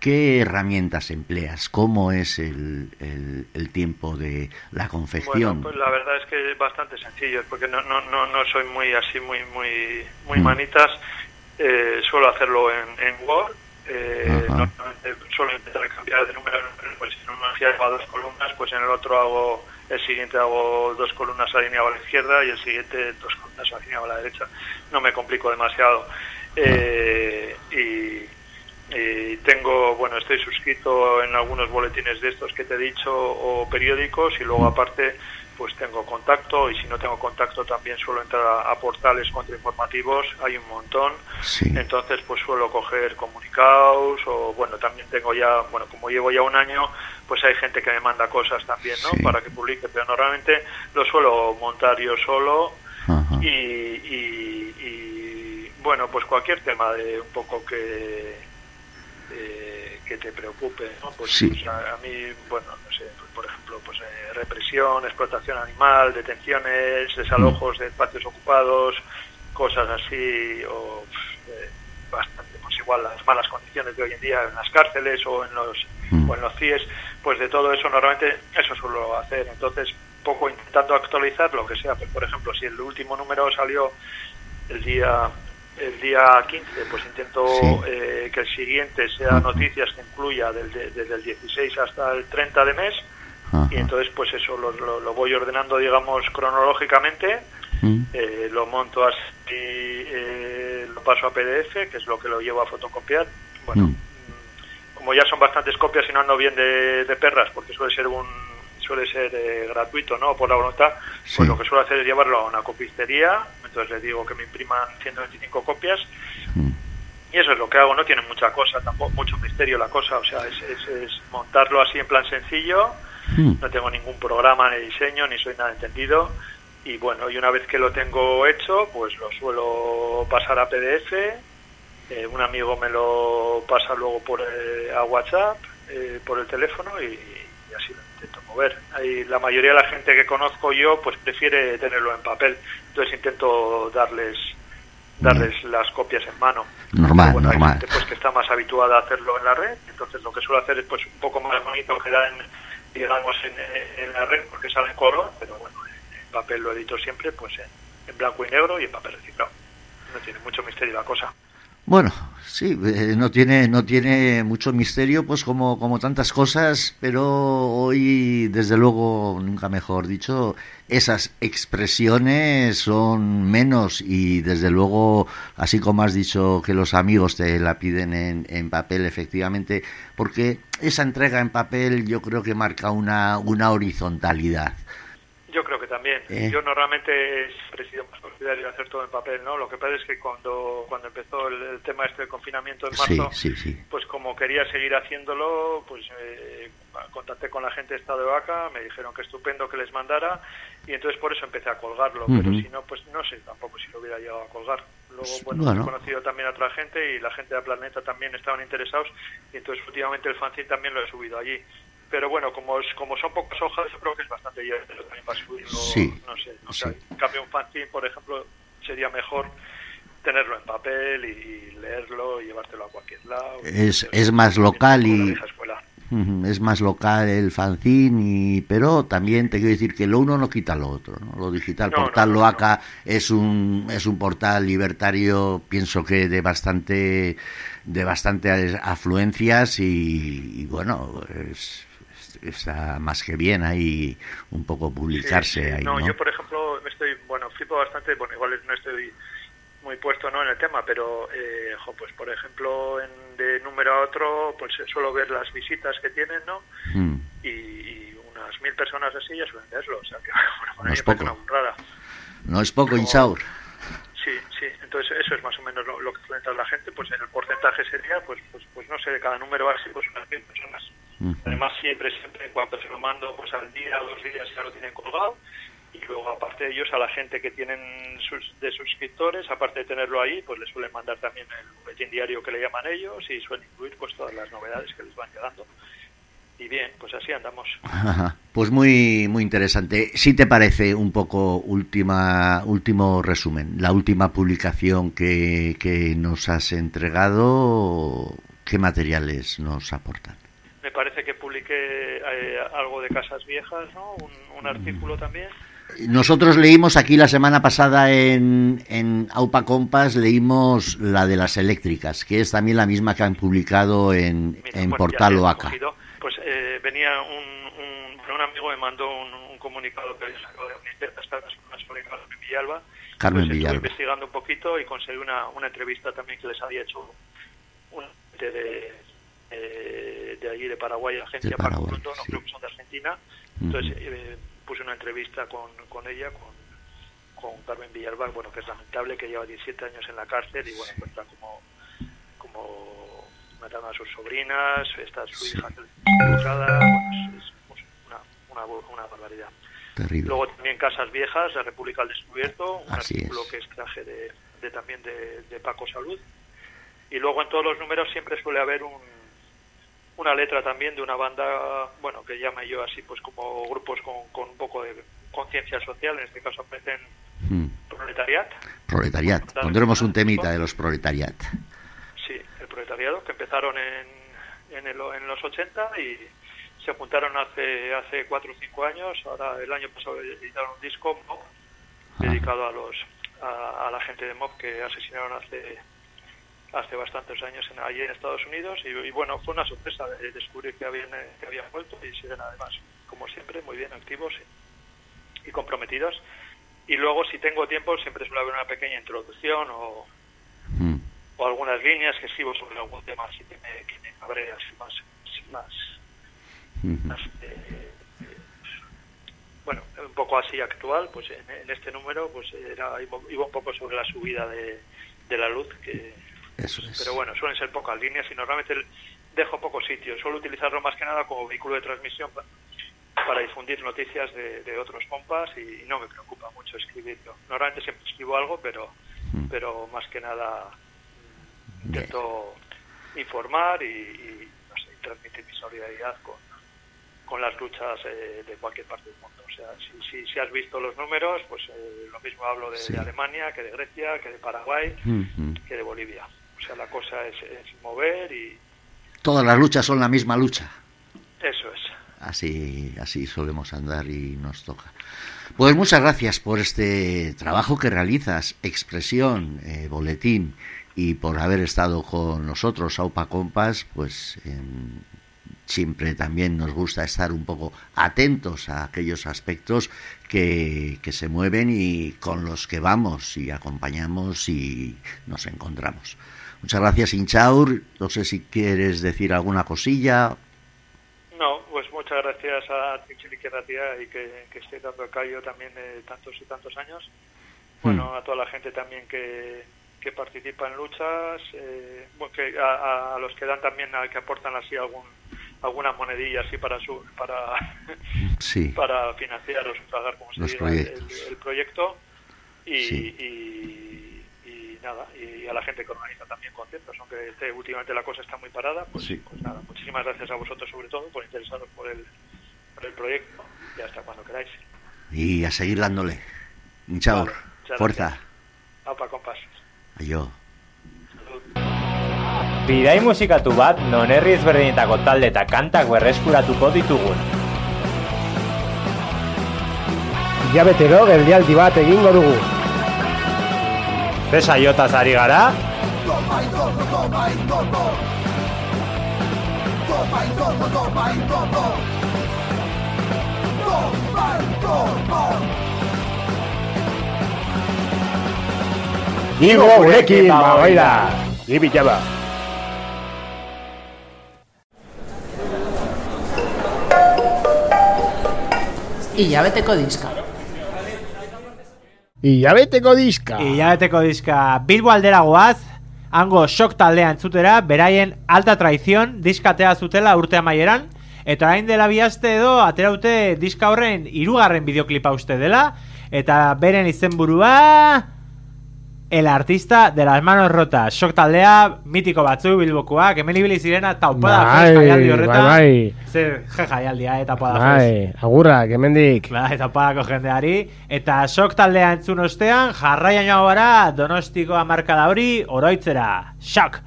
¿qué herramientas empleas? ¿Cómo es el, el, el tiempo de la confección? Bueno, pues la verdad es que es bastante sencillo, porque no, no, no, no soy muy así, muy, muy, muy Mm. manitas. Eh, suelo hacerlo en, en Word. Eh, normalmente suelo intentar cambiar de número. Pues si en uno lleva dos columnas, pues en el otro hago, el siguiente hago dos columnas alineado a la izquierda y el siguiente dos columnas alineado a la derecha. No me complico demasiado. Eh, y, y tengo, bueno, estoy suscrito en algunos boletines de estos que te he dicho o periódicos y luego aparte pues tengo contacto y si no tengo contacto también suelo entrar a, a portales contrainformativos, hay un montón, entonces pues suelo coger comunicados o bueno, también tengo ya, bueno, como llevo ya un año, pues hay gente que me manda cosas también, ¿no? Para que publique, pero normalmente lo suelo montar yo solo y, y, y, bueno, pues cualquier tema de un poco que eh, que te preocupe, ¿no? Pues, Sí. pues, a, a mí, bueno, no sé, ejemplo, pues eh, represión, explotación animal, detenciones, desalojos de espacios ocupados, cosas así, o eh, bastante, pues igual las malas condiciones de hoy en día en las cárceles o en los o en los CIES, pues de todo eso normalmente eso suelo hacer, entonces poco intentando actualizar lo que sea, pues, por ejemplo, si el último número salió el día el día 15, pues intento eh, que el siguiente sea noticias que incluya del- de- desde el 16 hasta el 30 de mes y entonces pues eso lo, lo- lo voy ordenando digamos cronológicamente eh, lo monto así eh, lo paso a PDF que es lo que lo llevo a fotocopiar. Bueno como como ya son bastantes copias y no ando bien de, de perras, porque suele ser un suele ser eh, gratuito, ¿no? Por la voluntad, Sí. pues lo que suelo hacer es llevarlo a una copistería, entonces les digo que me impriman 125 copias y eso es lo que hago, no tiene mucha cosa, tampoco mucho misterio la cosa, o sea, es, es, es montarlo así en plan sencillo, no tengo ningún programa ni diseño, ni soy nada entendido, y bueno, y una vez que lo tengo hecho, pues lo suelo pasar a PDF, eh, un amigo me lo pasa luego por eh, a WhatsApp, eh, por el teléfono, y, y así lo intento mover. Ahí, la mayoría de la gente que conozco yo, pues prefiere tenerlo en papel, entonces intento darles darles las copias en mano. Normal, Bueno, hay normal. gente pues que está más habituada a hacerlo en la red, entonces lo que suelo hacer es pues un poco más bonito queda en, digamos en, en la red porque sale en color, pero bueno, en papel lo edito siempre pues en, en blanco y negro y en papel reciclado. No tiene mucho misterio la cosa. Bueno, sí, eh, no tiene, no tiene mucho misterio, pues como, como tantas cosas, pero hoy, desde luego, nunca mejor dicho, esas expresiones son menos y desde luego, así como has dicho que los amigos te la piden en, en papel, efectivamente, porque esa entrega en papel yo creo que marca una, una horizontalidad. Yo creo que también. Eh. Yo normalmente siempre he sido más de hacer todo en papel, ¿no? Lo que pasa es que cuando, cuando empezó el, el tema este de confinamiento en marzo, sí, sí. pues como quería seguir haciéndolo, pues eh, contacté con la gente de Estado de Vaca, me dijeron que estupendo que les mandara y entonces por eso empecé a colgarlo, pero si no, pues no sé tampoco si lo hubiera llegado a colgar. Luego, bueno, Bueno. he conocido también a otra gente y la gente de Planeta también estaban interesados y entonces últimamente el fanzine también lo he subido allí. Pero bueno, como, es- como son pocas hojas, yo creo que es bastante llevadero también para subirlo, Sí, no sé, o sea, en cambio un fanzine, por ejemplo, sería mejor tenerlo en papel y leerlo y llevártelo a cualquier lado. Es, es más local y es más local el fanzine, y, pero también te quiero decir que lo uno no quita lo otro. ¿no? Lo digital, no, Portal no, Loaca es un es un portal libertario, pienso que de bastante de bastantes afluencias y, y bueno, es, es- está más que bien ahí un poco publicarse Sí, sí. ahí, no, ¿no? yo por ejemplo me estoy, bueno, flipo bastante, bueno, igual no estoy muy puesto no en el tema, pero eh, jo, pues por ejemplo en, de número a otro, pues eh, suelo ver las visitas que tienen, ¿no? Mm, Y, y unas mil personas así ya suelen verlo, o sea que bueno, No es poco. una burrada. no es poco, Insaur. Sí, sí, entonces eso es más o menos lo, lo que entrar la gente, pues el porcentaje sería, pues, pues, pues no sé, de cada número así, pues unas mil personas. Además, siempre, siempre, en cuanto se lo mando, pues al día, dos días ya lo tienen colgado. Y luego, aparte de ellos, a la gente que tienen sus, de suscriptores, aparte de tenerlo ahí, pues les suelen mandar también el boletín diario que le llaman ellos y suelen incluir pues todas las novedades que les van llegando. Y bien, pues así andamos. Ajá. Pues muy muy interesante. Si te parece un poco última último resumen, la última publicación que, que nos has entregado, ¿qué materiales nos aportan? Me parece que publiqué eh, algo de Casas Viejas, ¿no? Un, un artículo también. Nosotros leímos aquí la semana pasada en, en Aupa Compas, leímos la de las eléctricas, que es también la misma que han publicado en, en Bueno, Portal Oaca. Pues eh, venía un, un, amigo me mandó un, un comunicado que había sacado de Amnistía Cartas unas publicadas en Villalba. Carmen Pues estuve Villalba. investigando un poquito y conseguí una, una entrevista también que les había hecho un de, de, eh, de allí de Paraguay, la agencia Paco Paraguay, Bruto, no creo que son de Argentina. Entonces eh, puse una entrevista con, con ella, con, con Carmen Villalba, bueno, que es lamentable, que lleva 17 años en la cárcel y bueno, cuenta como, como mataron a sus sobrinas, está su hija le educada, bueno, es, es, pues, una, una, una barbaridad. Terrible. Luego también Casas Viejas, La República al Descubierto, un Así artículo es. que extraje de, de también de, de Paco Salud. Y luego en todos los números siempre suele haber un, una letra también de una banda, bueno, que llame yo así, pues como grupos con, con un poco de conciencia social, en este caso aparecen Mm. Proletariat, Proletariat. Pondremos un temita de los proletariat. sí, el proletariado, que empezaron en, en, el- en los 80 y se juntaron hace hace 4 o 5 años, ahora el año pasado editaron un disco Mob, dedicado a los a, a la gente de Mob que asesinaron hace hace bastantes años en, allí en Estados Unidos y, y bueno, fue una sorpresa de descubrir que habían, eh, que habían vuelto y siguen además, como siempre, muy bien activos y, y comprometidos. Y luego, si tengo tiempo, siempre suele haber una pequeña introducción o, o algunas líneas que escribo sobre algún tema así que me, que me cabrea, así más, así más, más, eh, bueno, un poco así actual, pues en, en este número pues era iba, iba un poco sobre la subida de, de la luz, que Eso es. pero bueno, suelen ser pocas líneas y normalmente dejo pocos sitios. Suelo utilizarlo más que nada como vehículo de transmisión pa- para difundir noticias de, de otros compas y, no me preocupa mucho escribirlo. Normalmente siempre escribo algo, pero, pero más que nada mm, intento informar y, y, no sé, transmitir mi solidaridad con, con las luchas eh, de cualquier parte del mundo. O sea, si, si, si has visto los números, pues eh, lo mismo hablo de, Sí. de Alemania, que de Grecia, que de Paraguay, Ujú. que de Bolivia. O sea, la cosa es, es mover y Todas las luchas son la misma lucha. eso es. Así, así solemos andar y nos toca. Pues muchas gracias por este trabajo que realizas, expresión, eh, boletín y por haber estado con nosotros, Aupa Compas, pues em, siempre también nos gusta estar un poco atentos a aquellos aspectos que, que se mueven y con los que vamos y acompañamos y nos encontramos. Muchas gracias, Inchaur. No sé si quieres decir alguna cosilla. No, pues muchas gracias a Ratia y que, que esté dando el callo también de tantos y tantos años. Bueno, a toda la gente también que, que participa en luchas, eh, que a, a- los que dan también, a, que aportan así algún alguna monedilla así para su para Sí. para financiar o sufragar como se diga, el-. El, proyecto y, Sí. y nada y a la gente que organiza también contentos aunque esté, últimamente la cosa está muy parada pues, Sí. pues nada muchísimas gracias a vosotros sobre todo por interesaros por el por el proyecto y hasta cuando queráis Y a seguir dándole. Inchaur, Vale, muchas fuerza. Aupa kompas Aio. Bidai musikatu bat non herri ezberdinetako talde eta kantak berreskuratuko ditugun. Hilabetero geldialdi bat egingo dugu. Ze saiotaz ari gara? Igo gurekin, ba, baila. Ibi jaba. Hilabeteko diska. Hilabeteko diska. Hilabeteko diska Bilbo aldera goaz, hango shock taldea entzutera, beraien alta traizion diskatea zutela urte amaieran, eta orain dela bihazte edo ateraute diska horren hirugarren bideoklipa uste dela, eta beren izenburua El artista de las manos rotas Shock taldea mitiko batzu bilbokoak Hemen ibili zirena taupada Bai, fest jaialdi horretan bai, bai. Zer je jaialdia eta taupada Bai, agurrak, hemendik. Bai, taupadako jendeari Eta Shock taldea entzun ostean Jarraian joan gara Donostiko amarkada hori oroitzera Shock!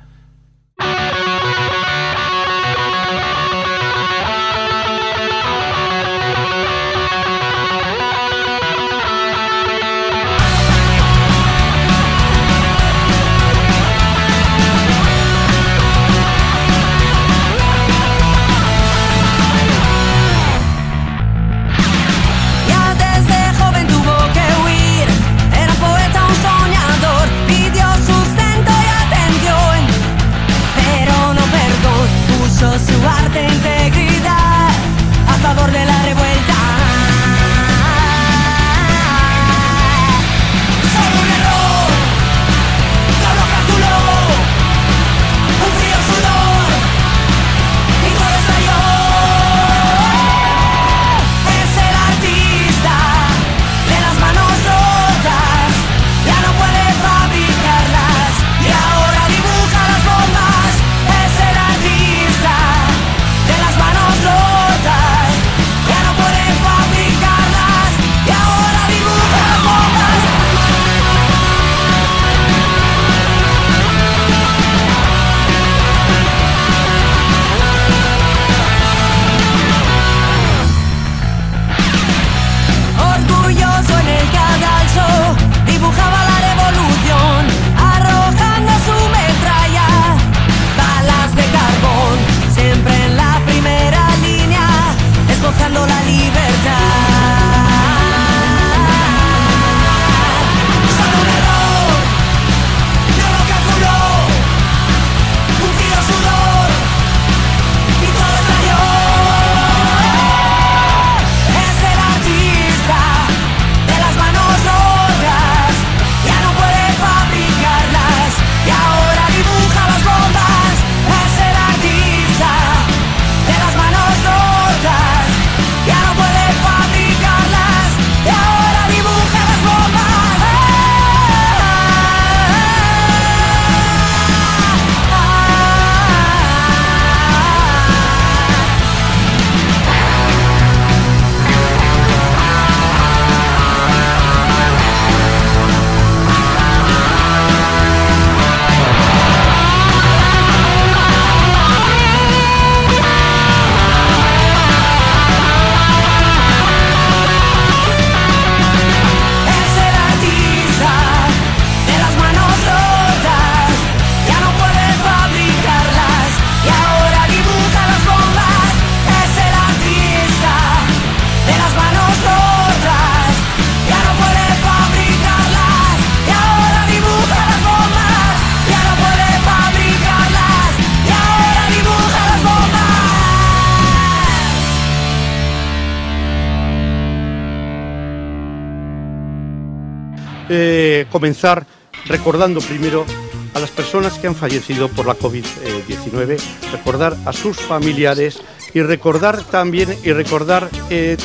Comenzar recordando primero a las personas que han fallecido por la COVID-19, recordar a sus familiares y recordar también y recordar eh,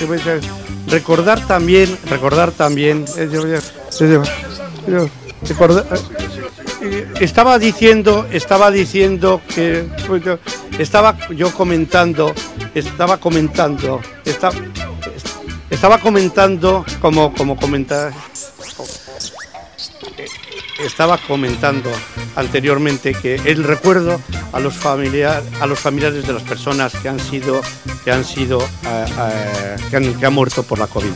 recordar también recordar también eh, eh, estaba diciendo estaba diciendo que estaba yo comentando estaba comentando esta- estaba comentando como como comentar estaba comentando anteriormente que el recuerdo a los familiar, a los familiares de las personas que han sido que han sido eh, eh, que, han, que han muerto por la COVID.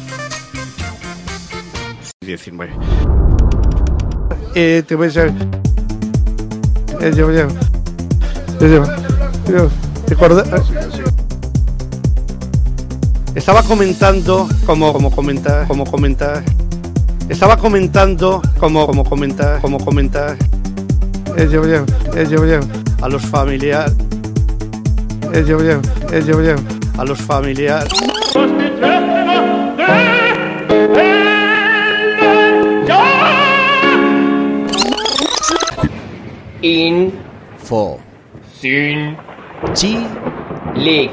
19 eh, te voy a decir eh, yo- yo- yo- estaba comentando como como comenta como comenta estaba comentando, como, como comentar, como comentar, es llevar, es llevar a los familiares, es llevar, es bien a los familiares. Info. Sin. Chi. Lick.